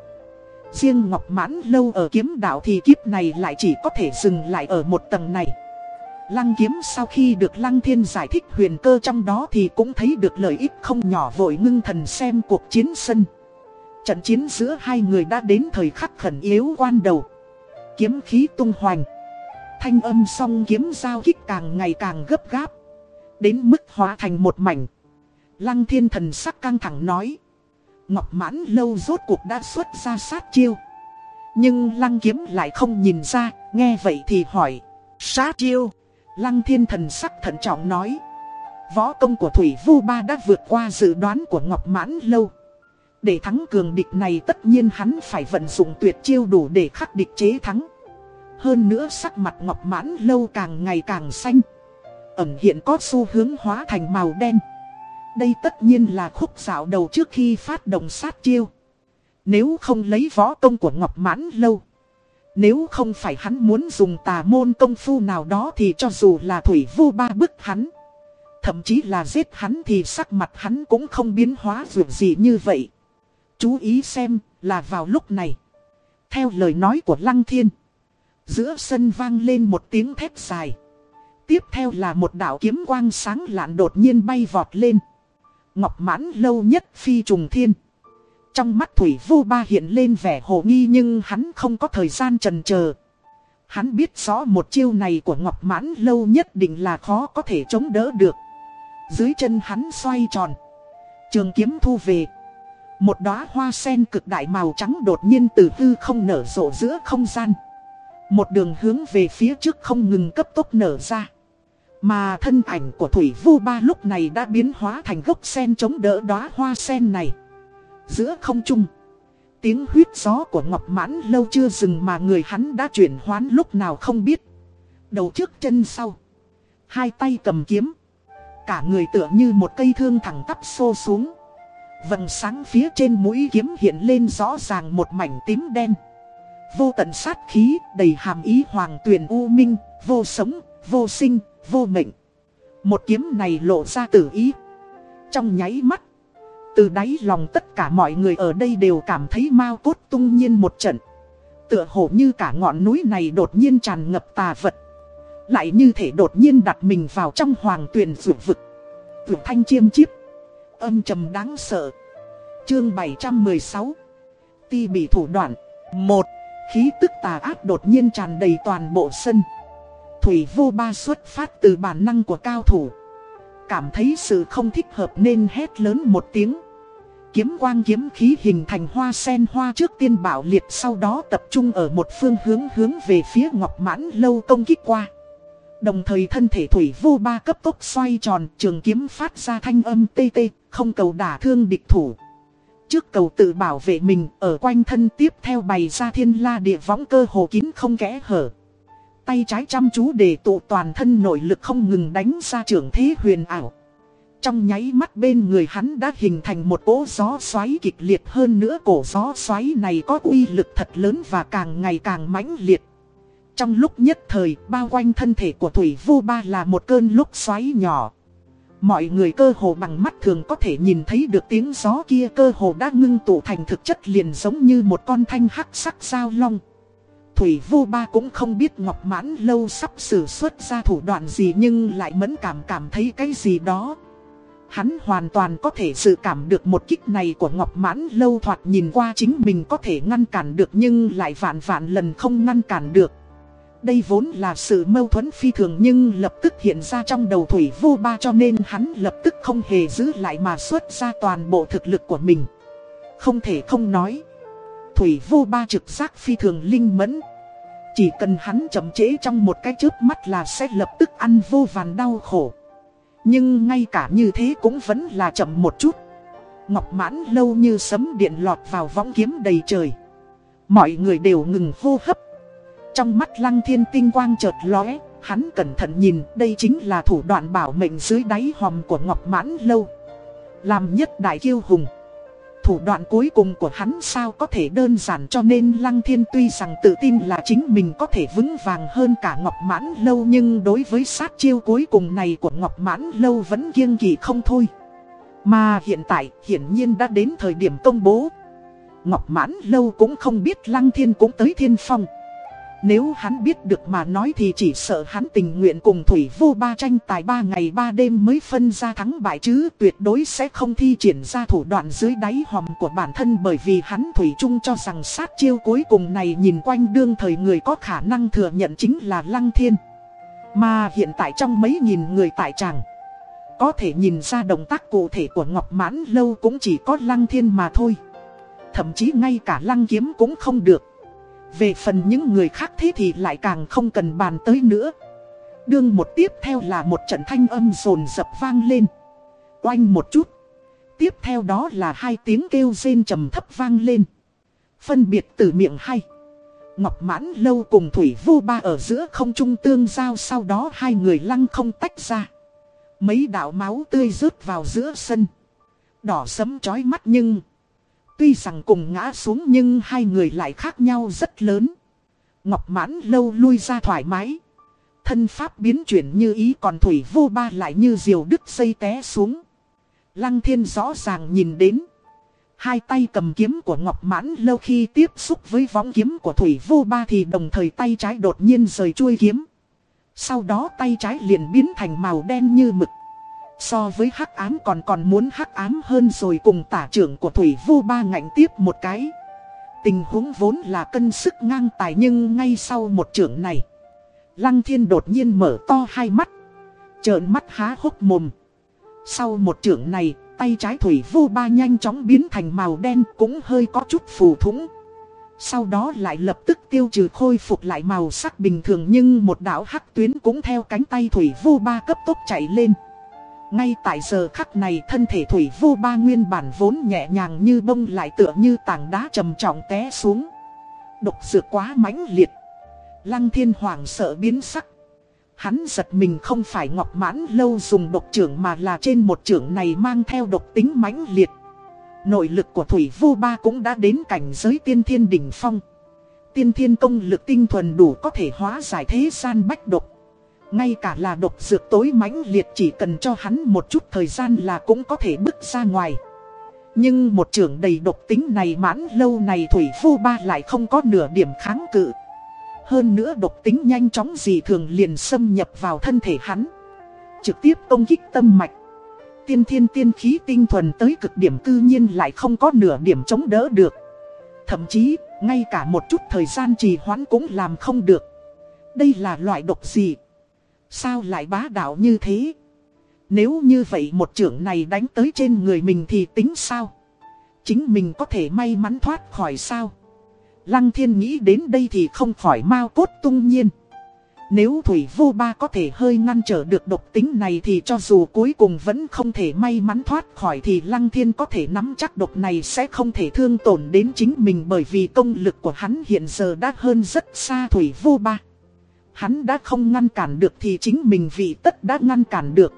Riêng Ngọc Mãn lâu ở kiếm đạo thì kiếp này lại chỉ có thể dừng lại ở một tầng này. Lăng kiếm sau khi được Lăng Thiên giải thích huyền cơ trong đó thì cũng thấy được lợi ích không nhỏ vội ngưng thần xem cuộc chiến sân. Trận chiến giữa hai người đã đến thời khắc khẩn yếu quan đầu. Kiếm khí tung hoành. Thanh âm song kiếm giao kích càng ngày càng gấp gáp. Đến mức hóa thành một mảnh. Lăng thiên thần sắc căng thẳng nói. Ngọc mãn lâu rốt cuộc đã xuất ra sát chiêu. Nhưng lăng kiếm lại không nhìn ra, nghe vậy thì hỏi. Sát chiêu. Lăng thiên thần sắc thận trọng nói. Võ công của Thủy Vu Ba đã vượt qua dự đoán của Ngọc Mãn Lâu. Để thắng cường địch này tất nhiên hắn phải vận dụng tuyệt chiêu đủ để khắc địch chế thắng. Hơn nữa sắc mặt Ngọc Mãn Lâu càng ngày càng xanh. Ẩm hiện có xu hướng hóa thành màu đen. Đây tất nhiên là khúc dạo đầu trước khi phát động sát chiêu. Nếu không lấy võ công của Ngọc Mãn Lâu. Nếu không phải hắn muốn dùng tà môn công phu nào đó thì cho dù là Thủy Vu Ba bức hắn. Thậm chí là giết hắn thì sắc mặt hắn cũng không biến hóa dù gì như vậy. Chú ý xem là vào lúc này. Theo lời nói của Lăng Thiên. Giữa sân vang lên một tiếng thép dài. Tiếp theo là một đạo kiếm quang sáng lạn đột nhiên bay vọt lên. Ngọc mãn lâu nhất phi trùng thiên. Trong mắt Thủy Vô Ba hiện lên vẻ hồ nghi nhưng hắn không có thời gian trần chờ. Hắn biết rõ một chiêu này của Ngọc Mãn Lâu nhất định là khó có thể chống đỡ được. Dưới chân hắn xoay tròn. Trường kiếm thu về. Một đóa hoa sen cực đại màu trắng đột nhiên từ hư không nở rộ giữa không gian. Một đường hướng về phía trước không ngừng cấp tốc nở ra. Mà thân ảnh của Thủy Vu Ba lúc này đã biến hóa thành gốc sen chống đỡ đóa hoa sen này. Giữa không trung, tiếng huyết gió của Ngọc Mãn lâu chưa dừng mà người hắn đã chuyển hoán lúc nào không biết. Đầu trước chân sau, hai tay cầm kiếm, cả người tựa như một cây thương thẳng tắp xô xuống. Vầng sáng phía trên mũi kiếm hiện lên rõ ràng một mảnh tím đen. Vô tận sát khí, đầy hàm ý hoàng tuyền u minh, vô sống, vô sinh, vô mệnh. Một kiếm này lộ ra tử ý. Trong nháy mắt, từ đáy lòng tất cả mọi người ở đây đều cảm thấy mau cốt tung nhiên một trận. Tựa hồ như cả ngọn núi này đột nhiên tràn ngập tà vật. Lại như thể đột nhiên đặt mình vào trong hoàng tuyền rượu vực. Vượt thanh chiêm chiếp. Âm trầm đáng sợ. Chương 716 Ti bị thủ đoạn. Một, Khí tức tà ác đột nhiên tràn đầy toàn bộ sân. Thủy vô ba xuất phát từ bản năng của cao thủ. Cảm thấy sự không thích hợp nên hét lớn một tiếng. Kiếm quang kiếm khí hình thành hoa sen hoa trước tiên bảo liệt, Sau đó tập trung ở một phương hướng hướng về phía ngọc mãn lâu công kích qua. Đồng thời thân thể thủy vô ba cấp tốc xoay tròn, trường kiếm phát ra thanh âm tê tê, Không cầu đả thương địch thủ Trước cầu tự bảo vệ mình, ở quanh thân tiếp theo bày ra thiên la địa võng cơ hồ kín không kẽ hở tay trái chăm chú để tụ toàn thân nội lực không ngừng đánh ra trường thế huyền ảo. Trong nháy mắt bên người hắn đã hình thành một cỗ gió xoáy kịch liệt hơn nữa, cổ gió xoáy này có uy lực thật lớn và càng ngày càng mãnh liệt. Trong lúc nhất thời, bao quanh thân thể của Thủy Vu Ba là một cơn lúc xoáy nhỏ. Mọi người cơ hồ bằng mắt thường có thể nhìn thấy được tiếng gió kia cơ hồ đã ngưng tụ thành thực chất liền giống như một con thanh hắc sắc sao long. Thủy Vu Ba cũng không biết Ngọc Mãn Lâu sắp sử xuất ra thủ đoạn gì nhưng lại mẫn cảm cảm thấy cái gì đó. Hắn hoàn toàn có thể dự cảm được một kích này của Ngọc Mãn Lâu thoạt nhìn qua chính mình có thể ngăn cản được nhưng lại vạn vạn lần không ngăn cản được. Đây vốn là sự mâu thuẫn phi thường nhưng lập tức hiện ra trong đầu Thủy Vô Ba cho nên hắn lập tức không hề giữ lại mà xuất ra toàn bộ thực lực của mình. Không thể không nói. Thủy Vô Ba trực giác phi thường linh mẫn. Chỉ cần hắn chậm chế trong một cái chớp mắt là sẽ lập tức ăn vô vàn đau khổ. Nhưng ngay cả như thế cũng vẫn là chậm một chút. Ngọc mãn lâu như sấm điện lọt vào võng kiếm đầy trời. Mọi người đều ngừng hô hấp. Trong mắt lăng thiên tinh quang chợt lóe, hắn cẩn thận nhìn đây chính là thủ đoạn bảo mệnh dưới đáy hòm của Ngọc mãn lâu. Làm nhất đại kiêu hùng. thủ đoạn cuối cùng của hắn sao có thể đơn giản cho nên Lăng Thiên tuy rằng tự tin là chính mình có thể vững vàng hơn cả Ngọc Mãn Lâu nhưng đối với sát chiêu cuối cùng này của Ngọc Mãn Lâu vẫn kiêng kỳ không thôi. Mà hiện tại hiển nhiên đã đến thời điểm công bố. Ngọc Mãn Lâu cũng không biết Lăng Thiên cũng tới thiên phong. Nếu hắn biết được mà nói thì chỉ sợ hắn tình nguyện cùng Thủy Vô Ba tranh tài ba ngày ba đêm mới phân ra thắng bại chứ tuyệt đối sẽ không thi triển ra thủ đoạn dưới đáy hòm của bản thân bởi vì hắn Thủy Trung cho rằng sát chiêu cuối cùng này nhìn quanh đương thời người có khả năng thừa nhận chính là Lăng Thiên. Mà hiện tại trong mấy nghìn người tại tràng, có thể nhìn ra động tác cụ thể của Ngọc Mãn Lâu cũng chỉ có Lăng Thiên mà thôi. Thậm chí ngay cả Lăng Kiếm cũng không được. Về phần những người khác thế thì lại càng không cần bàn tới nữa. Đương một tiếp theo là một trận thanh âm rồn dập vang lên. Oanh một chút. Tiếp theo đó là hai tiếng kêu rên trầm thấp vang lên. Phân biệt từ miệng hay. Ngọc mãn lâu cùng Thủy vô ba ở giữa không trung tương giao sau đó hai người lăng không tách ra. Mấy đạo máu tươi rớt vào giữa sân. Đỏ sấm chói mắt nhưng... Tuy rằng cùng ngã xuống nhưng hai người lại khác nhau rất lớn. Ngọc mãn lâu lui ra thoải mái. Thân pháp biến chuyển như ý còn thủy vô ba lại như diều đứt xây té xuống. Lăng thiên rõ ràng nhìn đến. Hai tay cầm kiếm của Ngọc Mãn lâu khi tiếp xúc với võng kiếm của Thủy Vô Ba thì đồng thời tay trái đột nhiên rời chuôi kiếm. Sau đó tay trái liền biến thành màu đen như mực. So với hắc ám còn còn muốn hắc ám hơn rồi cùng tả trưởng của Thủy Vô Ba ngạnh tiếp một cái. Tình huống vốn là cân sức ngang tài nhưng ngay sau một trưởng này. Lăng thiên đột nhiên mở to hai mắt. Trợn mắt há hốc mồm. Sau một trưởng này, tay trái Thủy Vô Ba nhanh chóng biến thành màu đen cũng hơi có chút phù thủng. Sau đó lại lập tức tiêu trừ khôi phục lại màu sắc bình thường nhưng một đạo hắc tuyến cũng theo cánh tay Thủy Vô Ba cấp tốc chạy lên. Ngay tại giờ khắc này thân thể thủy vô ba nguyên bản vốn nhẹ nhàng như bông lại tựa như tảng đá trầm trọng té xuống. Độc dược quá mãnh liệt. Lăng thiên hoàng sợ biến sắc. Hắn giật mình không phải ngọc mãn lâu dùng độc trưởng mà là trên một trưởng này mang theo độc tính mãnh liệt. Nội lực của thủy vô ba cũng đã đến cảnh giới tiên thiên đỉnh phong. Tiên thiên công lực tinh thuần đủ có thể hóa giải thế gian bách độc. Ngay cả là độc dược tối mãnh liệt chỉ cần cho hắn một chút thời gian là cũng có thể bước ra ngoài. Nhưng một trưởng đầy độc tính này mãn lâu này Thủy Vô Ba lại không có nửa điểm kháng cự. Hơn nữa độc tính nhanh chóng gì thường liền xâm nhập vào thân thể hắn. Trực tiếp công kích tâm mạch. Tiên thiên tiên khí tinh thuần tới cực điểm cư nhiên lại không có nửa điểm chống đỡ được. Thậm chí, ngay cả một chút thời gian trì hoãn cũng làm không được. Đây là loại độc gì? Sao lại bá đạo như thế? Nếu như vậy một trưởng này đánh tới trên người mình thì tính sao? Chính mình có thể may mắn thoát khỏi sao? Lăng thiên nghĩ đến đây thì không khỏi mau cốt tung nhiên. Nếu Thủy Vô Ba có thể hơi ngăn trở được độc tính này thì cho dù cuối cùng vẫn không thể may mắn thoát khỏi thì Lăng Thiên có thể nắm chắc độc này sẽ không thể thương tổn đến chính mình bởi vì công lực của hắn hiện giờ đã hơn rất xa Thủy Vô Ba. Hắn đã không ngăn cản được thì chính mình vị tất đã ngăn cản được.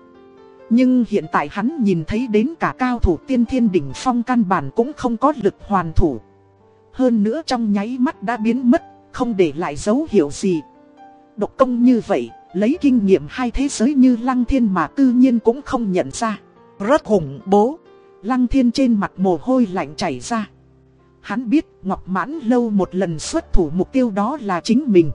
Nhưng hiện tại hắn nhìn thấy đến cả cao thủ tiên thiên đỉnh phong căn bản cũng không có lực hoàn thủ. Hơn nữa trong nháy mắt đã biến mất, không để lại dấu hiệu gì. Độc công như vậy, lấy kinh nghiệm hai thế giới như Lăng Thiên mà tự nhiên cũng không nhận ra. Rất khủng bố. Lăng Thiên trên mặt mồ hôi lạnh chảy ra. Hắn biết Ngọc Mãn Lâu một lần xuất thủ mục tiêu đó là chính mình.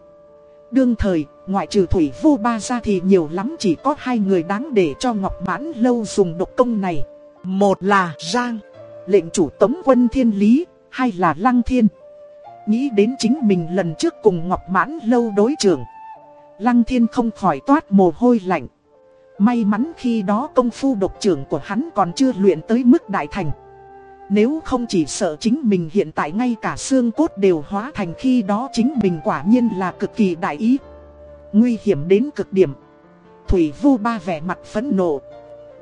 Đương thời, ngoại trừ Thủy Vô Ba ra thì nhiều lắm chỉ có hai người đáng để cho Ngọc Mãn Lâu dùng độc công này. Một là Giang, lệnh chủ tống quân thiên lý, hai là Lăng Thiên. Nghĩ đến chính mình lần trước cùng Ngọc Mãn Lâu đối trường Lăng Thiên không khỏi toát mồ hôi lạnh. May mắn khi đó công phu độc trưởng của hắn còn chưa luyện tới mức đại thành. Nếu không chỉ sợ chính mình hiện tại ngay cả xương cốt đều hóa thành khi đó chính mình quả nhiên là cực kỳ đại ý. Nguy hiểm đến cực điểm. Thủy vu ba vẻ mặt phẫn nộ.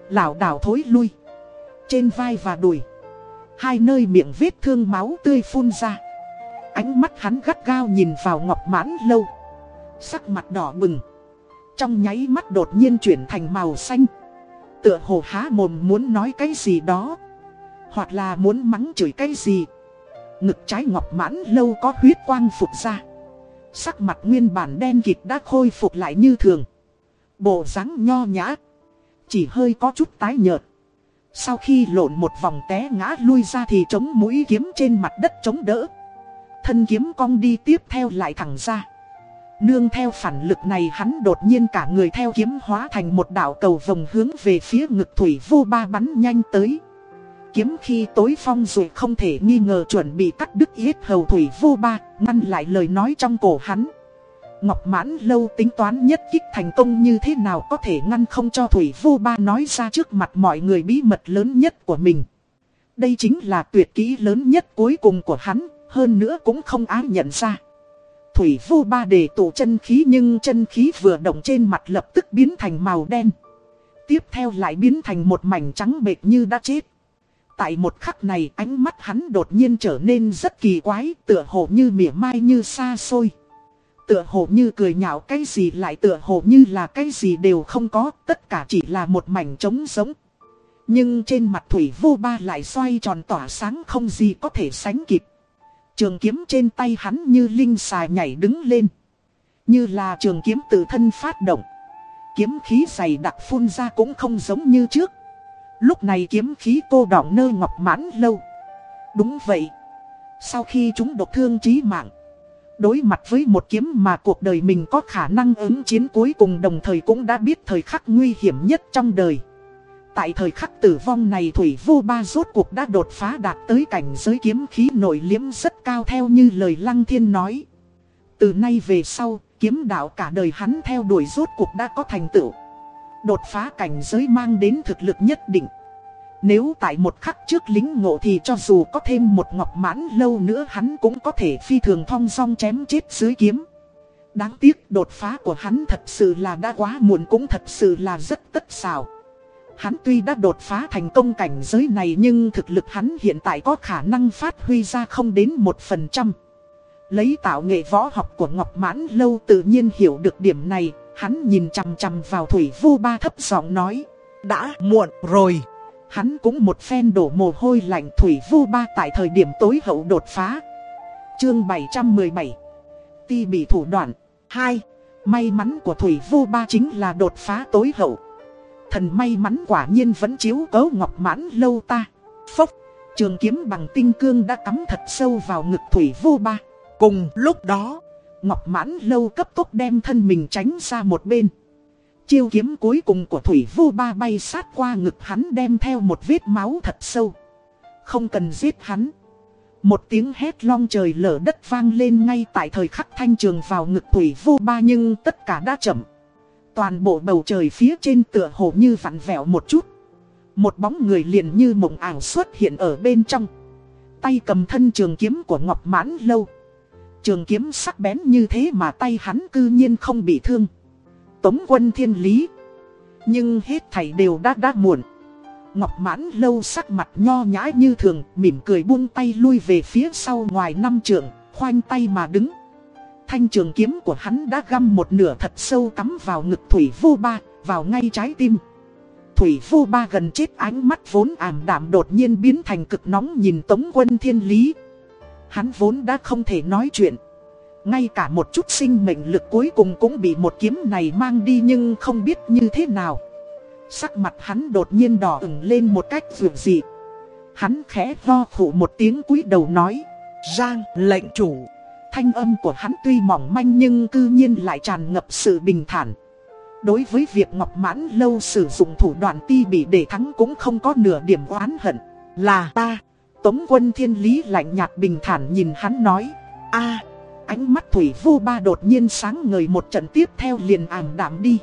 Lảo đảo thối lui. Trên vai và đùi. Hai nơi miệng vết thương máu tươi phun ra. Ánh mắt hắn gắt gao nhìn vào ngọc mãn lâu. Sắc mặt đỏ bừng. Trong nháy mắt đột nhiên chuyển thành màu xanh. Tựa hồ há mồm muốn nói cái gì đó. Hoặc là muốn mắng chửi cái gì. Ngực trái ngọc mãn lâu có huyết quang phục ra. Sắc mặt nguyên bản đen kịt đã khôi phục lại như thường. Bộ dáng nho nhã. Chỉ hơi có chút tái nhợt. Sau khi lộn một vòng té ngã lui ra thì chống mũi kiếm trên mặt đất chống đỡ. Thân kiếm cong đi tiếp theo lại thẳng ra. Nương theo phản lực này hắn đột nhiên cả người theo kiếm hóa thành một đạo cầu vòng hướng về phía ngực thủy vô ba bắn nhanh tới. Kiếm khi tối phong rồi không thể nghi ngờ chuẩn bị cắt đứt yết hầu thủy vô ba, ngăn lại lời nói trong cổ hắn. Ngọc mãn lâu tính toán nhất kích thành công như thế nào có thể ngăn không cho thủy vô ba nói ra trước mặt mọi người bí mật lớn nhất của mình. Đây chính là tuyệt kỹ lớn nhất cuối cùng của hắn, hơn nữa cũng không ai nhận ra. Thủy vô ba để tụ chân khí nhưng chân khí vừa động trên mặt lập tức biến thành màu đen. Tiếp theo lại biến thành một mảnh trắng bệt như đã chết. Tại một khắc này ánh mắt hắn đột nhiên trở nên rất kỳ quái, tựa hồ như mỉa mai như xa xôi. Tựa hồ như cười nhạo cái gì lại tựa hồ như là cái gì đều không có, tất cả chỉ là một mảnh trống giống. Nhưng trên mặt thủy vô ba lại xoay tròn tỏa sáng không gì có thể sánh kịp. Trường kiếm trên tay hắn như linh xà nhảy đứng lên. Như là trường kiếm tự thân phát động. Kiếm khí dày đặc phun ra cũng không giống như trước. Lúc này kiếm khí cô đọng nơ ngọc mãn lâu. Đúng vậy. Sau khi chúng độc thương chí mạng. Đối mặt với một kiếm mà cuộc đời mình có khả năng ứng chiến cuối cùng đồng thời cũng đã biết thời khắc nguy hiểm nhất trong đời. Tại thời khắc tử vong này Thủy Vô Ba rốt cuộc đã đột phá đạt tới cảnh giới kiếm khí nổi liếm rất cao theo như lời Lăng Thiên nói. Từ nay về sau, kiếm đạo cả đời hắn theo đuổi rốt cuộc đã có thành tựu. Đột phá cảnh giới mang đến thực lực nhất định. Nếu tại một khắc trước lính ngộ thì cho dù có thêm một ngọc mãn lâu nữa hắn cũng có thể phi thường thong song chém chết dưới kiếm. Đáng tiếc đột phá của hắn thật sự là đã quá muộn cũng thật sự là rất tất xào. Hắn tuy đã đột phá thành công cảnh giới này nhưng thực lực hắn hiện tại có khả năng phát huy ra không đến một phần trăm. Lấy tạo nghệ võ học của Ngọc Mãn Lâu tự nhiên hiểu được điểm này, hắn nhìn chằm chằm vào Thủy Vô Ba thấp giọng nói. Đã muộn rồi. Hắn cũng một phen đổ mồ hôi lạnh Thủy Vô Ba tại thời điểm tối hậu đột phá. Chương 717 Ti bị thủ đoạn 2. May mắn của Thủy Vô Ba chính là đột phá tối hậu thần may mắn quả nhiên vẫn chiếu cấu ngọc mãn lâu ta. Phốc, trường kiếm bằng tinh cương đã cắm thật sâu vào ngực thủy vô ba. Cùng lúc đó, ngọc mãn lâu cấp tốc đem thân mình tránh ra một bên. Chiêu kiếm cuối cùng của thủy vô ba bay sát qua ngực hắn đem theo một vết máu thật sâu. Không cần giết hắn. Một tiếng hét long trời lở đất vang lên ngay tại thời khắc thanh trường vào ngực thủy vô ba nhưng tất cả đã chậm. Toàn bộ bầu trời phía trên tựa hồ như vặn vẹo một chút. Một bóng người liền như mộng ảo xuất hiện ở bên trong. Tay cầm thân trường kiếm của Ngọc Mãn Lâu. Trường kiếm sắc bén như thế mà tay hắn cư nhiên không bị thương. Tống quân thiên lý. Nhưng hết thảy đều đã đã muộn. Ngọc Mãn Lâu sắc mặt nho nhã như thường, mỉm cười buông tay lui về phía sau ngoài năm trường, khoanh tay mà đứng. Thanh trường kiếm của hắn đã găm một nửa thật sâu cắm vào ngực Thủy Vô Ba, vào ngay trái tim. Thủy Vô Ba gần chết ánh mắt vốn ảm đạm đột nhiên biến thành cực nóng nhìn Tống quân thiên lý. Hắn vốn đã không thể nói chuyện. Ngay cả một chút sinh mệnh lực cuối cùng cũng bị một kiếm này mang đi nhưng không biết như thế nào. Sắc mặt hắn đột nhiên đỏ ửng lên một cách vượt dị. Hắn khẽ lo khủ một tiếng cúi đầu nói. Giang lệnh chủ. Thanh âm của hắn tuy mỏng manh nhưng cư nhiên lại tràn ngập sự bình thản. Đối với việc Ngọc Mãn Lâu sử dụng thủ đoạn ti bị để thắng cũng không có nửa điểm oán hận. Là ta, Tống quân thiên lý lạnh nhạt bình thản nhìn hắn nói. a, ánh mắt Thủy Vô Ba đột nhiên sáng ngời một trận tiếp theo liền ảm đạm đi.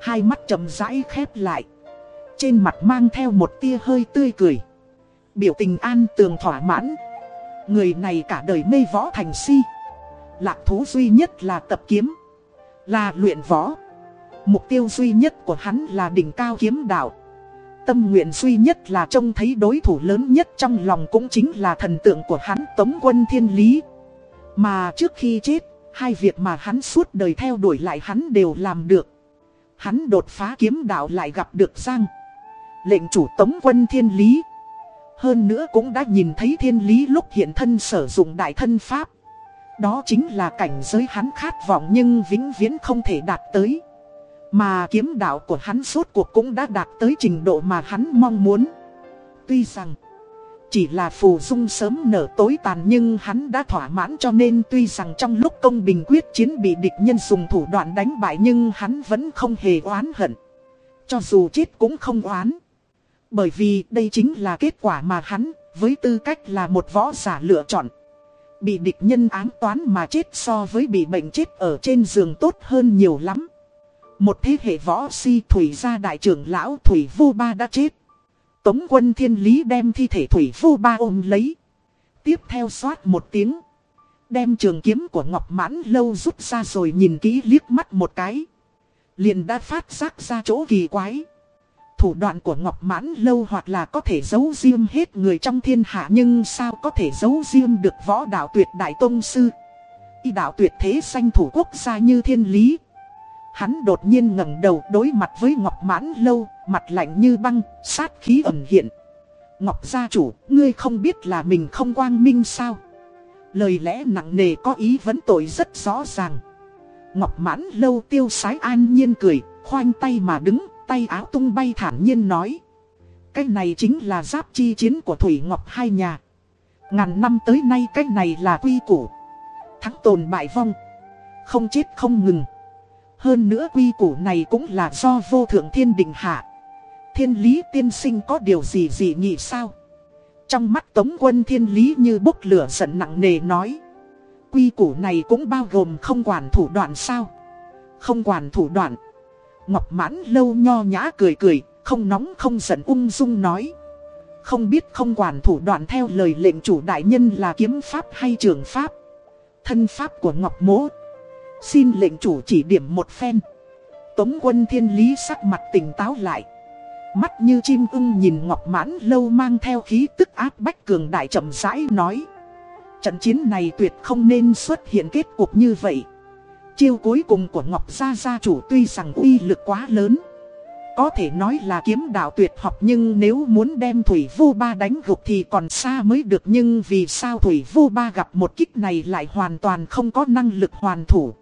Hai mắt chậm rãi khép lại. Trên mặt mang theo một tia hơi tươi cười. Biểu tình an tường thỏa mãn. Người này cả đời mê võ thành si Lạc thú duy nhất là tập kiếm Là luyện võ Mục tiêu duy nhất của hắn là đỉnh cao kiếm đạo Tâm nguyện duy nhất là trông thấy đối thủ lớn nhất trong lòng cũng chính là thần tượng của hắn Tống quân thiên lý Mà trước khi chết, Hai việc mà hắn suốt đời theo đuổi lại hắn đều làm được Hắn đột phá kiếm đạo lại gặp được Giang Lệnh chủ Tống quân thiên lý Hơn nữa cũng đã nhìn thấy thiên lý lúc hiện thân sử dụng đại thân pháp. Đó chính là cảnh giới hắn khát vọng nhưng vĩnh viễn không thể đạt tới. Mà kiếm đạo của hắn suốt cuộc cũng đã đạt tới trình độ mà hắn mong muốn. Tuy rằng chỉ là phù dung sớm nở tối tàn nhưng hắn đã thỏa mãn cho nên tuy rằng trong lúc công bình quyết chiến bị địch nhân dùng thủ đoạn đánh bại nhưng hắn vẫn không hề oán hận. Cho dù chết cũng không oán. Bởi vì đây chính là kết quả mà hắn, với tư cách là một võ giả lựa chọn. Bị địch nhân ám toán mà chết so với bị bệnh chết ở trên giường tốt hơn nhiều lắm. Một thế hệ võ si Thủy gia đại trưởng lão Thủy vu Ba đã chết. Tống quân thiên lý đem thi thể Thủy vu Ba ôm lấy. Tiếp theo xoát một tiếng. Đem trường kiếm của Ngọc Mãn Lâu rút ra rồi nhìn kỹ liếc mắt một cái. Liền đã phát giác ra chỗ kỳ quái. Thủ đoạn của Ngọc Mãn Lâu hoặc là có thể giấu riêng hết người trong thiên hạ nhưng sao có thể giấu riêng được võ đạo tuyệt đại tôn sư. Y đạo tuyệt thế sanh thủ quốc gia như thiên lý. Hắn đột nhiên ngẩng đầu đối mặt với Ngọc Mãn Lâu, mặt lạnh như băng, sát khí ẩn hiện. Ngọc gia chủ, ngươi không biết là mình không quang minh sao? Lời lẽ nặng nề có ý vấn tội rất rõ ràng. Ngọc Mãn Lâu tiêu sái an nhiên cười, khoanh tay mà đứng, tay áo tung bay thản nhiên nói. Cái này chính là giáp chi chiến của Thủy Ngọc hai nhà. Ngàn năm tới nay cái này là quy củ. Thắng tồn bại vong. Không chết không ngừng. Hơn nữa quy củ này cũng là do vô thượng thiên đình hạ. Thiên lý tiên sinh có điều gì gì nhỉ sao? Trong mắt tống quân thiên lý như bốc lửa giận nặng nề nói. Quy củ này cũng bao gồm không quản thủ đoạn sao? Không quản thủ đoạn. Ngọc mãn lâu nho nhã cười cười, không nóng không giận ung dung nói. Không biết không quản thủ đoạn theo lời lệnh chủ đại nhân là kiếm pháp hay trường pháp. Thân pháp của Ngọc mỗ. Xin lệnh chủ chỉ điểm một phen. Tống quân thiên lý sắc mặt tỉnh táo lại. Mắt như chim ưng nhìn Ngọc mãn lâu mang theo khí tức áp bách cường đại chậm rãi nói. Trận chiến này tuyệt không nên xuất hiện kết cục như vậy. Chiêu cuối cùng của Ngọc Gia Gia chủ tuy rằng uy lực quá lớn Có thể nói là kiếm đạo tuyệt học nhưng nếu muốn đem Thủy Vô Ba đánh gục thì còn xa mới được Nhưng vì sao Thủy Vô Ba gặp một kích này lại hoàn toàn không có năng lực hoàn thủ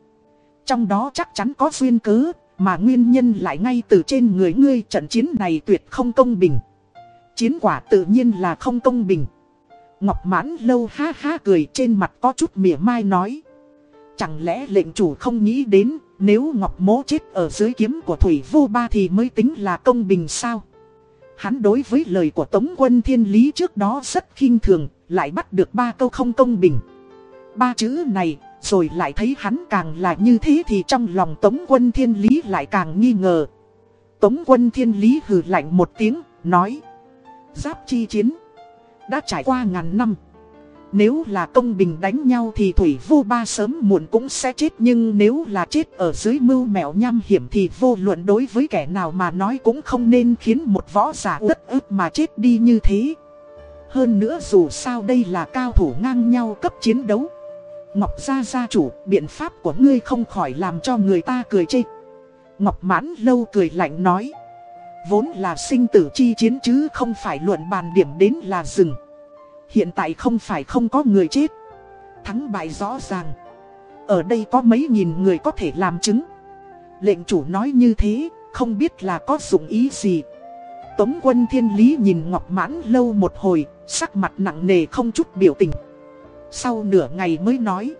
trong đó chắc chắn có duyên cớ Mà nguyên nhân lại ngay từ trên người ngươi trận chiến này tuyệt không công bình Chiến quả tự nhiên là không công bình Ngọc mãn lâu ha ha cười trên mặt có chút mỉa mai nói Chẳng lẽ lệnh chủ không nghĩ đến nếu Ngọc Mố chết ở dưới kiếm của Thủy Vô Ba thì mới tính là công bình sao? Hắn đối với lời của Tống quân Thiên Lý trước đó rất khinh thường, lại bắt được ba câu không công bình. Ba chữ này, rồi lại thấy hắn càng là như thế thì trong lòng Tống quân Thiên Lý lại càng nghi ngờ. Tống quân Thiên Lý hừ lạnh một tiếng, nói Giáp chi chiến Đã trải qua ngàn năm nếu là công bình đánh nhau thì Thủy Vô Ba sớm muộn cũng sẽ chết Nhưng nếu là chết ở dưới mưu mẹo nham hiểm thì vô luận đối với kẻ nào mà nói cũng không nên khiến một võ giả đất ức mà chết đi như thế Hơn nữa dù sao đây là cao thủ ngang nhau cấp chiến đấu Ngọc Gia Gia chủ, biện pháp của ngươi không khỏi làm cho người ta cười chê. Ngọc Mãn Lâu cười lạnh nói Vốn là sinh tử chi chiến chứ không phải luận bàn điểm đến là rừng Hiện tại không phải không có người chết. Thắng bại rõ ràng. Ở đây có mấy nghìn người có thể làm chứng. Lệnh chủ nói như thế Không biết là có dụng ý gì. Tống quân thiên lý nhìn Ngọc Mãn lâu một hồi Sắc mặt nặng nề không chút biểu tình. Sau nửa ngày mới nói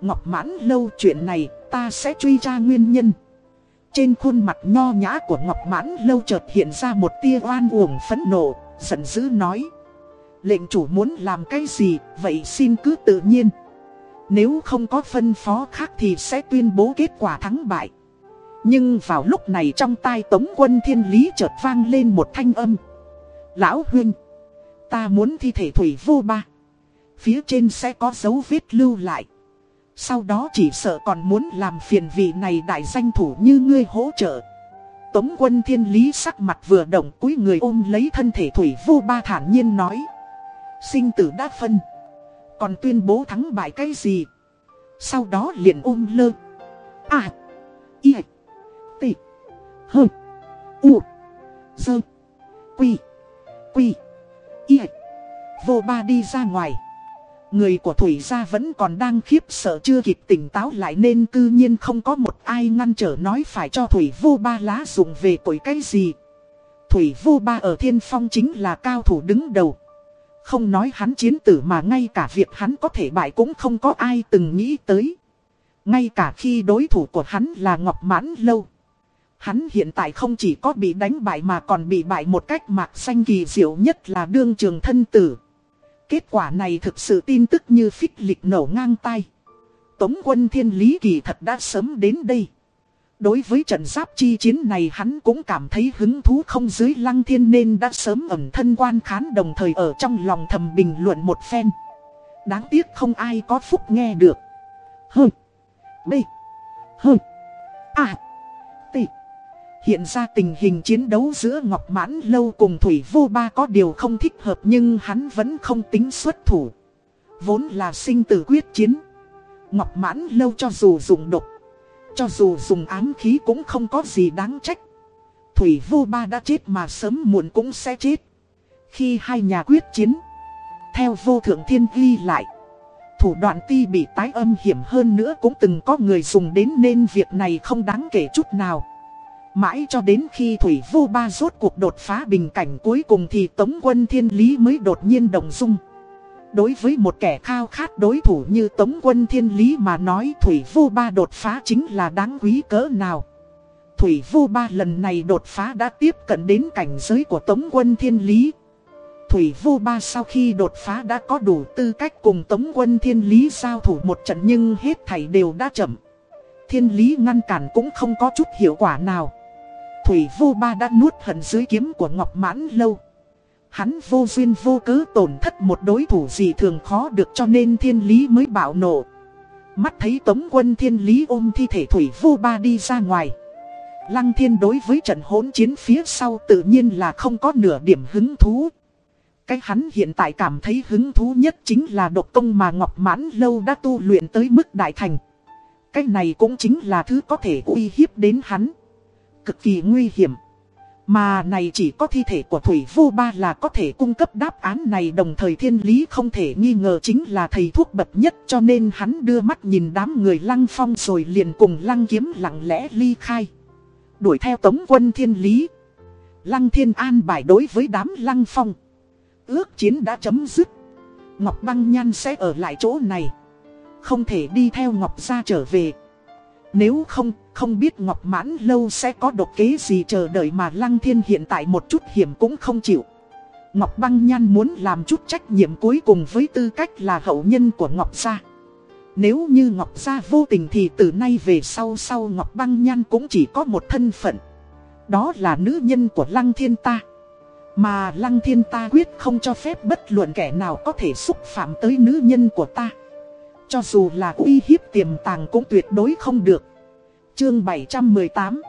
Ngọc Mãn lâu chuyện này ta sẽ truy ra nguyên nhân Trên khuôn mặt nho nhã của Ngọc Mãn lâu chợt hiện ra một tia oan uổng phẫn nộ Giận dữ nói Lệnh chủ muốn làm cái gì, vậy xin cứ tự nhiên. Nếu không có phân phó khác thì sẽ tuyên bố kết quả thắng bại. Nhưng vào lúc này trong tai tống quân thiên lý chợt vang lên một thanh âm. Lão huynh, ta muốn thi thể thủy vô ba. Phía trên sẽ có dấu vết lưu lại. Sau đó chỉ sợ còn muốn làm phiền vị này đại danh thủ như ngươi hỗ trợ. Tống quân thiên lý sắc mặt vừa động cúi người ôm lấy thân thể thủy vô ba thản nhiên nói. Sinh tử đã phân. Còn tuyên bố thắng bại cái gì? Sau đó liền ôm lơ. À Y T. H. U. Dơ Quy Quy Y Vô ba đi ra ngoài. Người của Thủy gia vẫn còn đang khiếp sợ chưa kịp tỉnh táo lại nên cư nhiên không có một ai ngăn trở nói phải cho Thủy vô ba lá dụng về cội cái gì. Thủy vô ba ở thiên phong chính là cao thủ đứng đầu. Không nói hắn chiến tử mà ngay cả việc hắn có thể bại cũng không có ai từng nghĩ tới. Ngay cả khi đối thủ của hắn là Ngọc Mãn Lâu. Hắn hiện tại không chỉ có bị đánh bại mà còn bị bại một cách mạc xanh kỳ diệu nhất là đương trường thân tử. Kết quả này thực sự tin tức như phích lịch nổ ngang tay. Tống quân thiên lý kỳ thật đã sớm đến đây. Đối với trận giáp chi chiến này hắn cũng cảm thấy hứng thú không dưới lăng thiên nên đã sớm ẩn thân quan khán đồng thời ở trong lòng thầm bình luận một phen. Đáng tiếc không ai có phúc nghe được. Hừ. B. Hơ. À. Hiện ra tình hình chiến đấu giữa Ngọc Mãn Lâu cùng Thủy Vô Ba có điều không thích hợp nhưng hắn vẫn không tính xuất thủ. Vốn là sinh tử quyết chiến. Ngọc Mãn Lâu cho dù dùng độc, cho dù dùng ám khí cũng không có gì đáng trách. Thủy Vô Ba đã chết mà sớm muộn cũng sẽ chết. Khi hai nhà quyết chiến, theo vô thượng thiên ghi lại. Thủ đoạn ti bị tái âm hiểm hơn nữa cũng từng có người dùng đến nên việc này không đáng kể chút nào. Mãi cho đến khi Thủy Vô Ba rốt cuộc đột phá bình cảnh cuối cùng thì Tống quân Thiên Lý mới đột nhiên đồng dung. Đối với một kẻ khao khát đối thủ như Tống quân Thiên Lý mà nói Thủy Vô Ba đột phá chính là đáng quý cỡ nào. Thủy Vô Ba lần này đột phá đã tiếp cận đến cảnh giới của Tống quân Thiên Lý. Thủy Vô Ba sau khi đột phá đã có đủ tư cách cùng Tống quân Thiên Lý giao thủ một trận nhưng hết thảy đều đã chậm. Thiên Lý ngăn cản cũng không có chút hiệu quả nào. Thủy vô ba đã nuốt hận dưới kiếm của Ngọc Mãn Lâu. Hắn vô duyên vô cớ tổn thất một đối thủ gì thường khó được cho nên thiên lý mới bạo nộ. Mắt thấy tống quân thiên lý ôm thi thể Thủy vô ba đi ra ngoài. Lăng thiên đối với trận hỗn chiến phía sau tự nhiên là không có nửa điểm hứng thú. Cái hắn hiện tại cảm thấy hứng thú nhất chính là độc công mà Ngọc Mãn Lâu đã tu luyện tới mức đại thành. Cái này cũng chính là thứ có thể uy hiếp đến hắn cực kỳ nguy hiểm. Mà này chỉ có thi thể của Thủy Vô Ba là có thể cung cấp đáp án này đồng thời thiên lý không thể nghi ngờ chính là thầy thuốc bậc nhất cho nên hắn đưa mắt nhìn đám người lăng phong rồi liền cùng lăng kiếm lặng lẽ ly khai. Đuổi theo tống quân thiên lý. Lăng thiên an bài đối với đám lăng phong. Ước chiến đã chấm dứt. Ngọc Băng Nhan sẽ ở lại chỗ này. Không thể đi theo Ngọc ra trở về. Nếu không, không biết Ngọc Mãn Lâu sẽ có độc kế gì chờ đợi mà Lăng Thiên hiện tại một chút hiểm cũng không chịu. Ngọc Băng Nhan muốn làm chút trách nhiệm cuối cùng với tư cách là hậu nhân của Ngọc Gia. Nếu như Ngọc Gia vô tình thì từ nay về sau sau Ngọc Băng Nhan cũng chỉ có một thân phận. Đó là nữ nhân của Lăng Thiên ta. Mà Lăng Thiên ta quyết không cho phép bất luận kẻ nào có thể xúc phạm tới nữ nhân của ta. Cho dù là uy hiếp tiềm tàng cũng tuyệt đối không được. Chương 718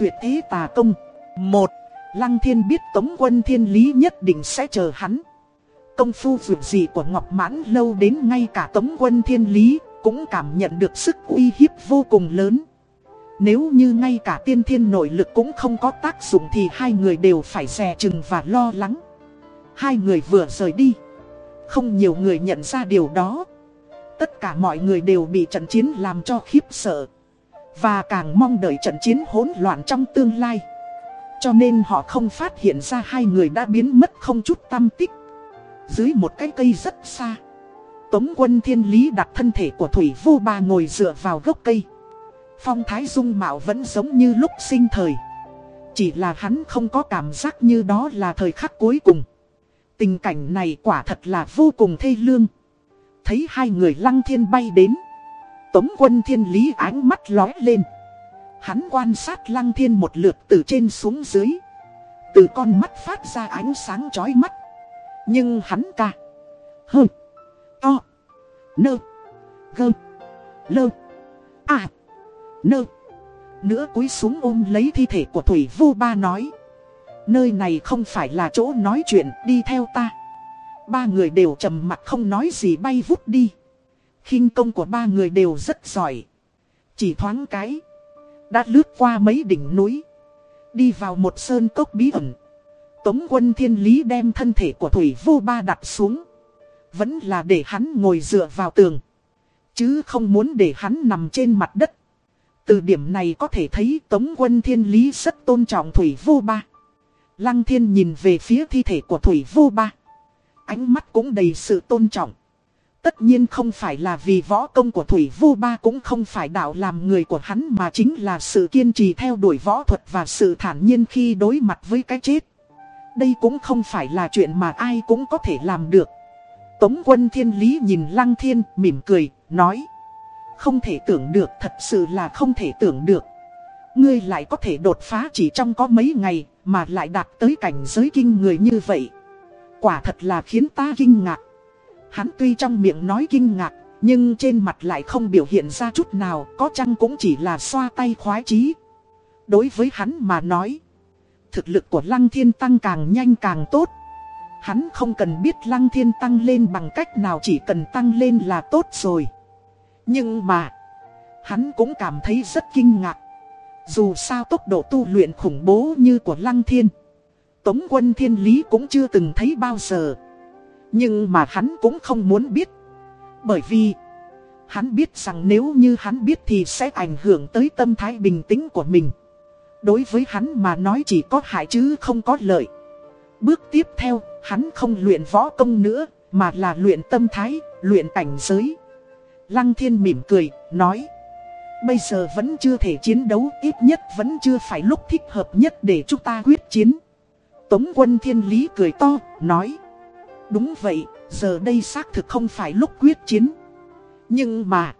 Tuyệt thế tà công 1. Lăng thiên biết Tống quân thiên lý nhất định sẽ chờ hắn. Công phu vượt gì của Ngọc Mãn lâu đến ngay cả Tống quân thiên lý cũng cảm nhận được sức uy hiếp vô cùng lớn. Nếu như ngay cả tiên thiên nội lực cũng không có tác dụng thì hai người đều phải dè chừng và lo lắng. Hai người vừa rời đi. Không nhiều người nhận ra điều đó. Tất cả mọi người đều bị trận chiến làm cho khiếp sợ. Và càng mong đợi trận chiến hỗn loạn trong tương lai. Cho nên họ không phát hiện ra hai người đã biến mất không chút tâm tích. Dưới một cái cây rất xa. Tống quân thiên lý đặt thân thể của Thủy Vô Ba ngồi dựa vào gốc cây. Phong thái dung mạo vẫn giống như lúc sinh thời. Chỉ là hắn không có cảm giác như đó là thời khắc cuối cùng. Tình cảnh này quả thật là vô cùng thê lương. Thấy hai người lăng thiên bay đến. Tống quân thiên lý ánh mắt lóe lên. Hắn quan sát lăng thiên một lượt từ trên xuống dưới. Từ con mắt phát ra ánh sáng chói mắt. Nhưng hắn ca. Hơ. To. Nơ. Gơ. Lơ. À. Nơ. Nữa cúi xuống ôm lấy thi thể của Thủy Vô Ba nói. Nơi này không phải là chỗ nói chuyện, đi theo ta. Ba người đều trầm mặt không nói gì bay vút đi khinh công của ba người đều rất giỏi. Chỉ thoáng cái. Đã lướt qua mấy đỉnh núi. Đi vào một sơn cốc bí ẩn. Tống quân thiên lý đem thân thể của Thủy Vô Ba đặt xuống. Vẫn là để hắn ngồi dựa vào tường. Chứ không muốn để hắn nằm trên mặt đất. Từ điểm này có thể thấy Tống quân thiên lý rất tôn trọng Thủy Vô Ba. Lăng thiên nhìn về phía thi thể của Thủy Vô Ba. Ánh mắt cũng đầy sự tôn trọng. Tất nhiên không phải là vì võ công của Thủy Vu Ba cũng không phải đạo làm người của hắn mà chính là sự kiên trì theo đuổi võ thuật và sự thản nhiên khi đối mặt với cái chết. Đây cũng không phải là chuyện mà ai cũng có thể làm được. Tống quân thiên lý nhìn Lăng Thiên mỉm cười, nói. Không thể tưởng được, thật sự là không thể tưởng được. Ngươi lại có thể đột phá chỉ trong có mấy ngày, mà lại đạt tới cảnh giới kinh người như vậy. Quả thật là khiến ta kinh ngạc. Hắn tuy trong miệng nói kinh ngạc, nhưng trên mặt lại không biểu hiện ra chút nào, có chăng cũng chỉ là xoa tay khoái chí. Đối với hắn mà nói, thực lực của Lăng Thiên tăng càng nhanh càng tốt. Hắn không cần biết Lăng Thiên tăng lên bằng cách nào chỉ cần tăng lên là tốt rồi. Nhưng mà, hắn cũng cảm thấy rất kinh ngạc. Dù sao tốc độ tu luyện khủng bố như của Lăng Thiên, Tống quân Thiên Lý cũng chưa từng thấy bao giờ. Nhưng mà hắn cũng không muốn biết. Bởi vì, hắn biết rằng nếu như hắn biết thì sẽ ảnh hưởng tới tâm thái bình tĩnh của mình. Đối với hắn mà nói chỉ có hại chứ không có lợi. Bước tiếp theo, hắn không luyện võ công nữa, mà là luyện tâm thái, luyện cảnh giới. Lăng thiên mỉm cười, nói. Bây giờ vẫn chưa thể chiến đấu, ít nhất vẫn chưa phải lúc thích hợp nhất để chúng ta quyết chiến. Tống quân thiên lý cười to, nói. Đúng vậy, giờ đây xác thực không phải lúc quyết chiến. Nhưng mà,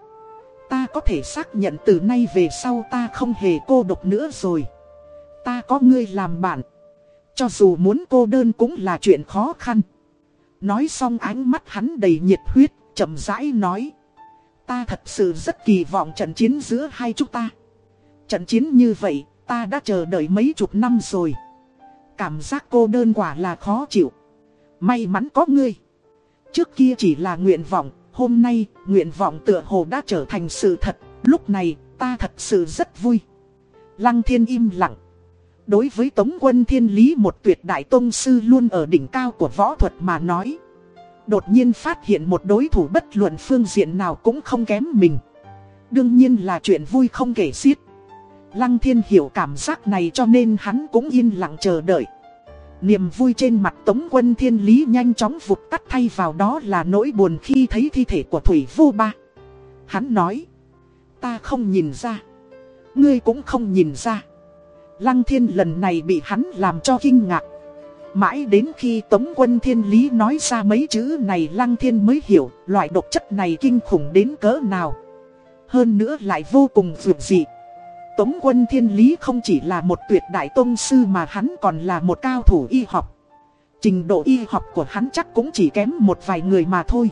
ta có thể xác nhận từ nay về sau ta không hề cô độc nữa rồi. Ta có ngươi làm bạn. Cho dù muốn cô đơn cũng là chuyện khó khăn. Nói xong ánh mắt hắn đầy nhiệt huyết, chậm rãi nói. Ta thật sự rất kỳ vọng trận chiến giữa hai chúng ta. Trận chiến như vậy, ta đã chờ đợi mấy chục năm rồi. Cảm giác cô đơn quả là khó chịu. May mắn có ngươi. Trước kia chỉ là nguyện vọng, hôm nay, nguyện vọng tựa hồ đã trở thành sự thật. Lúc này, ta thật sự rất vui. Lăng thiên im lặng. Đối với Tống quân Thiên Lý một tuyệt đại tôn sư luôn ở đỉnh cao của võ thuật mà nói. Đột nhiên phát hiện một đối thủ bất luận phương diện nào cũng không kém mình. Đương nhiên là chuyện vui không kể xiết. Lăng thiên hiểu cảm giác này cho nên hắn cũng yên lặng chờ đợi. Niềm vui trên mặt Tống quân Thiên Lý nhanh chóng vụt tắt thay vào đó là nỗi buồn khi thấy thi thể của Thủy Vô Ba. Hắn nói, ta không nhìn ra, ngươi cũng không nhìn ra. Lăng thiên lần này bị hắn làm cho kinh ngạc. Mãi đến khi Tống quân Thiên Lý nói ra mấy chữ này Lăng thiên mới hiểu loại độc chất này kinh khủng đến cỡ nào. Hơn nữa lại vô cùng vượt dị. Tống quân Thiên Lý không chỉ là một tuyệt đại tôn sư mà hắn còn là một cao thủ y học. Trình độ y học của hắn chắc cũng chỉ kém một vài người mà thôi.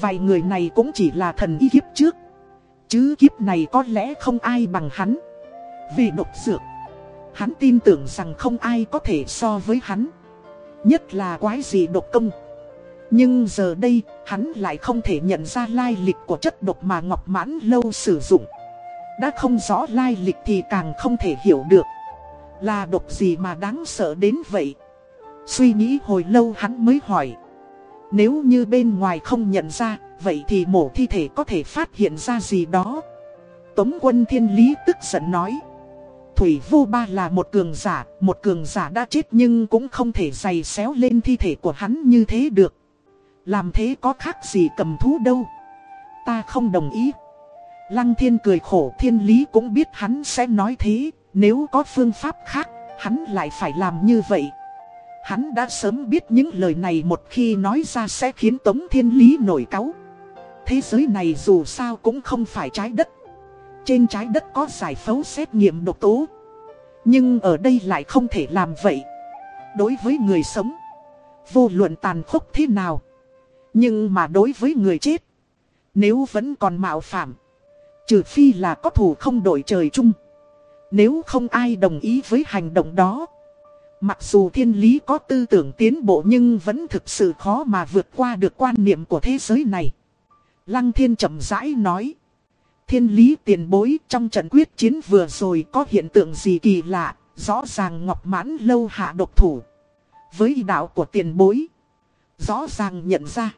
Vài người này cũng chỉ là thần y kiếp trước. Chứ kiếp này có lẽ không ai bằng hắn. Vì độc dược. Hắn tin tưởng rằng không ai có thể so với hắn Nhất là quái gì độc công Nhưng giờ đây, hắn lại không thể nhận ra lai lịch của chất độc mà Ngọc Mãn Lâu sử dụng đã không rõ lai lịch thì càng không thể hiểu được Là độc gì mà đáng sợ đến vậy Suy nghĩ hồi lâu hắn mới hỏi Nếu như bên ngoài không nhận ra Vậy thì mổ thi thể có thể phát hiện ra gì đó Tống quân thiên lý tức giận nói Thủy vô ba là một cường giả, một cường giả đã chết nhưng cũng không thể giày xéo lên thi thể của hắn như thế được. Làm thế có khác gì cầm thú đâu. Ta không đồng ý. Lăng thiên cười khổ thiên lý cũng biết hắn sẽ nói thế, nếu có phương pháp khác, hắn lại phải làm như vậy. Hắn đã sớm biết những lời này một khi nói ra sẽ khiến Tống Thiên Lý nổi cáu. Thế giới này dù sao cũng không phải trái đất. Trên trái đất có giải phẫu xét nghiệm độc tố Nhưng ở đây lại không thể làm vậy Đối với người sống Vô luận tàn khốc thế nào Nhưng mà đối với người chết Nếu vẫn còn mạo phạm Trừ phi là có thủ không đổi trời chung Nếu không ai đồng ý với hành động đó Mặc dù thiên lý có tư tưởng tiến bộ nhưng vẫn thực sự khó mà vượt qua được quan niệm của thế giới này. Lăng thiên chậm rãi nói. Thiên lý tiền bối trong trận quyết chiến vừa rồi có hiện tượng gì kỳ lạ, rõ ràng Ngọc Mãn lâu hạ độc thủ. với đạo của tiền bối. Rõ ràng nhận ra.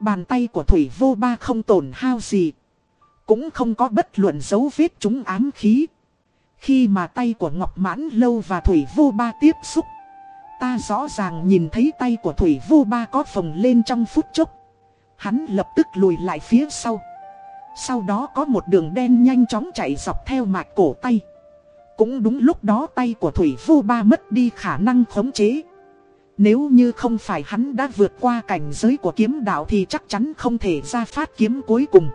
Bàn tay của Thủy Vô Ba không tổn hao gì. Cũng không có bất luận dấu vết chúng ám khí. Khi mà tay của Ngọc Mãn Lâu và Thủy Vô Ba tiếp xúc. Ta rõ ràng nhìn thấy tay của Thủy Vô Ba có phồng lên trong phút chốc. Hắn lập tức lùi lại phía sau. Sau đó có một đường đen nhanh chóng chạy dọc theo mạch cổ tay. Cũng đúng lúc đó tay của Thủy Vô Ba mất đi khả năng khống chế. Nếu như không phải hắn đã vượt qua cảnh giới của kiếm đạo thì chắc chắn không thể ra phát kiếm cuối cùng.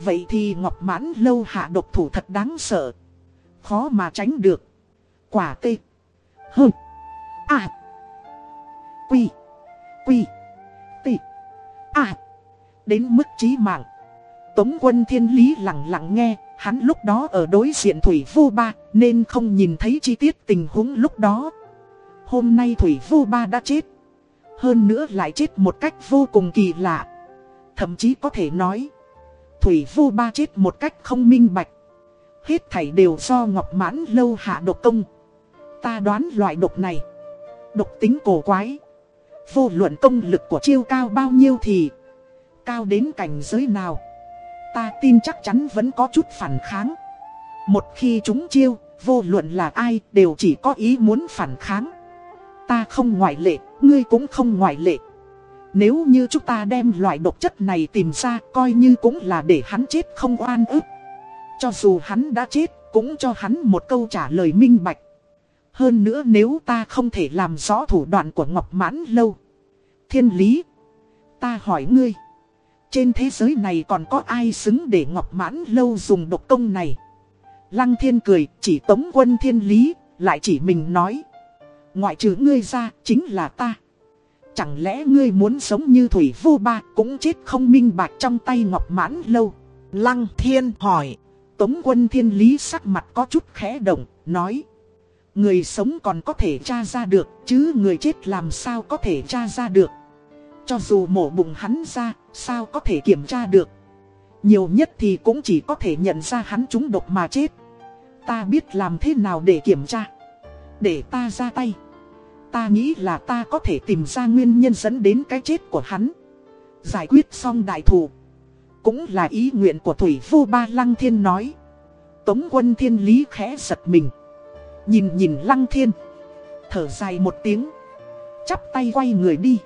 Vậy thì Ngọc Mãn lâu hạ độc thủ thật đáng sợ. Khó mà tránh được. Quả tê. Hơ. À. Quy. Quy. Tị. À. Đến mức trí mạng. Tống quân thiên lý lặng lặng nghe. Hắn lúc đó ở đối diện Thủy Vô Ba, nên không nhìn thấy chi tiết tình huống lúc đó. Hôm nay Thủy Vô Ba đã chết. Hơn nữa lại chết một cách vô cùng kỳ lạ. Thậm chí có thể nói. Thủy Vô Ba chết một cách không minh bạch. Hết thảy đều do Ngọc Mãn lâu hạ độc công. Ta đoán loại độc này. Độc tính cổ quái. Vô luận công lực của chiêu cao bao nhiêu thì. Cao đến cảnh giới nào. Ta tin chắc chắn vẫn có chút phản kháng. Một khi chúng chiêu, vô luận là ai đều chỉ có ý muốn phản kháng. Ta không ngoại lệ, ngươi cũng không ngoại lệ. Nếu như chúng ta đem loại độc chất này tìm ra coi như cũng là để hắn chết không oan ức. Cho dù hắn đã chết, cũng cho hắn một câu trả lời minh bạch. Hơn nữa nếu ta không thể làm rõ thủ đoạn của Ngọc Mãn Lâu. Thiên lý. Ta hỏi ngươi. Trên thế giới này còn có ai xứng để Ngọc Mãn Lâu dùng độc công này. Lăng thiên cười, chỉ tống quân thiên lý. Lại chỉ mình nói. Ngoại trừ ngươi ra chính là ta. Chẳng lẽ ngươi muốn sống như Thủy Vô Ba cũng chết không minh bạch trong tay Ngọc Mãn Lâu. Lăng thiên hỏi. Tống quân thiên lý sắc mặt có chút khẽ động, nói. Người sống còn có thể tra ra được, chứ người chết làm sao có thể tra ra được. Cho dù mổ bụng hắn ra, sao có thể kiểm tra được. Nhiều nhất thì cũng chỉ có thể nhận ra hắn trúng độc mà chết. Ta biết làm thế nào để kiểm tra. Để ta ra tay. Ta nghĩ là ta có thể tìm ra nguyên nhân dẫn đến cái chết của hắn. Giải quyết xong đại thù. Cũng là ý nguyện của Thủy Vô Ba Lăng Thiên nói. Tống quân thiên lý khẽ giật mình. Nhìn nhìn Lăng Thiên. Thở dài một tiếng. Chắp tay quay người đi.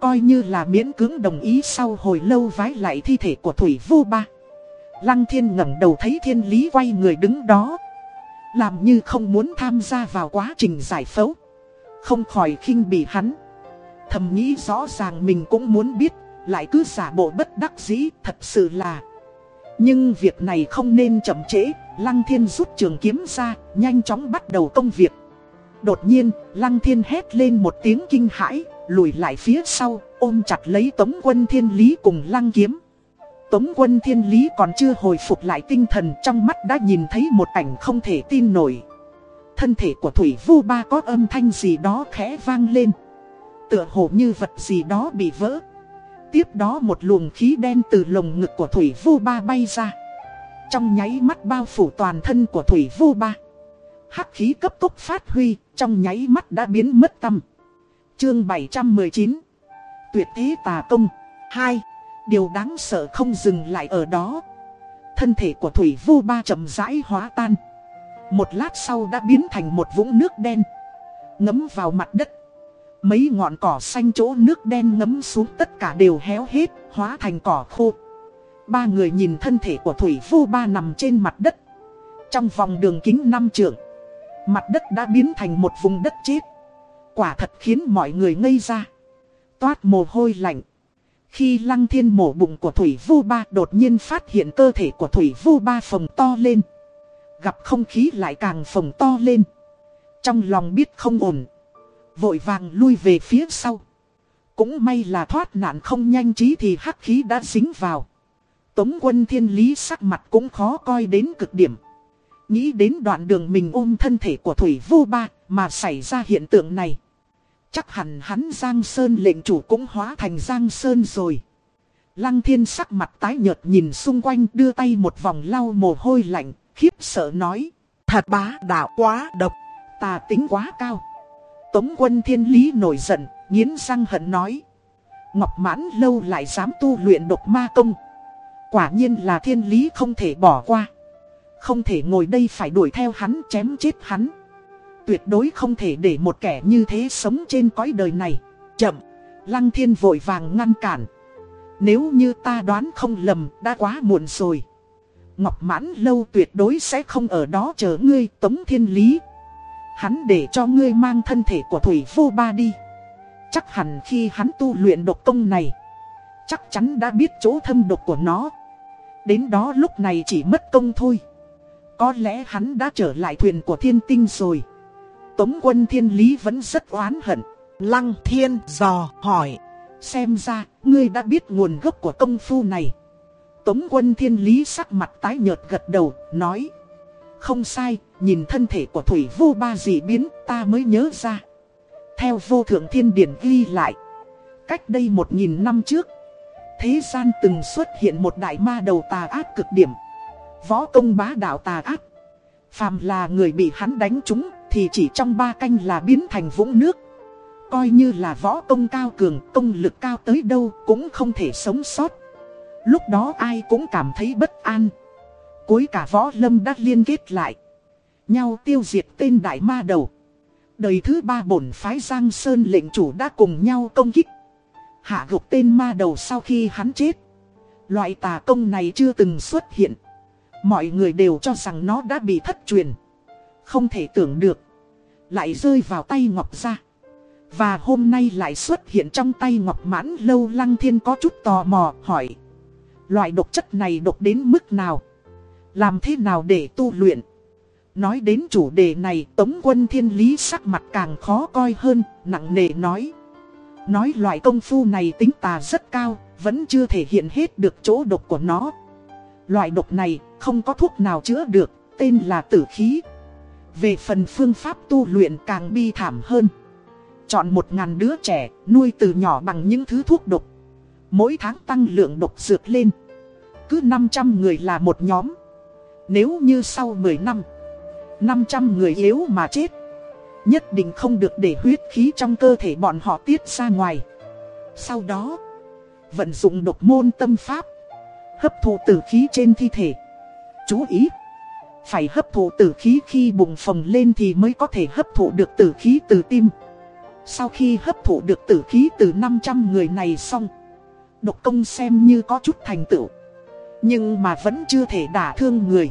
Coi như là miễn cưỡng đồng ý sau hồi lâu vái lại thi thể của Thủy Vô Ba. Lăng Thiên ngẩng đầu thấy thiên lý quay người đứng đó. Làm như không muốn tham gia vào quá trình giải phẫu. Không khỏi khinh bị hắn. Thầm nghĩ rõ ràng mình cũng muốn biết lại cứ giả bộ bất đắc dĩ, thật sự là. Nhưng việc này không nên chậm trễ, Lăng Thiên rút trường kiếm ra, nhanh chóng bắt đầu công việc. Đột nhiên, Lăng Thiên hét lên một tiếng kinh hãi, lùi lại phía sau, ôm chặt lấy Tống quân Thiên Lý cùng Lăng kiếm. Tống quân Thiên Lý còn chưa hồi phục lại tinh thần trong mắt đã nhìn thấy một ảnh không thể tin nổi. Thân thể của Thủy Vu Ba có âm thanh gì đó khẽ vang lên. Tựa hồ như vật gì đó bị vỡ. Tiếp đó một luồng khí đen từ lồng ngực của Thủy Vu Ba bay ra. Trong nháy mắt bao phủ toàn thân của Thủy Vu Ba. Hắc khí cấp tốc phát huy, trong nháy mắt đã biến mất tâm. Chương 719 Tuyệt thế tà công 2. Điều đáng sợ không dừng lại ở đó. Thân thể của Thủy Vu Ba chậm rãi hóa tan. Một lát sau đã biến thành một vũng nước đen. Ngấm vào mặt đất. Mấy ngọn cỏ xanh chỗ nước đen ngấm xuống tất cả đều héo hết, hóa thành cỏ khô. Ba người nhìn thân thể của Thủy Vô Ba nằm trên mặt đất. Trong vòng đường kính năm trượng, mặt đất đã biến thành một vùng đất chết. Quả thật khiến mọi người ngây ra. Toát mồ hôi lạnh. Khi lăng thiên mổ bụng của Thủy Vô Ba đột nhiên phát hiện cơ thể của Thủy Vô Ba phồng to lên. Gặp không khí lại càng phồng to lên. Trong lòng biết không ổn. Vội vàng lui về phía sau. Cũng may là thoát nạn không nhanh trí thì hắc khí đã dính vào. Tống quân thiên lý sắc mặt cũng khó coi đến cực điểm. Nghĩ đến đoạn đường mình ôm thân thể của Thủy Vô Ba mà xảy ra hiện tượng này. Chắc hẳn hắn Giang Sơn lệnh chủ cũng hóa thành Giang Sơn rồi. Lăng thiên sắc mặt tái nhợt nhìn xung quanh đưa tay một vòng lau mồ hôi lạnh, khiếp sợ nói. Thật bá đạo quá độc. Tà tính quá cao. Tống quân thiên lý nổi giận, nghiến răng hận nói. Ngọc mãn lâu lại dám tu luyện độc ma công. Quả nhiên là thiên lý không thể bỏ qua. Không thể ngồi đây phải đuổi theo hắn chém chết hắn. Tuyệt đối không thể để một kẻ như thế sống trên cõi đời này. Chậm, lăng thiên vội vàng ngăn cản. Nếu như ta đoán không lầm đã quá muộn rồi. Ngọc mãn lâu tuyệt đối sẽ không ở đó chờ ngươi tống thiên lý. Hắn để cho ngươi mang thân thể của Thủy Vô Ba đi. Chắc hẳn khi hắn tu luyện độc công này, chắc chắn đã biết chỗ thâm độc của nó. Đến đó lúc này chỉ mất công thôi. Có lẽ hắn đã trở lại thuyền của thiên tinh rồi. Tống quân thiên lý vẫn rất oán hận. Lăng thiên dò hỏi. Xem ra, ngươi đã biết nguồn gốc của công phu này. Tống quân thiên lý sắc mặt tái nhợt gật đầu, nói. Không sai, nhìn thân thể của Thủy vô ba dị biến, ta mới nhớ ra. Theo vô thượng thiên điển ghi lại. Cách đây một nghìn năm trước, thế gian từng xuất hiện một đại ma đầu tà ác cực điểm. Võ công bá đạo tà ác. Phàm là người bị hắn đánh trúng thì chỉ trong ba canh là biến thành vũng nước. Coi như là võ công cao cường, công lực cao tới đâu cũng không thể sống sót. Lúc đó ai cũng cảm thấy bất an. Cuối cả võ lâm đã liên kết lại. Nhau tiêu diệt tên đại ma đầu. Đời thứ ba bổn phái Giang Sơn lệnh chủ đã cùng nhau công kích. Hạ gục tên ma đầu sau khi hắn chết. Loại tà công này chưa từng xuất hiện. Mọi người đều cho rằng nó đã bị thất truyền. Không thể tưởng được. Lại rơi vào tay Ngọc ra. Và hôm nay lại xuất hiện trong tay Ngọc mãn lâu lăng thiên có chút tò mò, hỏi. Loại độc chất này độc đến mức nào? Làm thế nào để tu luyện? Nói đến chủ đề này Tống quân thiên lý sắc mặt càng khó coi hơn, nặng nề nói. Nói loại công phu này tính tà rất cao, vẫn chưa thể hiện hết được chỗ độc của nó. Loại độc này không có thuốc nào chữa được, tên là tử khí. Về phần phương pháp tu luyện càng bi thảm hơn. Chọn một ngàn đứa trẻ, nuôi từ nhỏ bằng những thứ thuốc độc. Mỗi tháng tăng lượng độc dược lên. Cứ 500 người là một nhóm. Nếu như sau 10 năm, 500 người yếu mà chết. Nhất định không được để huyết khí trong cơ thể bọn họ tiết ra ngoài. Sau đó, vận dụng độc môn tâm pháp. Hấp thụ tử khí trên thi thể. Chú ý! Phải hấp thụ tử khí khi bùng phồng lên thì mới có thể hấp thụ được tử khí từ tim. Sau khi hấp thụ được tử khí từ 500 người này xong, độc công xem như có chút thành tựu. Nhưng mà vẫn chưa thể đả thương người.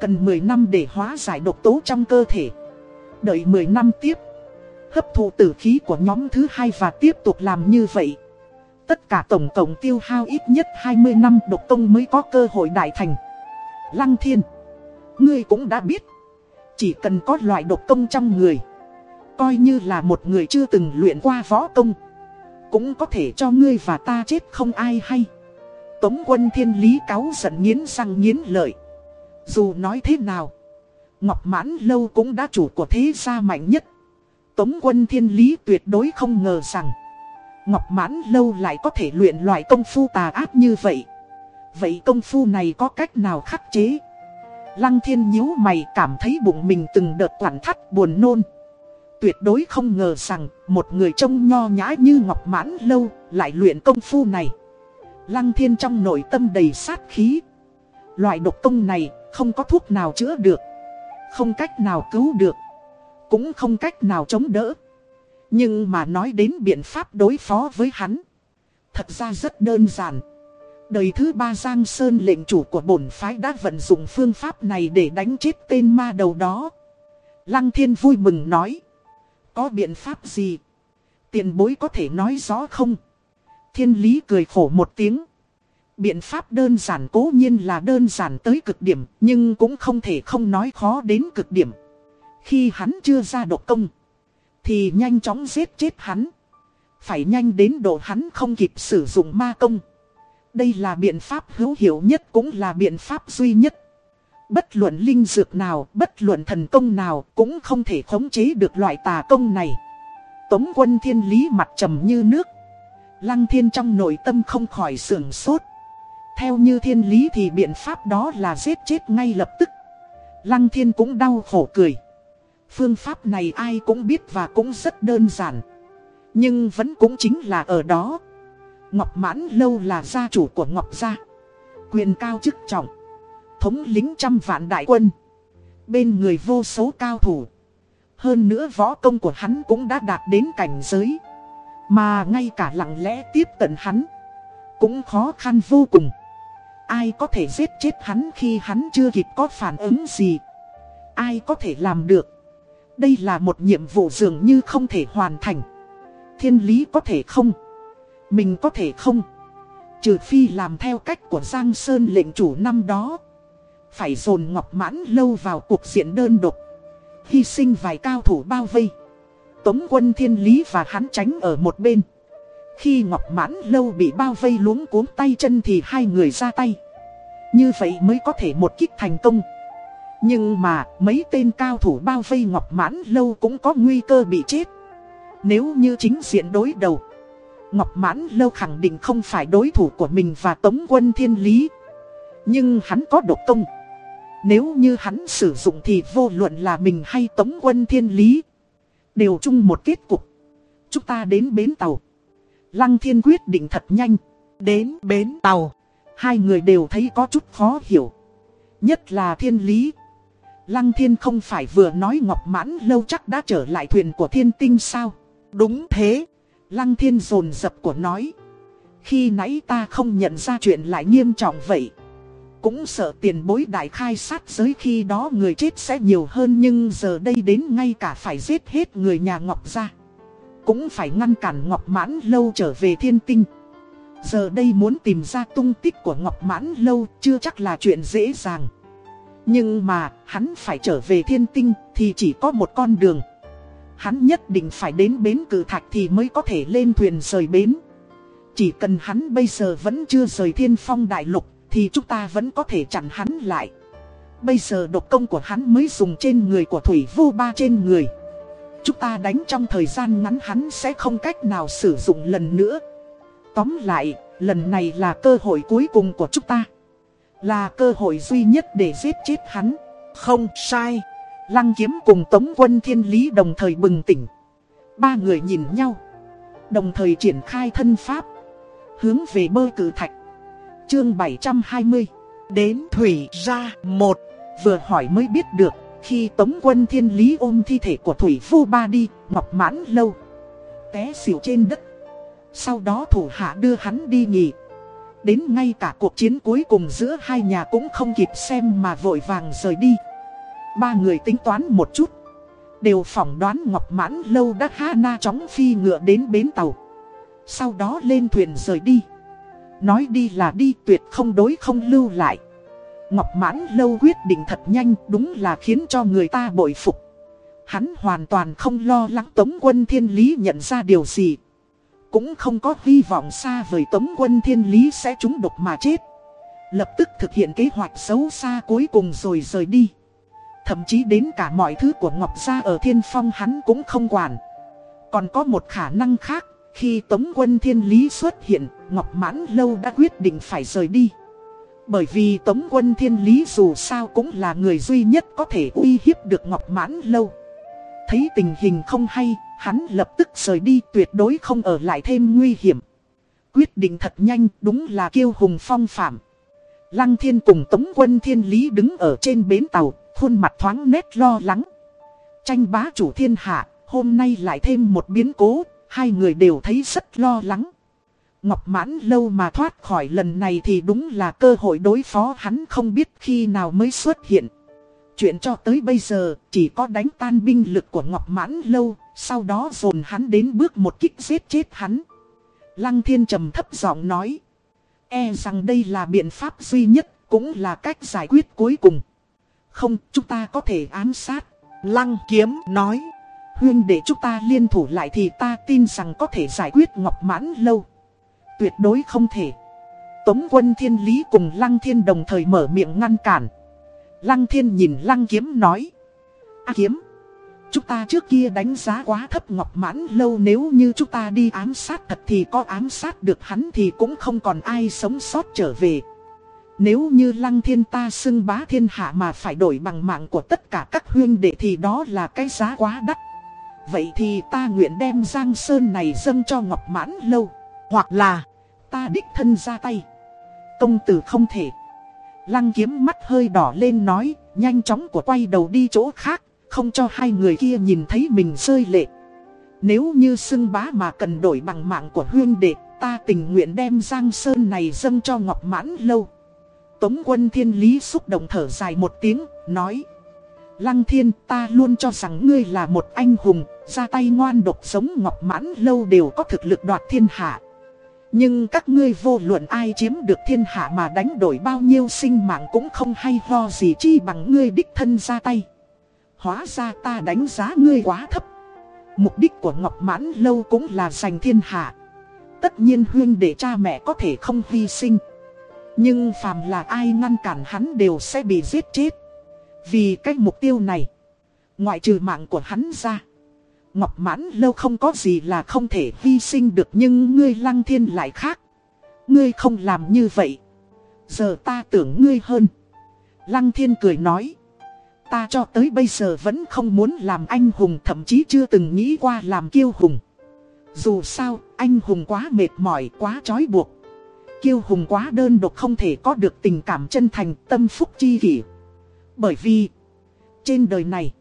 Cần 10 năm để hóa giải độc tố trong cơ thể. Đợi 10 năm tiếp, hấp thụ tử khí của nhóm thứ hai và tiếp tục làm như vậy. Tất cả tổng tổng tiêu hao ít nhất 20 năm độc công mới có cơ hội đại thành. Lăng thiên, ngươi cũng đã biết, chỉ cần có loại độc công trong người Coi như là một người chưa từng luyện qua võ công cũng có thể cho ngươi và ta chết không ai hay. Tống quân thiên lý cáo giận nghiến răng nghiến lợi. Dù nói thế nào, Ngọc mãn lâu cũng đã chủ của thế gia mạnh nhất. Tống quân thiên lý tuyệt đối không ngờ rằng, Ngọc mãn lâu lại có thể luyện loại công phu tà ác như vậy. Vậy công phu này có cách nào khắc chế? Lăng thiên nhíu mày cảm thấy bụng mình từng đợt quản thắt buồn nôn. Tuyệt đối không ngờ rằng, một người trông nho nhã như Ngọc Mãn Lâu lại luyện công phu này. Lăng thiên trong nội tâm đầy sát khí. Loại độc công này không có thuốc nào chữa được. Không cách nào cứu được. Cũng không cách nào chống đỡ. Nhưng mà nói đến biện pháp đối phó với hắn. Thật ra rất đơn giản. Đời thứ ba Giang Sơn lệnh chủ của bổn phái đã vận dụng phương pháp này để đánh chết tên ma đầu đó. Lăng thiên vui mừng nói. Có biện pháp gì? Tiền bối có thể nói rõ không? Thiên lý cười khổ một tiếng. Biện pháp đơn giản cố nhiên là đơn giản tới cực điểm, nhưng cũng không thể không nói khó đến cực điểm. Khi hắn chưa ra độc công, thì nhanh chóng giết chết hắn. Phải nhanh đến độ hắn không kịp sử dụng ma công. Đây là biện pháp hữu hiệu nhất cũng là biện pháp duy nhất. Bất luận linh dược nào, bất luận thần công nào cũng không thể khống chế được loại tà công này. Tống quân thiên lý mặt trầm như nước. Lăng thiên trong nội tâm không khỏi sưởng sốt. Theo như thiên lý thì biện pháp đó là giết chết ngay lập tức. Lăng thiên cũng đau khổ cười. Phương pháp này ai cũng biết và cũng rất đơn giản. Nhưng vẫn cũng chính là ở đó. Ngọc Mãn Lâu là gia chủ của Ngọc Gia. Quyền cao chức trọng. Thống lính trăm vạn đại quân. Bên người vô số cao thủ. Hơn nữa võ công của hắn cũng đã đạt đến cảnh giới. Mà ngay cả lặng lẽ tiếp cận hắn. Cũng khó khăn vô cùng. Ai có thể giết chết hắn khi hắn chưa kịp có phản ứng gì. Ai có thể làm được. Đây là một nhiệm vụ dường như không thể hoàn thành. Thiên lý có thể không. Mình có thể không. Trừ phi làm theo cách của Giang Sơn lệnh chủ năm đó. Phải dồn Ngọc Mãn lâu vào cuộc diện đơn độc. Hy sinh vài cao thủ bao vây. Tống quân thiên lý và hắn tránh ở một bên. Khi Ngọc Mãn lâu bị bao vây luống cuốn tay chân thì hai người ra tay. Như vậy mới có thể một kích thành công. Nhưng mà, mấy tên cao thủ bao vây Ngọc Mãn lâu cũng có nguy cơ bị chết. Nếu như chính diện đối đầu. Ngọc Mãn lâu khẳng định không phải đối thủ của mình và Tống quân thiên lý. Nhưng hắn có độc công. Nếu như hắn sử dụng thì vô luận là mình hay Tống quân thiên lý. Đều chung một kết cục. Chúng ta đến bến tàu. Lăng thiên quyết định thật nhanh. Đến bến tàu. Hai người đều thấy có chút khó hiểu. Nhất là thiên lý. Lăng thiên không phải vừa nói Ngọc Mãn lâu chắc đã trở lại thuyền của thiên tinh sao. Đúng thế. Lăng thiên rồn dập của nói. Khi nãy ta không nhận ra chuyện lại nghiêm trọng vậy. Cũng sợ tiền bối đại khai sát giới khi đó người chết sẽ nhiều hơn nhưng giờ đây đến ngay cả phải giết hết người nhà Ngọc ra. Cũng phải ngăn cản Ngọc Mãn Lâu trở về thiên tinh. Giờ đây muốn tìm ra tung tích của Ngọc Mãn Lâu chưa chắc là chuyện dễ dàng. Nhưng mà, hắn phải trở về thiên tinh thì chỉ có một con đường. Hắn nhất định phải đến bến cử thạch thì mới có thể lên thuyền rời bến. Chỉ cần hắn bây giờ vẫn chưa rời thiên phong đại lục thì chúng ta vẫn có thể chặn hắn lại. Bây giờ độc công của hắn mới dùng trên người của Thủy Vô Ba trên người. Chúng ta đánh trong thời gian ngắn hắn sẽ không cách nào sử dụng lần nữa. Tóm lại, lần này là cơ hội cuối cùng của chúng ta. Là cơ hội duy nhất để giết chết hắn. Không sai. Lăng kiếm cùng Tống quân Thiên Lý đồng thời bừng tỉnh. Ba người nhìn nhau. Đồng thời triển khai thân pháp. Hướng về bơ cử thạch. Chương 720. Đến Thủy ra một. Vừa hỏi mới biết được. Khi Tống quân Thiên Lý ôm thi thể của Thủy Phu Ba đi. Ngọc mãn lâu. Té xỉu trên đất. Sau đó thủ hạ đưa hắn đi nghỉ. Đến ngay cả cuộc chiến cuối cùng giữa hai nhà cũng không kịp xem mà vội vàng rời đi. Ba người tính toán một chút. Đều phỏng đoán Ngọc Mãn Lâu đã ha na chóng phi ngựa đến bến tàu. Sau đó lên thuyền rời đi. Nói đi là đi tuyệt không đối không lưu lại. Ngọc Mãn Lâu quyết định thật nhanh đúng là khiến cho người ta bội phục. Hắn hoàn toàn không lo lắng Tống quân Thiên Lý nhận ra điều gì. Cũng không có hy vọng xa vời Tống quân Thiên Lý sẽ trúng độc mà chết. Lập tức thực hiện kế hoạch xấu xa cuối cùng rồi rời đi. Thậm chí đến cả mọi thứ của Ngọc Gia ở Thiên Phong hắn cũng không quản. Còn có một khả năng khác, khi Tống quân Thiên Lý xuất hiện, Ngọc Mãn Lâu đã quyết định phải rời đi. Bởi vì Tống quân Thiên Lý dù sao cũng là người duy nhất có thể uy hiếp được Ngọc Mãn Lâu. Thấy tình hình không hay, hắn lập tức rời đi tuyệt đối không ở lại thêm nguy hiểm. Quyết định thật nhanh đúng là kiêu hùng phong phạm. Lăng thiên cùng Tống quân Thiên Lý đứng ở trên bến tàu, khuôn mặt thoáng nét lo lắng. Tranh bá chủ thiên hạ, hôm nay lại thêm một biến cố, hai người đều thấy rất lo lắng. Ngọc mãn lâu mà thoát khỏi lần này thì đúng là cơ hội đối phó hắn không biết khi nào mới xuất hiện. Chuyện cho tới bây giờ chỉ có đánh tan binh lực của Ngọc mãn lâu, sau đó dồn hắn đến bước một kích giết chết hắn. Lăng thiên trầm thấp giọng nói. E rằng đây là biện pháp duy nhất, cũng là cách giải quyết cuối cùng. Không, chúng ta có thể ám sát. Lăng kiếm nói. Huyên để chúng ta liên thủ lại thì ta tin rằng có thể giải quyết Ngọc Mãn lâu. Tuyệt đối không thể. Tống quân thiên lý cùng Lăng thiên đồng thời mở miệng ngăn cản. Lăng thiên nhìn Lăng kiếm nói. A kiếm. Chúng ta trước kia đánh giá quá thấp Ngọc Mãn lâu nếu như chúng ta đi ám sát thật thì có ám sát được hắn thì cũng không còn ai sống sót trở về. Nếu như lăng thiên ta xưng bá thiên hạ mà phải đổi bằng mạng của tất cả các huyên đệ thì đó là cái giá quá đắt. Vậy thì ta nguyện đem Giang Sơn này dâng cho Ngọc Mãn Lâu. Hoặc là ta đích thân ra tay. Công tử không thể. Lăng kiếm mắt hơi đỏ lên nói, nhanh chóng của quay đầu đi chỗ khác, không cho hai người kia nhìn thấy mình rơi lệ. Nếu như xưng bá mà cần đổi bằng mạng của huyên đệ, ta tình nguyện đem Giang Sơn này dâng cho Ngọc Mãn Lâu. Tống quân thiên lý xúc động thở dài một tiếng, nói Lăng thiên ta luôn cho rằng ngươi là một anh hùng, ra tay ngoan độc giống Ngọc Mãn Lâu đều có thực lực đoạt thiên hạ. Nhưng các ngươi vô luận ai chiếm được thiên hạ mà đánh đổi bao nhiêu sinh mạng cũng không hay ho gì chi bằng ngươi đích thân ra tay. Hóa ra ta đánh giá ngươi quá thấp. Mục đích của Ngọc Mãn Lâu cũng là giành thiên hạ. Tất nhiên huyên để cha mẹ có thể không hy sinh. Nhưng phàm là ai ngăn cản hắn đều sẽ bị giết chết. Vì cái mục tiêu này, ngoại trừ mạng của hắn ra. Ngọc mãn lâu không có gì là không thể hy sinh được nhưng ngươi lăng thiên lại khác. Ngươi không làm như vậy. Giờ ta tưởng ngươi hơn. Lăng thiên cười nói. Ta cho tới bây giờ vẫn không muốn làm anh hùng thậm chí chưa từng nghĩ qua làm kiêu hùng. Dù sao, anh hùng quá mệt mỏi, quá trói buộc. Kiêu hùng quá đơn độc không thể có được tình cảm chân thành, tâm phúc chi kỷ. Bởi vì, trên đời này,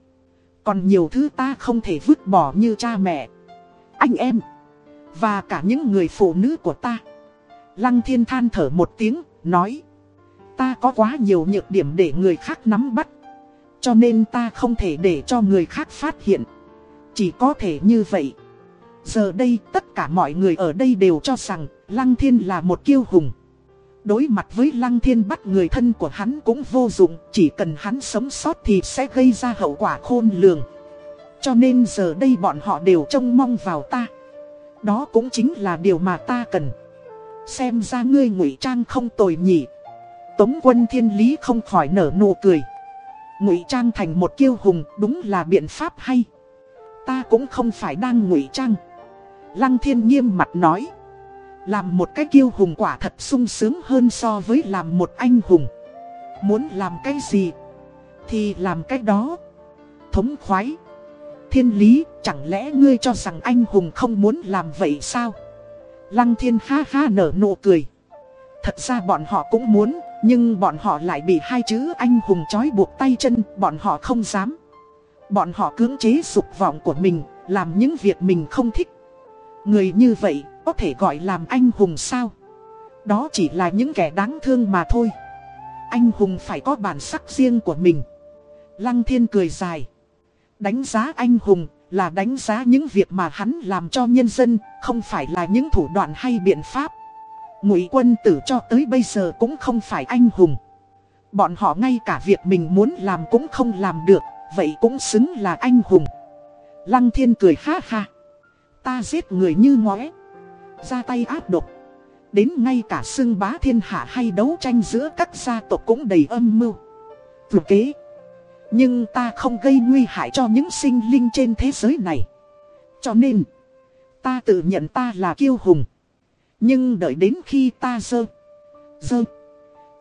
còn nhiều thứ ta không thể vứt bỏ như cha mẹ, anh em, và cả những người phụ nữ của ta. Lăng thiên than thở một tiếng, nói, ta có quá nhiều nhược điểm để người khác nắm bắt. Cho nên ta không thể để cho người khác phát hiện. Chỉ có thể như vậy. Giờ đây tất cả mọi người ở đây đều cho rằng Lăng Thiên là một kiêu hùng. Đối mặt với Lăng Thiên bắt người thân của hắn cũng vô dụng, chỉ cần hắn sống sót thì sẽ gây ra hậu quả khôn lường. Cho nên giờ đây bọn họ đều trông mong vào ta. Đó cũng chính là điều mà ta cần. Xem ra ngươi ngụy trang không tồi nhỉ. Tống quân thiên lý không khỏi nở nụ cười. Ngụy trang thành một kiêu hùng đúng là biện pháp hay. Ta cũng không phải đang ngụy trang. Lăng thiên nghiêm mặt nói. Làm một cái kiêu hùng quả thật sung sướng hơn so với làm một anh hùng. Muốn làm cái gì? Thì làm cái đó. Thống khoái. Thiên lý, chẳng lẽ ngươi cho rằng anh hùng không muốn làm vậy sao? Lăng thiên ha ha nở nụ cười. Thật ra bọn họ cũng muốn, nhưng bọn họ lại bị hai chữ anh hùng trói buộc tay chân, bọn họ không dám. Bọn họ cưỡng chế dục vọng của mình, làm những việc mình không thích. Người như vậy, có thể gọi làm anh hùng sao? Đó chỉ là những kẻ đáng thương mà thôi. Anh hùng phải có bản sắc riêng của mình. Lăng thiên cười dài. Đánh giá anh hùng là đánh giá những việc mà hắn làm cho nhân dân, không phải là những thủ đoạn hay biện pháp. Ngụy quân tử cho tới bây giờ cũng không phải anh hùng. Bọn họ ngay cả việc mình muốn làm cũng không làm được, vậy cũng xứng là anh hùng. Lăng thiên cười ha ha. Ta giết người như ngóe ra tay áp độc. Đến ngay cả xưng bá thiên hạ hay đấu tranh giữa các gia tộc cũng đầy âm mưu. Vừa kế. Nhưng ta không gây nguy hại cho những sinh linh trên thế giới này. Cho nên, ta tự nhận ta là kiêu hùng. Nhưng đợi đến khi ta dơ, dơ,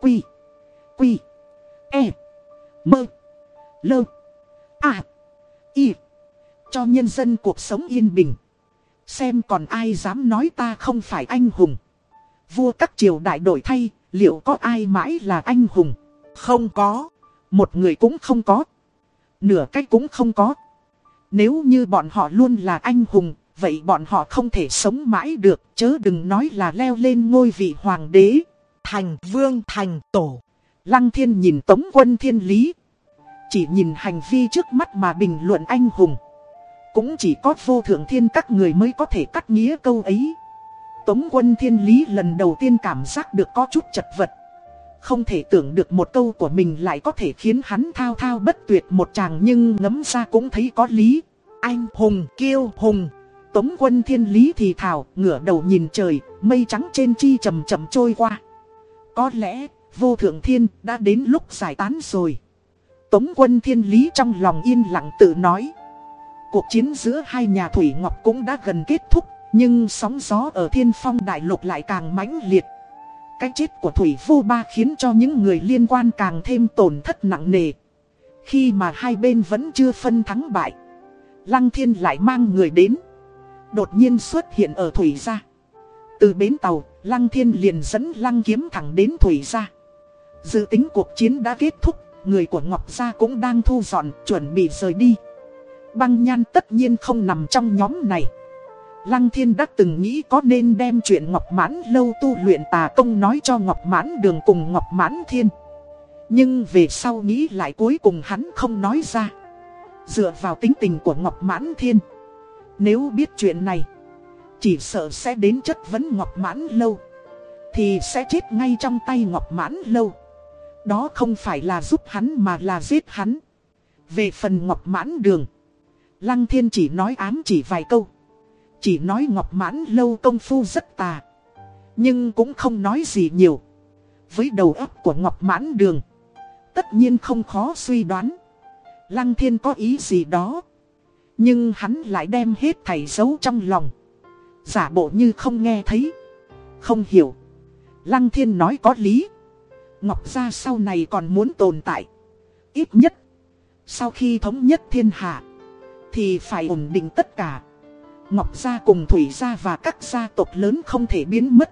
quy, quy, e, mơ, lơ, à, y, cho nhân dân cuộc sống yên bình. Xem còn ai dám nói ta không phải anh hùng. Vua các triều đại đổi thay, liệu có ai mãi là anh hùng? Không có. Một người cũng không có. Nửa cách cũng không có. Nếu như bọn họ luôn là anh hùng, vậy bọn họ không thể sống mãi được, chớ đừng nói là leo lên ngôi vị hoàng đế. Thành vương thành tổ. Lăng thiên nhìn tống quân thiên lý. Chỉ nhìn hành vi trước mắt mà bình luận anh hùng. Cũng chỉ có vô thượng thiên các người mới có thể cắt nghĩa câu ấy. Tống quân thiên lý lần đầu tiên cảm giác được có chút chật vật. Không thể tưởng được một câu của mình lại có thể khiến hắn thao thao bất tuyệt một chàng nhưng ngấm ra cũng thấy có lý. Anh hùng kiêu hùng. Tống quân thiên lý thì thào ngửa đầu nhìn trời, mây trắng trên chi chầm chậm trôi qua. Có lẽ, vô thượng thiên đã đến lúc giải tán rồi. Tống quân thiên lý trong lòng yên lặng tự nói. Cuộc chiến giữa hai nhà Thủy Ngọc cũng đã gần kết thúc, nhưng sóng gió ở thiên phong đại lục lại càng mãnh liệt. Cái chết của Thủy Vô Ba khiến cho những người liên quan càng thêm tổn thất nặng nề. Khi mà hai bên vẫn chưa phân thắng bại. Lăng Thiên lại mang người đến. Đột nhiên xuất hiện ở Thủy Gia. Từ bến tàu, Lăng Thiên liền dẫn Lăng Kiếm thẳng đến Thủy Gia. Dự tính cuộc chiến đã kết thúc, người của Ngọc Gia cũng đang thu dọn, chuẩn bị rời đi. Băng Nhan tất nhiên không nằm trong nhóm này. Lăng Thiên đã từng nghĩ có nên đem chuyện Ngọc Mãn lâu tu luyện tà công nói cho Ngọc Mãn đường cùng Ngọc Mãn Thiên. Nhưng về sau nghĩ lại cuối cùng hắn không nói ra. Dựa vào tính tình của Ngọc Mãn Thiên. Nếu biết chuyện này, chỉ sợ sẽ đến chất vấn Ngọc Mãn lâu. Thì sẽ chết ngay trong tay Ngọc Mãn lâu. Đó không phải là giúp hắn mà là giết hắn. Về phần Ngọc Mãn đường, Lăng Thiên chỉ nói ám chỉ vài câu. Chỉ nói Ngọc Mãn lâu công phu rất tà. Nhưng cũng không nói gì nhiều. Với đầu óc của Ngọc Mãn Đường. Tất nhiên không khó suy đoán. Lăng thiên có ý gì đó. Nhưng hắn lại đem hết thảy giấu trong lòng. Giả bộ như không nghe thấy. Không hiểu. Lăng thiên nói có lý. Ngọc gia sau này còn muốn tồn tại. Ít nhất. Sau khi thống nhất thiên hạ. Thì phải ổn định tất cả. Ngọc Gia cùng Thủy Gia và các gia tộc lớn không thể biến mất.